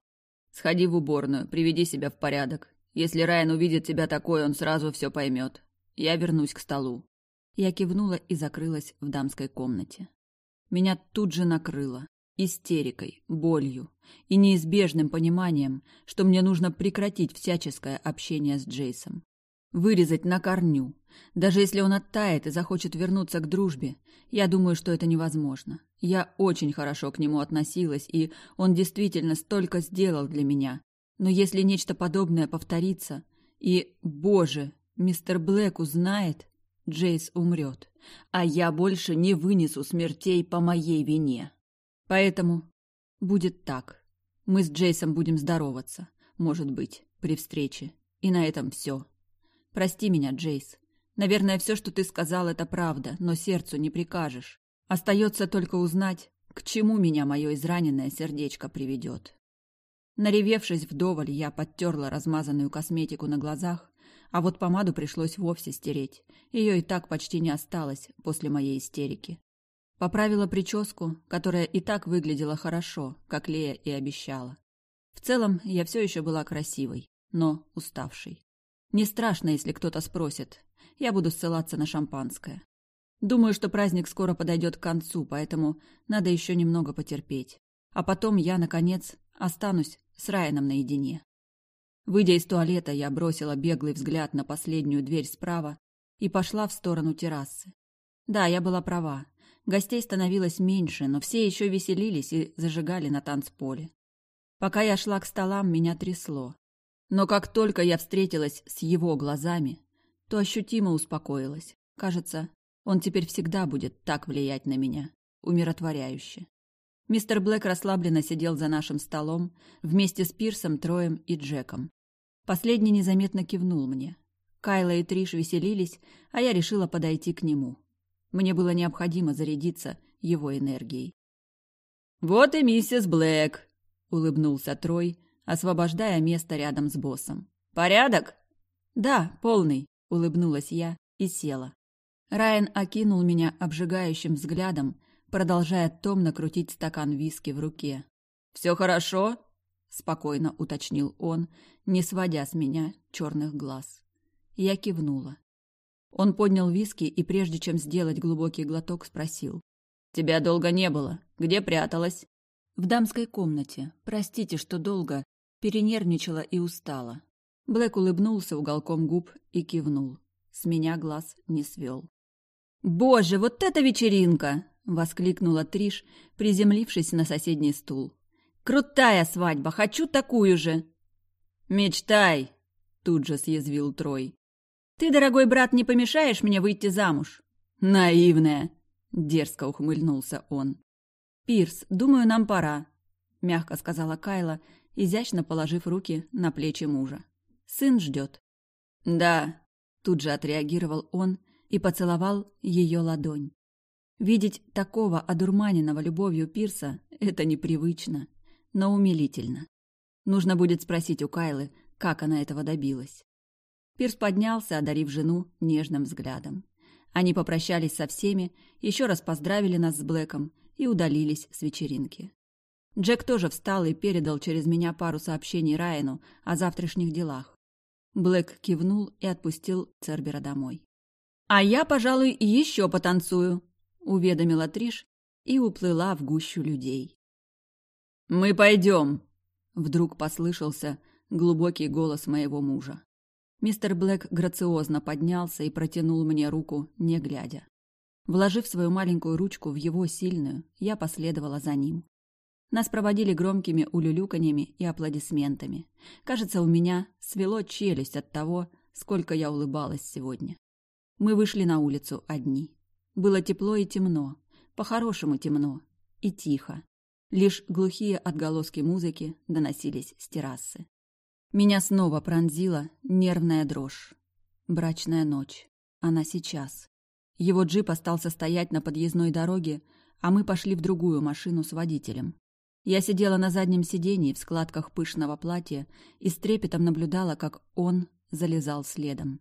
«Сходи в уборную, приведи себя в порядок. Если Райан увидит тебя такой, он сразу все поймет. Я вернусь к столу». Я кивнула и закрылась в дамской комнате. Меня тут же накрыло истерикой, болью и неизбежным пониманием, что мне нужно прекратить всяческое общение с Джейсом. Вырезать на корню. Даже если он оттает и захочет вернуться к дружбе, я думаю, что это невозможно. Я очень хорошо к нему относилась, и он действительно столько сделал для меня. Но если нечто подобное повторится, и, боже, мистер Блэк узнает, Джейс умрет, а я больше не вынесу смертей по моей вине. Поэтому будет так. Мы с Джейсом будем здороваться, может быть, при встрече. И на этом все. Прости меня, Джейс. Наверное, все, что ты сказал, это правда, но сердцу не прикажешь. Остается только узнать, к чему меня мое израненное сердечко приведет. Наревевшись вдоволь, я подтерла размазанную косметику на глазах, а вот помаду пришлось вовсе стереть. Ее и так почти не осталось после моей истерики. Поправила прическу, которая и так выглядела хорошо, как Лея и обещала. В целом, я все еще была красивой, но уставшей. Не страшно, если кто-то спросит. Я буду ссылаться на шампанское. Думаю, что праздник скоро подойдет к концу, поэтому надо еще немного потерпеть. А потом я, наконец, останусь с Райаном наедине. Выйдя из туалета, я бросила беглый взгляд на последнюю дверь справа и пошла в сторону террасы. Да, я была права. Гостей становилось меньше, но все еще веселились и зажигали на танцполе. Пока я шла к столам, меня трясло. Но как только я встретилась с его глазами, то ощутимо успокоилась. Кажется, он теперь всегда будет так влиять на меня, умиротворяюще. Мистер Блэк расслабленно сидел за нашим столом вместе с Пирсом, Троем и Джеком. Последний незаметно кивнул мне. Кайла и Триш веселились, а я решила подойти к нему. Мне было необходимо зарядиться его энергией. «Вот и миссис Блэк!» — улыбнулся Трой, освобождая место рядом с боссом. «Порядок?» «Да, полный», — улыбнулась я и села. Райан окинул меня обжигающим взглядом, продолжая томно крутить стакан виски в руке. «Все хорошо?» – спокойно уточнил он, не сводя с меня черных глаз. Я кивнула. Он поднял виски и, прежде чем сделать глубокий глоток, спросил. «Тебя долго не было. Где пряталась?» «В дамской комнате. Простите, что долго. Перенервничала и устала». Блэк улыбнулся уголком губ и кивнул. С меня глаз не свел. «Боже, вот это вечеринка!» воскликнула Триш, приземлившись на соседний стул. Крутая свадьба, хочу такую же. Мечтай, тут же съязвил Трой. Ты, дорогой брат, не помешаешь мне выйти замуж? Наивная, дерзко ухмыльнулся он. Пирс, думаю, нам пора, мягко сказала Кайла, изящно положив руки на плечи мужа. Сын ждет. Да, тут же отреагировал он и поцеловал ее ладонь. Видеть такого одурманенного любовью Пирса – это непривычно, но умилительно. Нужно будет спросить у Кайлы, как она этого добилась. Пирс поднялся, одарив жену нежным взглядом. Они попрощались со всеми, еще раз поздравили нас с Блэком и удалились с вечеринки. Джек тоже встал и передал через меня пару сообщений Райану о завтрашних делах. Блэк кивнул и отпустил Цербера домой. «А я, пожалуй, еще потанцую», уведомила Триш и уплыла в гущу людей. «Мы пойдем!» — вдруг послышался глубокий голос моего мужа. Мистер Блэк грациозно поднялся и протянул мне руку, не глядя. Вложив свою маленькую ручку в его сильную, я последовала за ним. Нас проводили громкими улюлюканьями и аплодисментами. Кажется, у меня свело челюсть от того, сколько я улыбалась сегодня. Мы вышли на улицу одни. Было тепло и темно, по-хорошему темно и тихо. Лишь глухие отголоски музыки доносились с террасы. Меня снова пронзила нервная дрожь. Брачная ночь. Она сейчас. Его джип остался стоять на подъездной дороге, а мы пошли в другую машину с водителем. Я сидела на заднем сиденье в складках пышного платья и с трепетом наблюдала, как он залезал следом.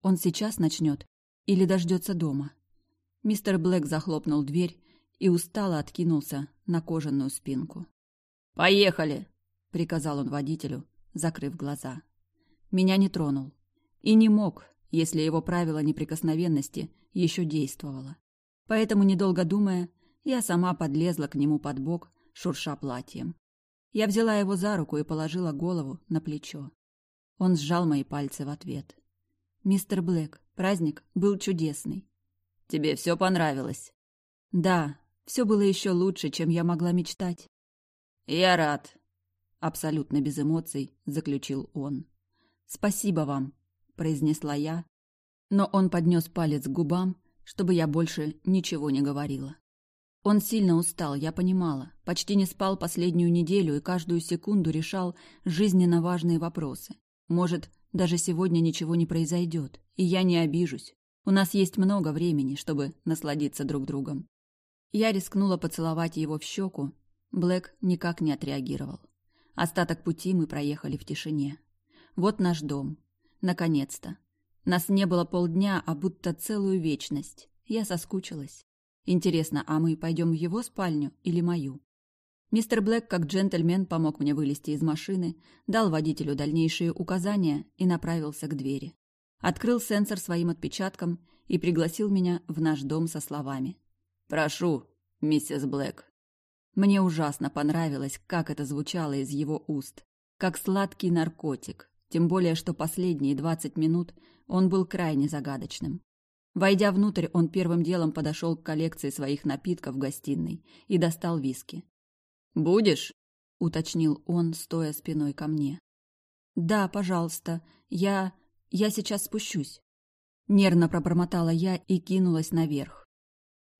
Он сейчас начнет или дождется дома? Мистер Блэк захлопнул дверь и устало откинулся на кожаную спинку. «Поехали!» — приказал он водителю, закрыв глаза. Меня не тронул. И не мог, если его правило неприкосновенности еще действовало. Поэтому, недолго думая, я сама подлезла к нему под бок, шурша платьем. Я взяла его за руку и положила голову на плечо. Он сжал мои пальцы в ответ. «Мистер Блэк, праздник был чудесный. Тебе все понравилось?» «Да, все было еще лучше, чем я могла мечтать». «Я рад», — абсолютно без эмоций заключил он. «Спасибо вам», — произнесла я, но он поднес палец к губам, чтобы я больше ничего не говорила. Он сильно устал, я понимала, почти не спал последнюю неделю и каждую секунду решал жизненно важные вопросы. Может, даже сегодня ничего не произойдет, и я не обижусь, У нас есть много времени, чтобы насладиться друг другом. Я рискнула поцеловать его в щеку. Блэк никак не отреагировал. Остаток пути мы проехали в тишине. Вот наш дом. Наконец-то. Нас не было полдня, а будто целую вечность. Я соскучилась. Интересно, а мы пойдем в его спальню или мою? Мистер Блэк, как джентльмен, помог мне вылезти из машины, дал водителю дальнейшие указания и направился к двери. Открыл сенсор своим отпечатком и пригласил меня в наш дом со словами. «Прошу, миссис Блэк». Мне ужасно понравилось, как это звучало из его уст. Как сладкий наркотик, тем более, что последние двадцать минут он был крайне загадочным. Войдя внутрь, он первым делом подошел к коллекции своих напитков в гостиной и достал виски. «Будешь?» — уточнил он, стоя спиной ко мне. «Да, пожалуйста. Я... я сейчас спущусь». Нервно пробормотала я и кинулась наверх.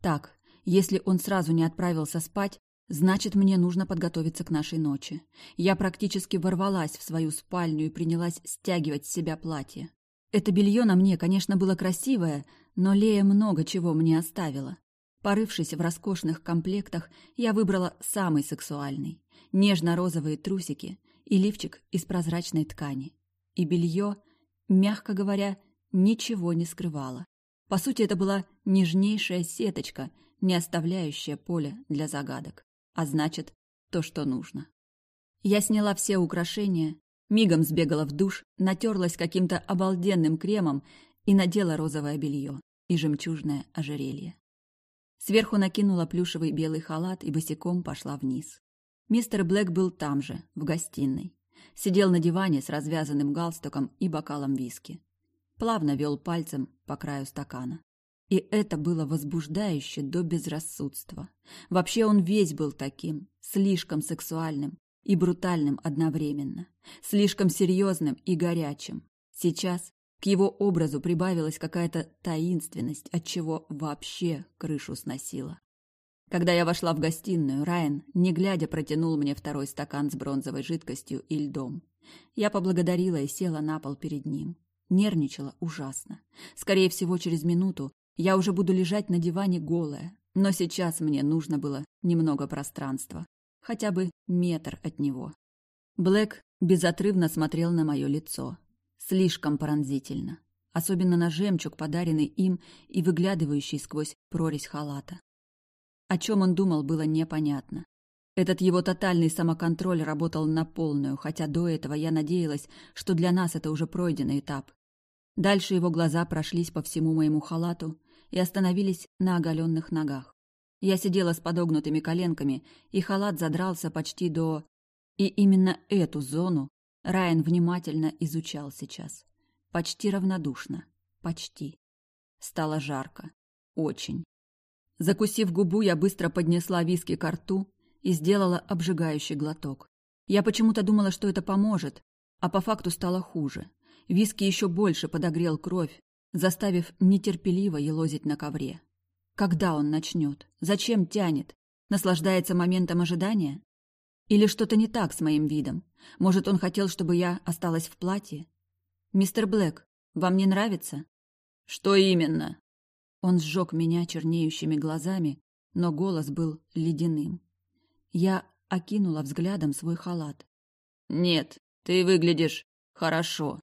«Так, если он сразу не отправился спать, значит, мне нужно подготовиться к нашей ночи. Я практически ворвалась в свою спальню и принялась стягивать с себя платье. Это белье на мне, конечно, было красивое, но Лея много чего мне оставила. Порывшись в роскошных комплектах, я выбрала самый сексуальный. Нежно-розовые трусики и лифчик из прозрачной ткани. И белье, мягко говоря, ничего не скрывало. По сути, это была нежнейшая сеточка, не оставляющая поля для загадок. А значит, то, что нужно. Я сняла все украшения, мигом сбегала в душ, натерлась каким-то обалденным кремом и надела розовое белье и жемчужное ожерелье. Сверху накинула плюшевый белый халат и босиком пошла вниз. Мистер Блэк был там же, в гостиной. Сидел на диване с развязанным галстуком и бокалом виски. Плавно вел пальцем по краю стакана. И это было возбуждающе до безрассудства. Вообще он весь был таким, слишком сексуальным и брутальным одновременно, слишком серьезным и горячим. Сейчас к его образу прибавилась какая-то таинственность, от чего вообще крышу сносило. Когда я вошла в гостиную, Райан, не глядя, протянул мне второй стакан с бронзовой жидкостью и льдом. Я поблагодарила и села на пол перед ним. Нервничала ужасно. Скорее всего, через минуту я уже буду лежать на диване голая, но сейчас мне нужно было немного пространства, хотя бы метр от него. Блэк безотрывно смотрел на мое лицо, Слишком пронзительно. Особенно на жемчуг, подаренный им и выглядывающий сквозь прорезь халата. О чем он думал, было непонятно. Этот его тотальный самоконтроль работал на полную, хотя до этого я надеялась, что для нас это уже пройденный этап. Дальше его глаза прошлись по всему моему халату и остановились на оголенных ногах. Я сидела с подогнутыми коленками, и халат задрался почти до... И именно эту зону Райан внимательно изучал сейчас. Почти равнодушно. Почти. Стало жарко. Очень. Закусив губу, я быстро поднесла виски к рту и сделала обжигающий глоток. Я почему-то думала, что это поможет, а по факту стало хуже. Виски еще больше подогрел кровь, заставив нетерпеливо елозить на ковре. Когда он начнет? Зачем тянет? Наслаждается моментом ожидания? Или что-то не так с моим видом? Может, он хотел, чтобы я осталась в платье? Мистер Блэк, вам не нравится? Что именно? Он сжег меня чернеющими глазами, но голос был ледяным. Я окинула взглядом свой халат. Нет, ты выглядишь хорошо,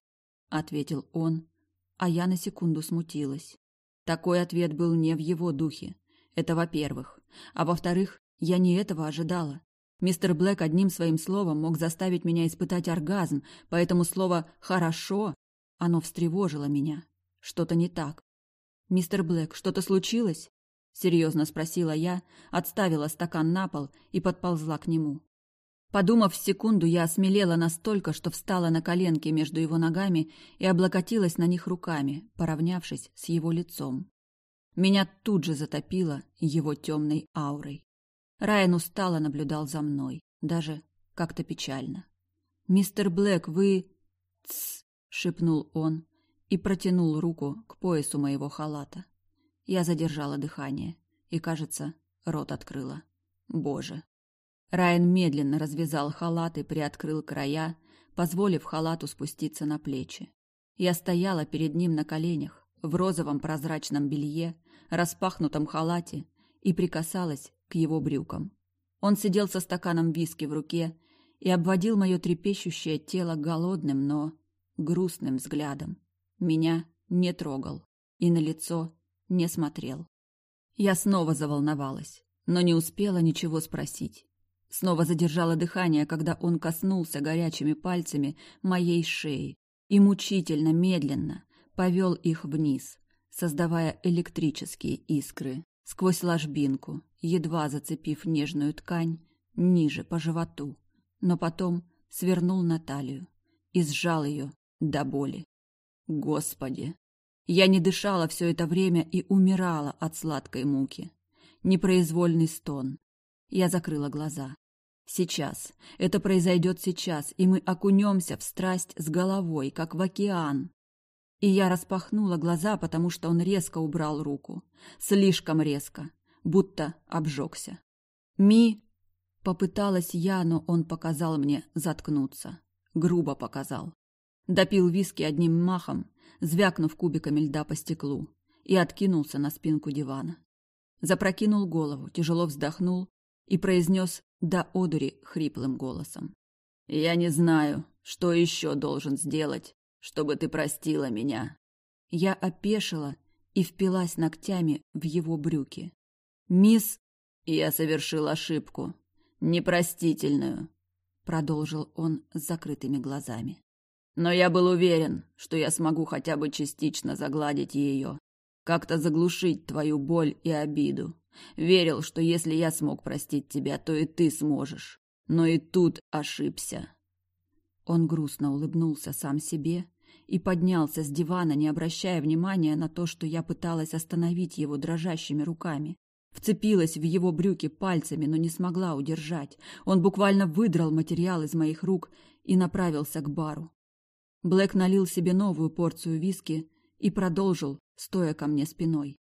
ответил он, а я на секунду смутилась. Такой ответ был не в его духе. Это во-первых. А во-вторых, я не этого ожидала. Мистер Блэк одним своим словом мог заставить меня испытать оргазм, поэтому слово «хорошо» оно встревожило меня. Что-то не так. «Мистер Блэк, что-то случилось?» — серьезно спросила я, отставила стакан на пол и подползла к нему. Подумав секунду, я осмелела настолько, что встала на коленки между его ногами и облокотилась на них руками, поравнявшись с его лицом. Меня тут же затопило его темной аурой. Райан устало наблюдал за мной, даже как-то печально. «Мистер Блэк, вы...» «Тсс!» — шепнул он и протянул руку к поясу моего халата. Я задержала дыхание и, кажется, рот открыла. Боже! Райан медленно развязал халат и приоткрыл края, позволив халату спуститься на плечи. Я стояла перед ним на коленях, в розовом прозрачном белье, распахнутом халате и прикасалась к его брюкам. Он сидел со стаканом виски в руке и обводил мое трепещущее тело голодным, но грустным взглядом. Меня не трогал и на лицо не смотрел. Я снова заволновалась, но не успела ничего спросить. Снова задержала дыхание, когда он коснулся горячими пальцами моей шеи и мучительно, медленно повел их вниз, создавая электрические искры сквозь ложбинку, едва зацепив нежную ткань ниже по животу, но потом свернул на талию и сжал ее до боли. Господи! Я не дышала все это время и умирала от сладкой муки. Непроизвольный стон. Я закрыла глаза. Сейчас. Это произойдет сейчас, и мы окунемся в страсть с головой, как в океан. И я распахнула глаза, потому что он резко убрал руку. Слишком резко. Будто обжегся. «Ми!» Попыталась я, но он показал мне заткнуться. Грубо показал. Допил виски одним махом, звякнув кубиками льда по стеклу, и откинулся на спинку дивана. Запрокинул голову, тяжело вздохнул и произнес до одури хриплым голосом. «Я не знаю, что еще должен сделать, чтобы ты простила меня». Я опешила и впилась ногтями в его брюки. «Мисс...» «Я совершил ошибку. Непростительную», — продолжил он с закрытыми глазами. «Но я был уверен, что я смогу хотя бы частично загладить ее, как-то заглушить твою боль и обиду. Верил, что если я смог простить тебя, то и ты сможешь. Но и тут ошибся». Он грустно улыбнулся сам себе и поднялся с дивана, не обращая внимания на то, что я пыталась остановить его дрожащими руками. Вцепилась в его брюки пальцами, но не смогла удержать. Он буквально выдрал материал из моих рук и направился к бару. Блэк налил себе новую порцию виски и продолжил, стоя ко мне спиной.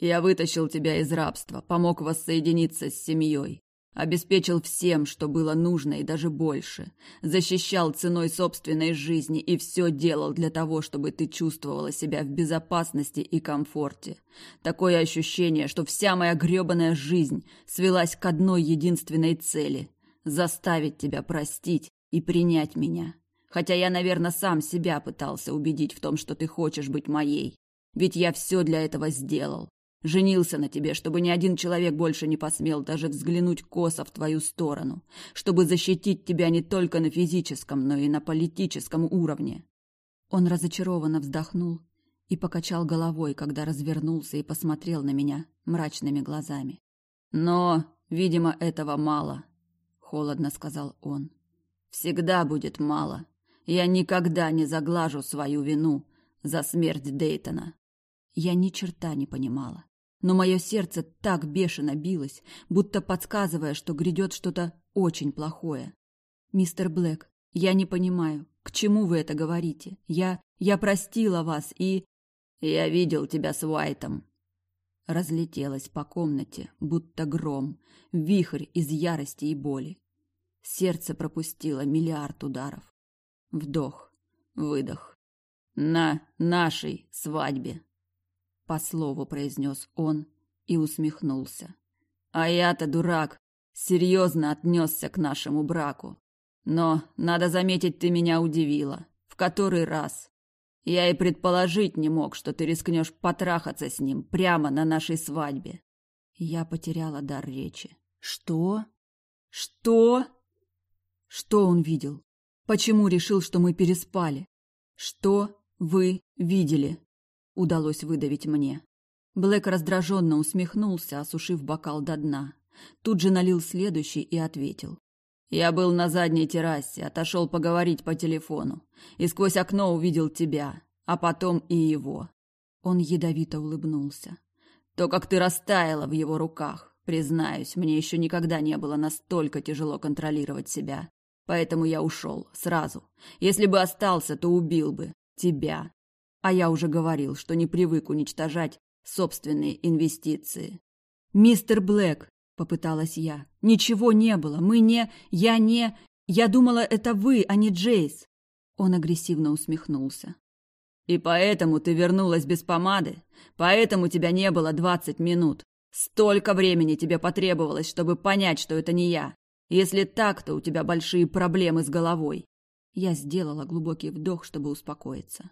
«Я вытащил тебя из рабства, помог воссоединиться с семьей. Обеспечил всем, что было нужно и даже больше. Защищал ценой собственной жизни и все делал для того, чтобы ты чувствовала себя в безопасности и комфорте. Такое ощущение, что вся моя грёбаная жизнь свелась к одной единственной цели – заставить тебя простить и принять меня. Хотя я, наверное, сам себя пытался убедить в том, что ты хочешь быть моей. Ведь я все для этого сделал. Женился на тебе, чтобы ни один человек больше не посмел даже взглянуть косо в твою сторону, чтобы защитить тебя не только на физическом, но и на политическом уровне. Он разочарованно вздохнул и покачал головой, когда развернулся и посмотрел на меня мрачными глазами. Но, видимо, этого мало, холодно сказал он. Всегда будет мало. Я никогда не заглажу свою вину за смерть Дейтона. Я ни черта не понимала но мое сердце так бешено билось, будто подсказывая, что грядет что-то очень плохое. «Мистер Блэк, я не понимаю, к чему вы это говорите? Я... я простила вас и...» «Я видел тебя с Уайтом». Разлетелась по комнате, будто гром, вихрь из ярости и боли. Сердце пропустило миллиард ударов. Вдох, выдох. «На нашей свадьбе» по слову произнес он и усмехнулся. А я-то дурак, серьезно отнесся к нашему браку. Но, надо заметить, ты меня удивила. В который раз? Я и предположить не мог, что ты рискнешь потрахаться с ним прямо на нашей свадьбе. Я потеряла дар речи. Что? Что? Что он видел? Почему решил, что мы переспали? Что вы видели? Удалось выдавить мне. Блэк раздраженно усмехнулся, осушив бокал до дна. Тут же налил следующий и ответил. «Я был на задней террасе, отошел поговорить по телефону, и сквозь окно увидел тебя, а потом и его». Он ядовито улыбнулся. «То, как ты растаяла в его руках, признаюсь, мне еще никогда не было настолько тяжело контролировать себя. Поэтому я ушел, сразу. Если бы остался, то убил бы тебя, а я уже говорил, что не привык уничтожать собственные инвестиции. «Мистер Блэк», — попыталась я, — «ничего не было. Мы не... Я не... Я думала, это вы, а не Джейс». Он агрессивно усмехнулся. И поэтому ты вернулась без помады? Поэтому тебя не было двадцать минут? Столько времени тебе потребовалось, чтобы понять, что это не я. Если так, то у тебя большие проблемы с головой. Я сделала глубокий вдох, чтобы успокоиться.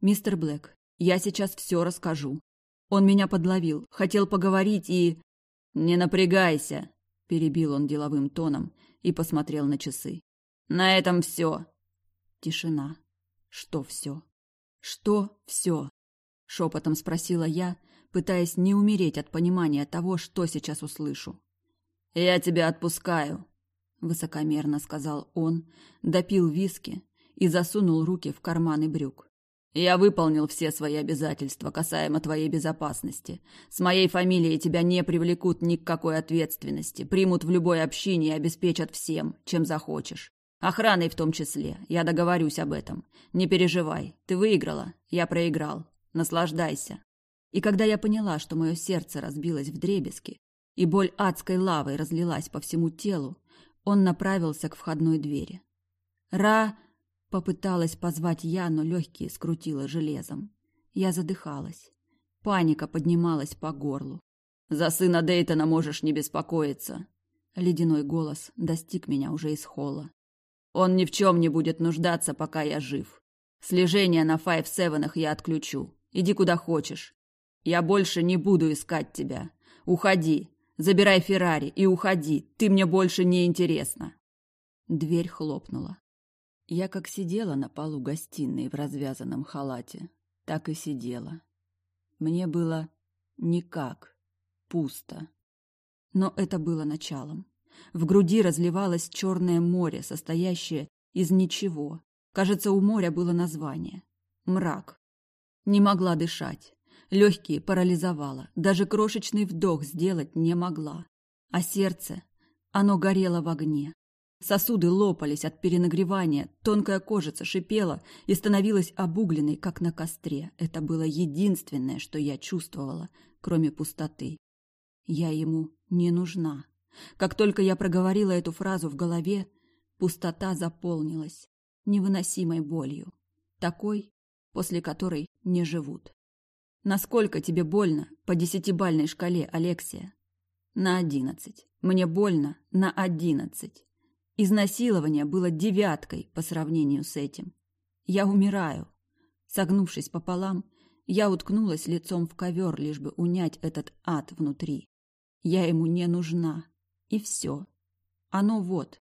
Мистер Блэк, я сейчас все расскажу. Он меня подловил, хотел поговорить и... Не напрягайся, перебил он деловым тоном и посмотрел на часы. На этом все. Тишина. Что все? Что все? Шепотом спросила я, пытаясь не умереть от понимания того, что сейчас услышу. «Я тебя отпускаю», — высокомерно сказал он, допил виски и засунул руки в карманы брюк. «Я выполнил все свои обязательства касаемо твоей безопасности. С моей фамилией тебя не привлекут ни к какой ответственности, примут в любой общине и обеспечат всем, чем захочешь. Охраной в том числе. Я договорюсь об этом. Не переживай. Ты выиграла. Я проиграл. Наслаждайся. И когда я поняла, что мое сердце разбилось в дребезги, и боль адской лавой разлилась по всему телу, он направился к входной двери. «Ра!» — попыталась позвать я, но легкие скрутило железом. Я задыхалась. Паника поднималась по горлу. «За сына Дейтона можешь не беспокоиться!» Ледяной голос достиг меня уже из холла. «Он ни в чем не будет нуждаться, пока я жив. Слежение на файв-севенах я отключу. Иди куда хочешь. Я больше не буду искать тебя. Уходи. Забирай Феррари и уходи. Ты мне больше не интересна. Дверь хлопнула. Я как сидела на полу гостиной в развязанном халате, так и сидела. Мне было никак, пусто. Но это было началом. В груди разливалось черное море, состоящее из ничего. Кажется, у моря было название. Мрак. Не могла дышать. Легкие парализовало. Даже крошечный вдох сделать не могла. А сердце, оно горело в огне. Сосуды лопались от перенагревания, тонкая кожица шипела и становилась обугленной, как на костре. Это было единственное, что я чувствовала, кроме пустоты. Я ему не нужна. Как только я проговорила эту фразу в голове, пустота заполнилась невыносимой болью. Такой, после которой не живут. Насколько тебе больно по десятибальной шкале, Алексия? На одиннадцать. Мне больно на одиннадцать. Изнасилование было девяткой по сравнению с этим. Я умираю. Согнувшись пополам, я уткнулась лицом в ковер, лишь бы унять этот ад внутри. Я ему не нужна. И все. Оно вот.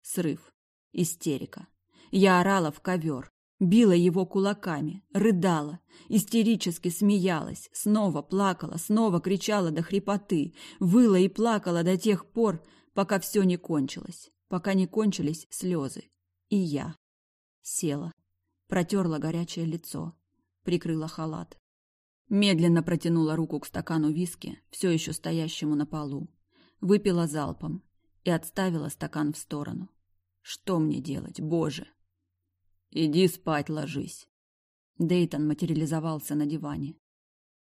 Срыв. Истерика. Я орала в ковер, била его кулаками, рыдала, истерически смеялась, снова плакала, снова кричала до хрипоты, выла и плакала до тех пор, пока все не кончилось, пока не кончились слезы. И я села, протерла горячее лицо, прикрыла халат. Медленно протянула руку к стакану виски, все еще стоящему на полу. Выпила залпом и отставила стакан в сторону. Что мне делать, боже? Иди спать ложись. Дейтон материализовался на диване.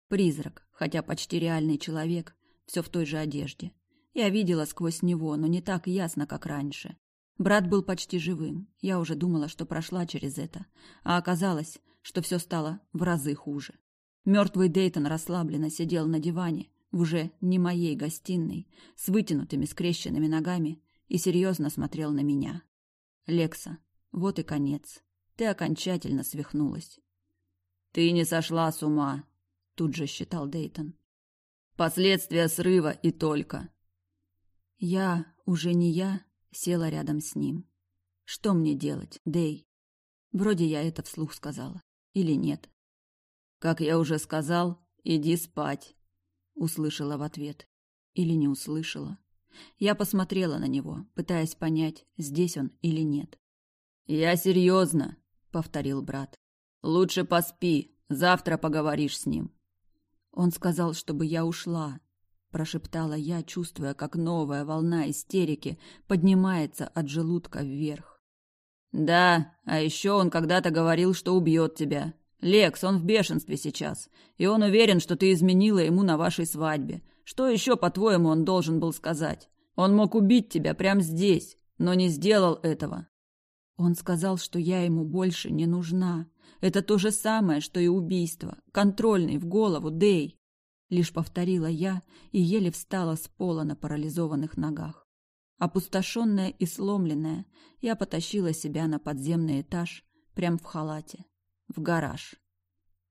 Призрак, хотя почти реальный человек, все в той же одежде. Я видела сквозь него, но не так ясно, как раньше. Брат был почти живым. Я уже думала, что прошла через это, а оказалось, что все стало в разы хуже. Мертвый Дейтон расслабленно сидел на диване, в уже не моей гостиной, с вытянутыми скрещенными ногами, и серьезно смотрел на меня. Лекса, вот и конец. Ты окончательно свихнулась. Ты не сошла с ума, тут же считал Дейтон. Последствия срыва и только. Я, уже не я, села рядом с ним. Что мне делать, Дей? Вроде я это вслух сказала. Или нет? Как я уже сказал, иди спать. Услышала в ответ. Или не услышала. Я посмотрела на него, пытаясь понять, здесь он или нет. «Я серьезно», — повторил брат. «Лучше поспи, завтра поговоришь с ним». Он сказал, чтобы я ушла, прошептала я, чувствуя, как новая волна истерики поднимается от желудка вверх. Да, а еще он когда-то говорил, что убьет тебя. Лекс, он в бешенстве сейчас, и он уверен, что ты изменила ему на вашей свадьбе. Что еще, по-твоему, он должен был сказать? Он мог убить тебя прямо здесь, но не сделал этого. Он сказал, что я ему больше не нужна. Это то же самое, что и убийство. Контрольный в голову, Дей. Лишь повторила я и еле встала с пола на парализованных ногах. Опустошенная и сломленная, я потащила себя на подземный этаж, прям в халате, в гараж.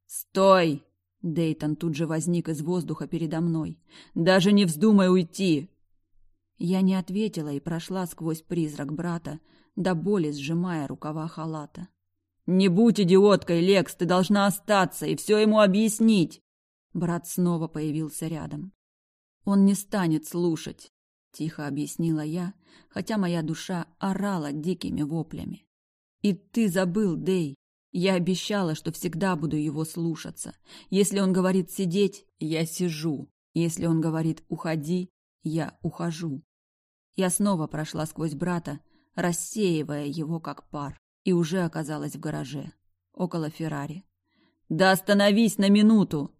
«Стой!» Дейтон тут же возник из воздуха передо мной. «Даже не вздумай уйти!» Я не ответила и прошла сквозь призрак брата, до боли сжимая рукава халата. «Не будь идиоткой, Лекс, ты должна остаться и все ему объяснить!» Брат снова появился рядом. «Он не станет слушать», — тихо объяснила я, хотя моя душа орала дикими воплями. «И ты забыл, Дей. Я обещала, что всегда буду его слушаться. Если он говорит сидеть, я сижу. Если он говорит уходи, я ухожу». Я снова прошла сквозь брата, рассеивая его как пар, и уже оказалась в гараже, около Феррари. «Да остановись на минуту!»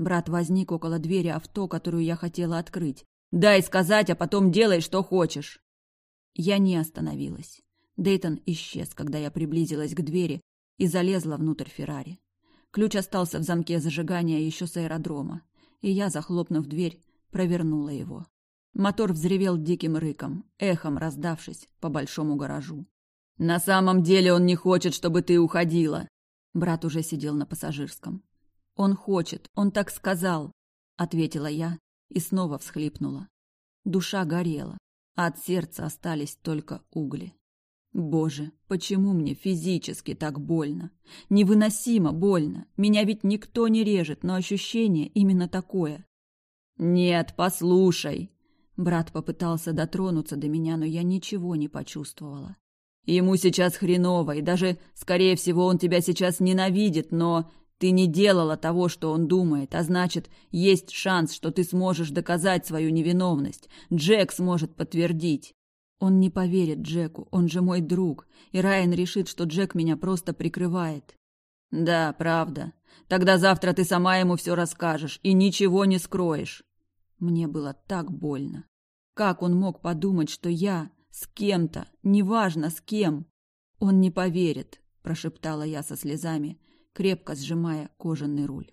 Брат возник около двери авто, которую я хотела открыть. «Дай сказать, а потом делай, что хочешь!» Я не остановилась. Дейтон исчез, когда я приблизилась к двери и залезла внутрь Феррари. Ключ остался в замке зажигания еще с аэродрома, и я, захлопнув дверь, провернула его. Мотор взревел диким рыком, эхом раздавшись по большому гаражу. «На самом деле он не хочет, чтобы ты уходила!» Брат уже сидел на пассажирском. «Он хочет, он так сказал!» — ответила я и снова всхлипнула. Душа горела, а от сердца остались только угли. Боже, почему мне физически так больно? Невыносимо больно. Меня ведь никто не режет, но ощущение именно такое. Нет, послушай, Брат попытался дотронуться до меня, но я ничего не почувствовала. Ему сейчас хреново, и даже, скорее всего, он тебя сейчас ненавидит, но ты не делала того, что он думает, а значит, есть шанс, что ты сможешь доказать свою невиновность. Джек сможет подтвердить. Он не поверит Джеку, он же мой друг, и Райан решит, что Джек меня просто прикрывает. Да, правда. Тогда завтра ты сама ему все расскажешь и ничего не скроешь. Мне было так больно. Как он мог подумать, что я с кем-то, неважно с кем? Он не поверит, прошептала я со слезами, крепко сжимая кожаный руль.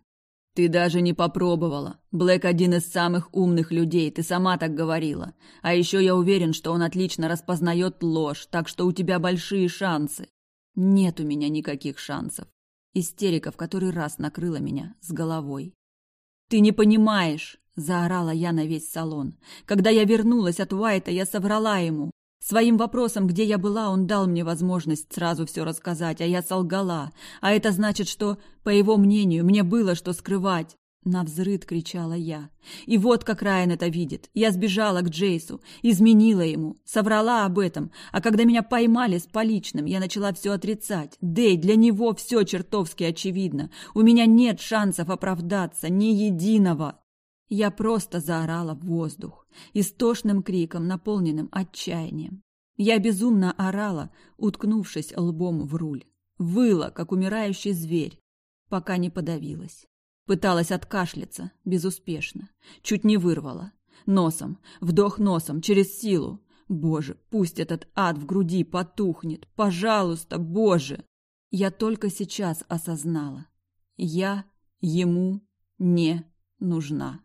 Ты даже не попробовала. Блэк один из самых умных людей, ты сама так говорила. А еще я уверен, что он отлично распознает ложь, так что у тебя большие шансы. Нет у меня никаких шансов. Истерика в который раз накрыла меня с головой. Ты не понимаешь, Заорала я на весь салон. Когда я вернулась от Уайта, я соврала ему. Своим вопросом, где я была, он дал мне возможность сразу все рассказать, а я солгала. А это значит, что, по его мнению, мне было что скрывать. На взрыд кричала я. И вот как Райан это видит. Я сбежала к Джейсу, изменила ему, соврала об этом. А когда меня поймали с поличным, я начала все отрицать. Дэй, для него все чертовски очевидно. У меня нет шансов оправдаться, ни единого. Я просто заорала в воздух, истошным криком, наполненным отчаянием. Я безумно орала, уткнувшись лбом в руль. Выла, как умирающий зверь, пока не подавилась. Пыталась откашляться, безуспешно. Чуть не вырвала. Носом, вдох носом, через силу. Боже, пусть этот ад в груди потухнет. Пожалуйста, Боже! Я только сейчас осознала. Я ему не нужна.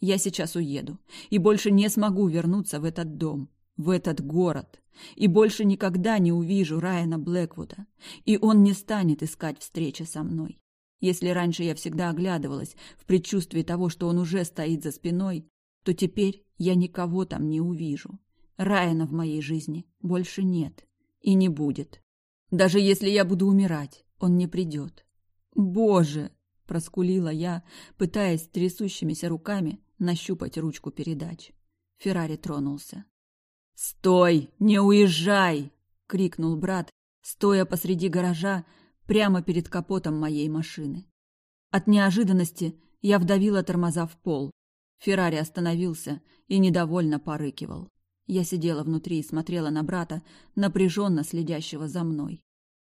Я сейчас уеду и больше не смогу вернуться в этот дом, в этот город, и больше никогда не увижу Райана Блэквуда, и он не станет искать встречи со мной. Если раньше я всегда оглядывалась в предчувствии того, что он уже стоит за спиной, то теперь я никого там не увижу. Райана в моей жизни больше нет и не будет. Даже если я буду умирать, он не придет. Боже, проскулила я, пытаясь трясущимися руками нащупать ручку передач. Феррари тронулся. «Стой! Не уезжай!» — крикнул брат, стоя посреди гаража прямо перед капотом моей машины. От неожиданности я вдавила тормоза в пол. Феррари остановился и недовольно порыкивал. Я сидела внутри и смотрела на брата, напряженно следящего за мной.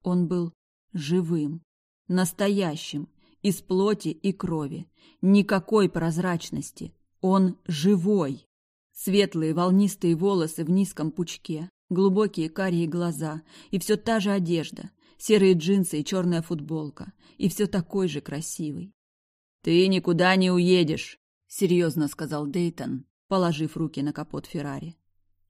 Он был живым, настоящим, из плоти и крови. Никакой прозрачности. Он живой. Светлые волнистые волосы в низком пучке, Глубокие карие глаза и все та же одежда, серые джинсы и черная футболка, и все такой же красивый. «Ты никуда не уедешь», — серьезно сказал Дейтон, положив руки на капот Феррари.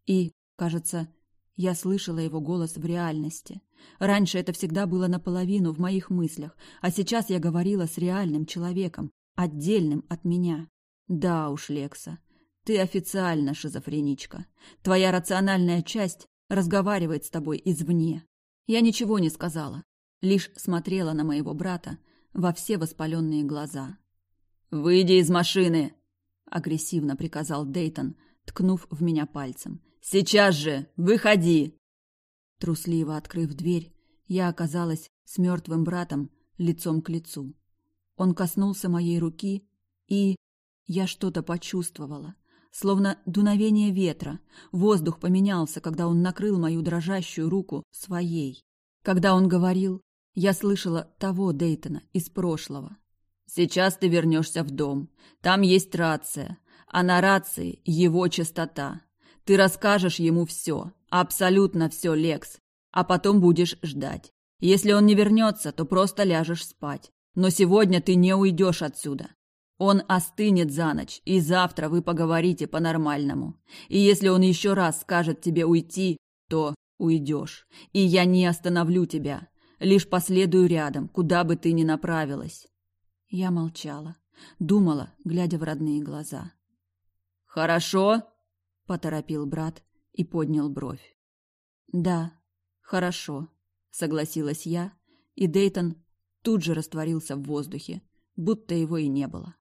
И, кажется, я слышала его голос в реальности. Раньше это всегда было наполовину в моих мыслях, а сейчас я говорила с реальным человеком, отдельным от меня. Да уж, Лекса, ты официально шизофреничка. Твоя рациональная часть разговаривает с тобой извне. Я ничего не сказала, лишь смотрела на моего брата во все воспаленные глаза. «Выйди из машины!» — агрессивно приказал Дейтон, ткнув в меня пальцем. «Сейчас же! Выходи!» Трусливо открыв дверь, я оказалась с мертвым братом лицом к лицу. Он коснулся моей руки, и я что-то почувствовала, словно дуновение ветра. Воздух поменялся, когда он накрыл мою дрожащую руку своей. Когда он говорил, я слышала того Дейтона из прошлого. «Сейчас ты вернешься в дом. Там есть рация, а на рации его частота. Ты расскажешь ему все, абсолютно все, Лекс, а потом будешь ждать. Если он не вернется, то просто ляжешь спать. Но сегодня ты не уйдешь отсюда. Он остынет за ночь, и завтра вы поговорите по-нормальному. И если он еще раз скажет тебе уйти, то уйдешь. И я не остановлю тебя, лишь последую рядом, куда бы ты ни направилась. Я молчала, думала, глядя в родные глаза. «Хорошо?» — поторопил брат и поднял бровь. «Да, хорошо», — согласилась я, и Дейтон тут же растворился в воздухе, будто его и не было.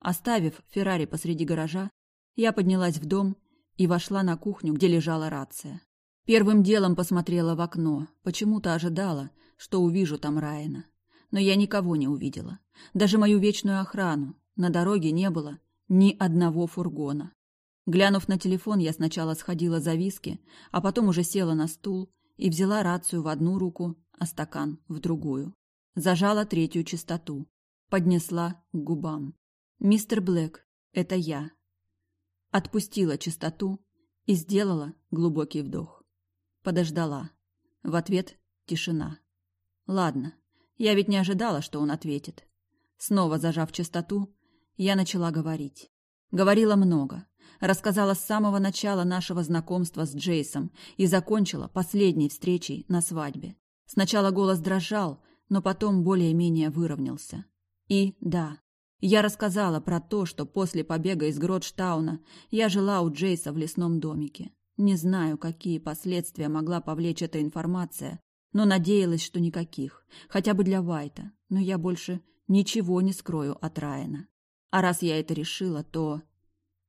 Оставив Феррари посреди гаража, я поднялась в дом и вошла на кухню, где лежала рация. Первым делом посмотрела в окно, почему-то ожидала, что увижу там Райана. Но я никого не увидела. Даже мою вечную охрану. На дороге не было ни одного фургона. Глянув на телефон, я сначала сходила за виски, а потом уже села на стул и взяла рацию в одну руку, а стакан в другую. Зажала третью частоту. Поднесла к губам. «Мистер Блэк, это я». Отпустила частоту и сделала глубокий вдох. Подождала. В ответ тишина. Ладно, я ведь не ожидала, что он ответит. Снова зажав частоту, я начала говорить. Говорила много, рассказала с самого начала нашего знакомства с Джейсом и закончила последней встречей на свадьбе. Сначала голос дрожал, но потом более-менее выровнялся. И да, я рассказала про то, что после побега из Гротштауна я жила у Джейса в лесном домике. Не знаю, какие последствия могла повлечь эта информация, но надеялась, что никаких, хотя бы для Вайта, но я больше ничего не скрою от Райана. А раз я это решила, то...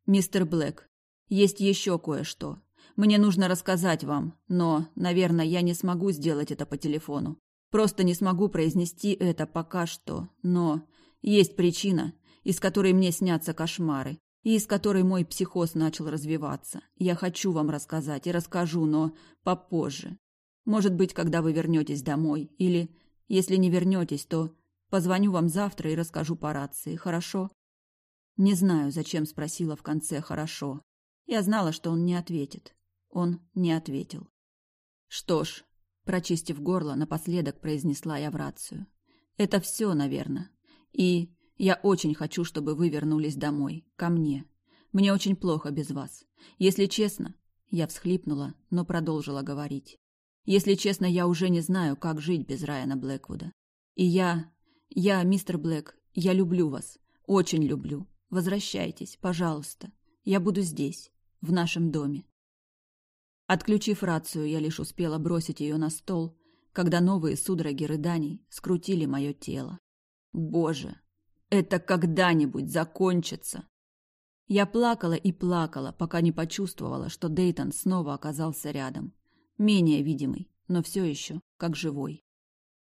«Мистер Блэк, есть еще кое-что. Мне нужно рассказать вам, но, наверное, я не смогу сделать это по телефону. Просто не смогу произнести это пока что, но есть причина, из которой мне снятся кошмары, и из которой мой психоз начал развиваться. Я хочу вам рассказать и расскажу, но попозже. Может быть, когда вы вернетесь домой, или, если не вернетесь, то позвоню вам завтра и расскажу по рации, хорошо? Не знаю, зачем спросила в конце «хорошо». Я знала, что он не ответит. Он не ответил. Что ж, прочистив горло, напоследок произнесла я в рацию. Это все, наверное. И я очень хочу, чтобы вы вернулись домой, ко мне. Мне очень плохо без вас. Если честно, я всхлипнула, но продолжила говорить. Если честно, я уже не знаю, как жить без Райана Блэквуда. И я... Я, мистер Блэк, я люблю вас. Очень люблю. Возвращайтесь, пожалуйста. Я буду здесь, в нашем доме. Отключив рацию, я лишь успела бросить ее на стол, когда новые судороги рыданий скрутили мое тело. Боже, это когда-нибудь закончится. Я плакала и плакала, пока не почувствовала, что Дейтон снова оказался рядом. Менее видимый, но все еще как живой.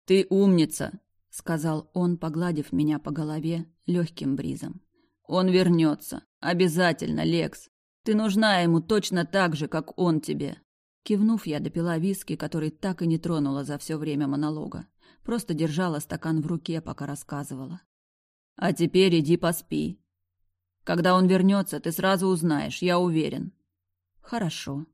«Ты умница!» — сказал он, погладив меня по голове легким бризом. Он вернется. Обязательно, Лекс. Ты нужна ему точно так же, как он тебе. Кивнув, я допила виски, который так и не тронула за все время монолога. Просто держала стакан в руке, пока рассказывала. А теперь иди поспи. Когда он вернется, ты сразу узнаешь, я уверен. Хорошо.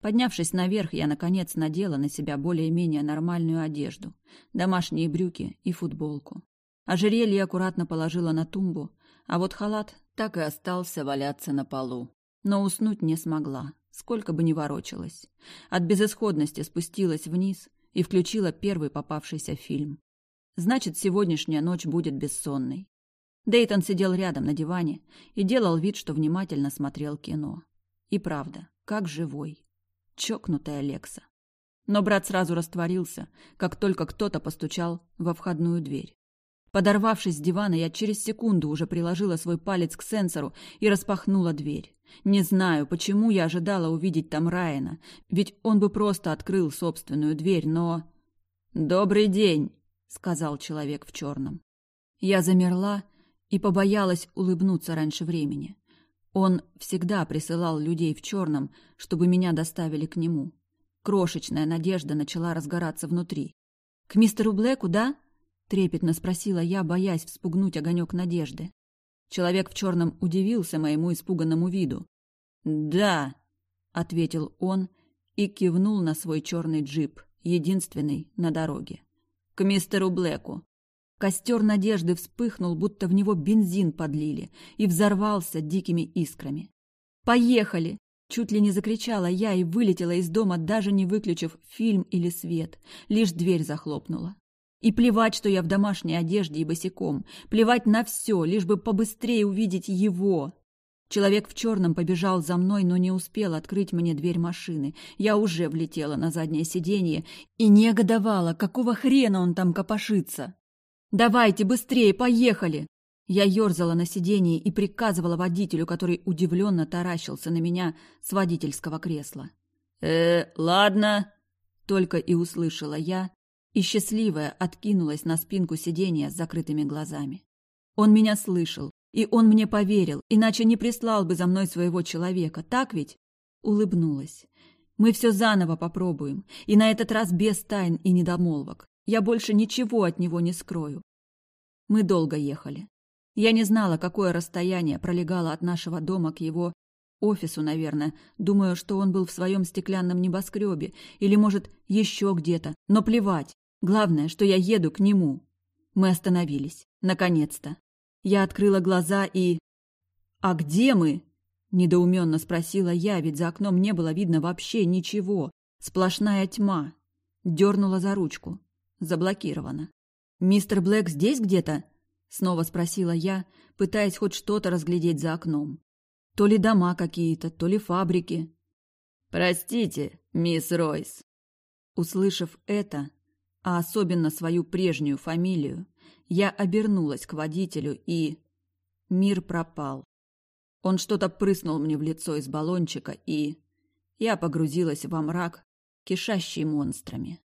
Поднявшись наверх, я, наконец, надела на себя более-менее нормальную одежду, домашние брюки и футболку. Ожерелье аккуратно положила на тумбу, а вот халат так и остался валяться на полу. Но уснуть не смогла, сколько бы ни ворочалась. От безысходности спустилась вниз и включила первый попавшийся фильм. Значит, сегодняшняя ночь будет бессонной. Дейтон сидел рядом на диване и делал вид, что внимательно смотрел кино. И правда, как живой. Чокнутая Лекса. Но брат сразу растворился, как только кто-то постучал во входную дверь. Подорвавшись с дивана, я через секунду уже приложила свой палец к сенсору и распахнула дверь. Не знаю, почему я ожидала увидеть там Райана, ведь он бы просто открыл собственную дверь, но... «Добрый день», — сказал человек в черном. Я замерла и побоялась улыбнуться раньше времени. Он всегда присылал людей в черном, чтобы меня доставили к нему. Крошечная надежда начала разгораться внутри. «К мистеру Блэку, да?» — трепетно спросила я, боясь вспугнуть огонек надежды. Человек в черном удивился моему испуганному виду. «Да», — ответил он и кивнул на свой черный джип, единственный на дороге. «К мистеру Блэку». Костер надежды вспыхнул, будто в него бензин подлили, и взорвался дикими искрами. «Поехали!» — чуть ли не закричала я и вылетела из дома, даже не выключив фильм или свет, лишь дверь захлопнула. И плевать, что я в домашней одежде и босиком, плевать на все, лишь бы побыстрее увидеть его. Человек в черном побежал за мной, но не успел открыть мне дверь машины. Я уже влетела на заднее сиденье и негодовала, какого хрена он там копошится. «Давайте, быстрее, поехали!» Я ерзала на сиденье и приказывала водителю, который удивленно таращился на меня с водительского кресла. «Э, ладно», — только и услышала я, и счастливая откинулась на спинку сиденья с закрытыми глазами. Он меня слышал, и он мне поверил, иначе не прислал бы за мной своего человека, так ведь? Улыбнулась. Мы все заново попробуем, и на этот раз без тайн и недомолвок. Я больше ничего от него не скрою. Мы долго ехали. Я не знала, какое расстояние пролегало от нашего дома к его офису, наверное. Думаю, что он был в своем стеклянном небоскребе или, может, еще где-то. Но плевать. Главное, что я еду к нему. Мы остановились. Наконец-то. Я открыла глаза и... «А где мы?» – недоуменно спросила я, ведь за окном не было видно вообще ничего. Сплошная тьма. Дернула за ручку. Заблокировано. «Мистер Блэк здесь где-то?» — снова спросила я, пытаясь хоть что-то разглядеть за окном. То ли дома какие-то, то ли фабрики. «Простите, мисс Ройс». Услышав это, а особенно свою прежнюю фамилию, я обернулась к водителю и... Мир пропал. Он что-то прыснул мне в лицо из баллончика, и... Я погрузилась во мрак, кишащий монстрами.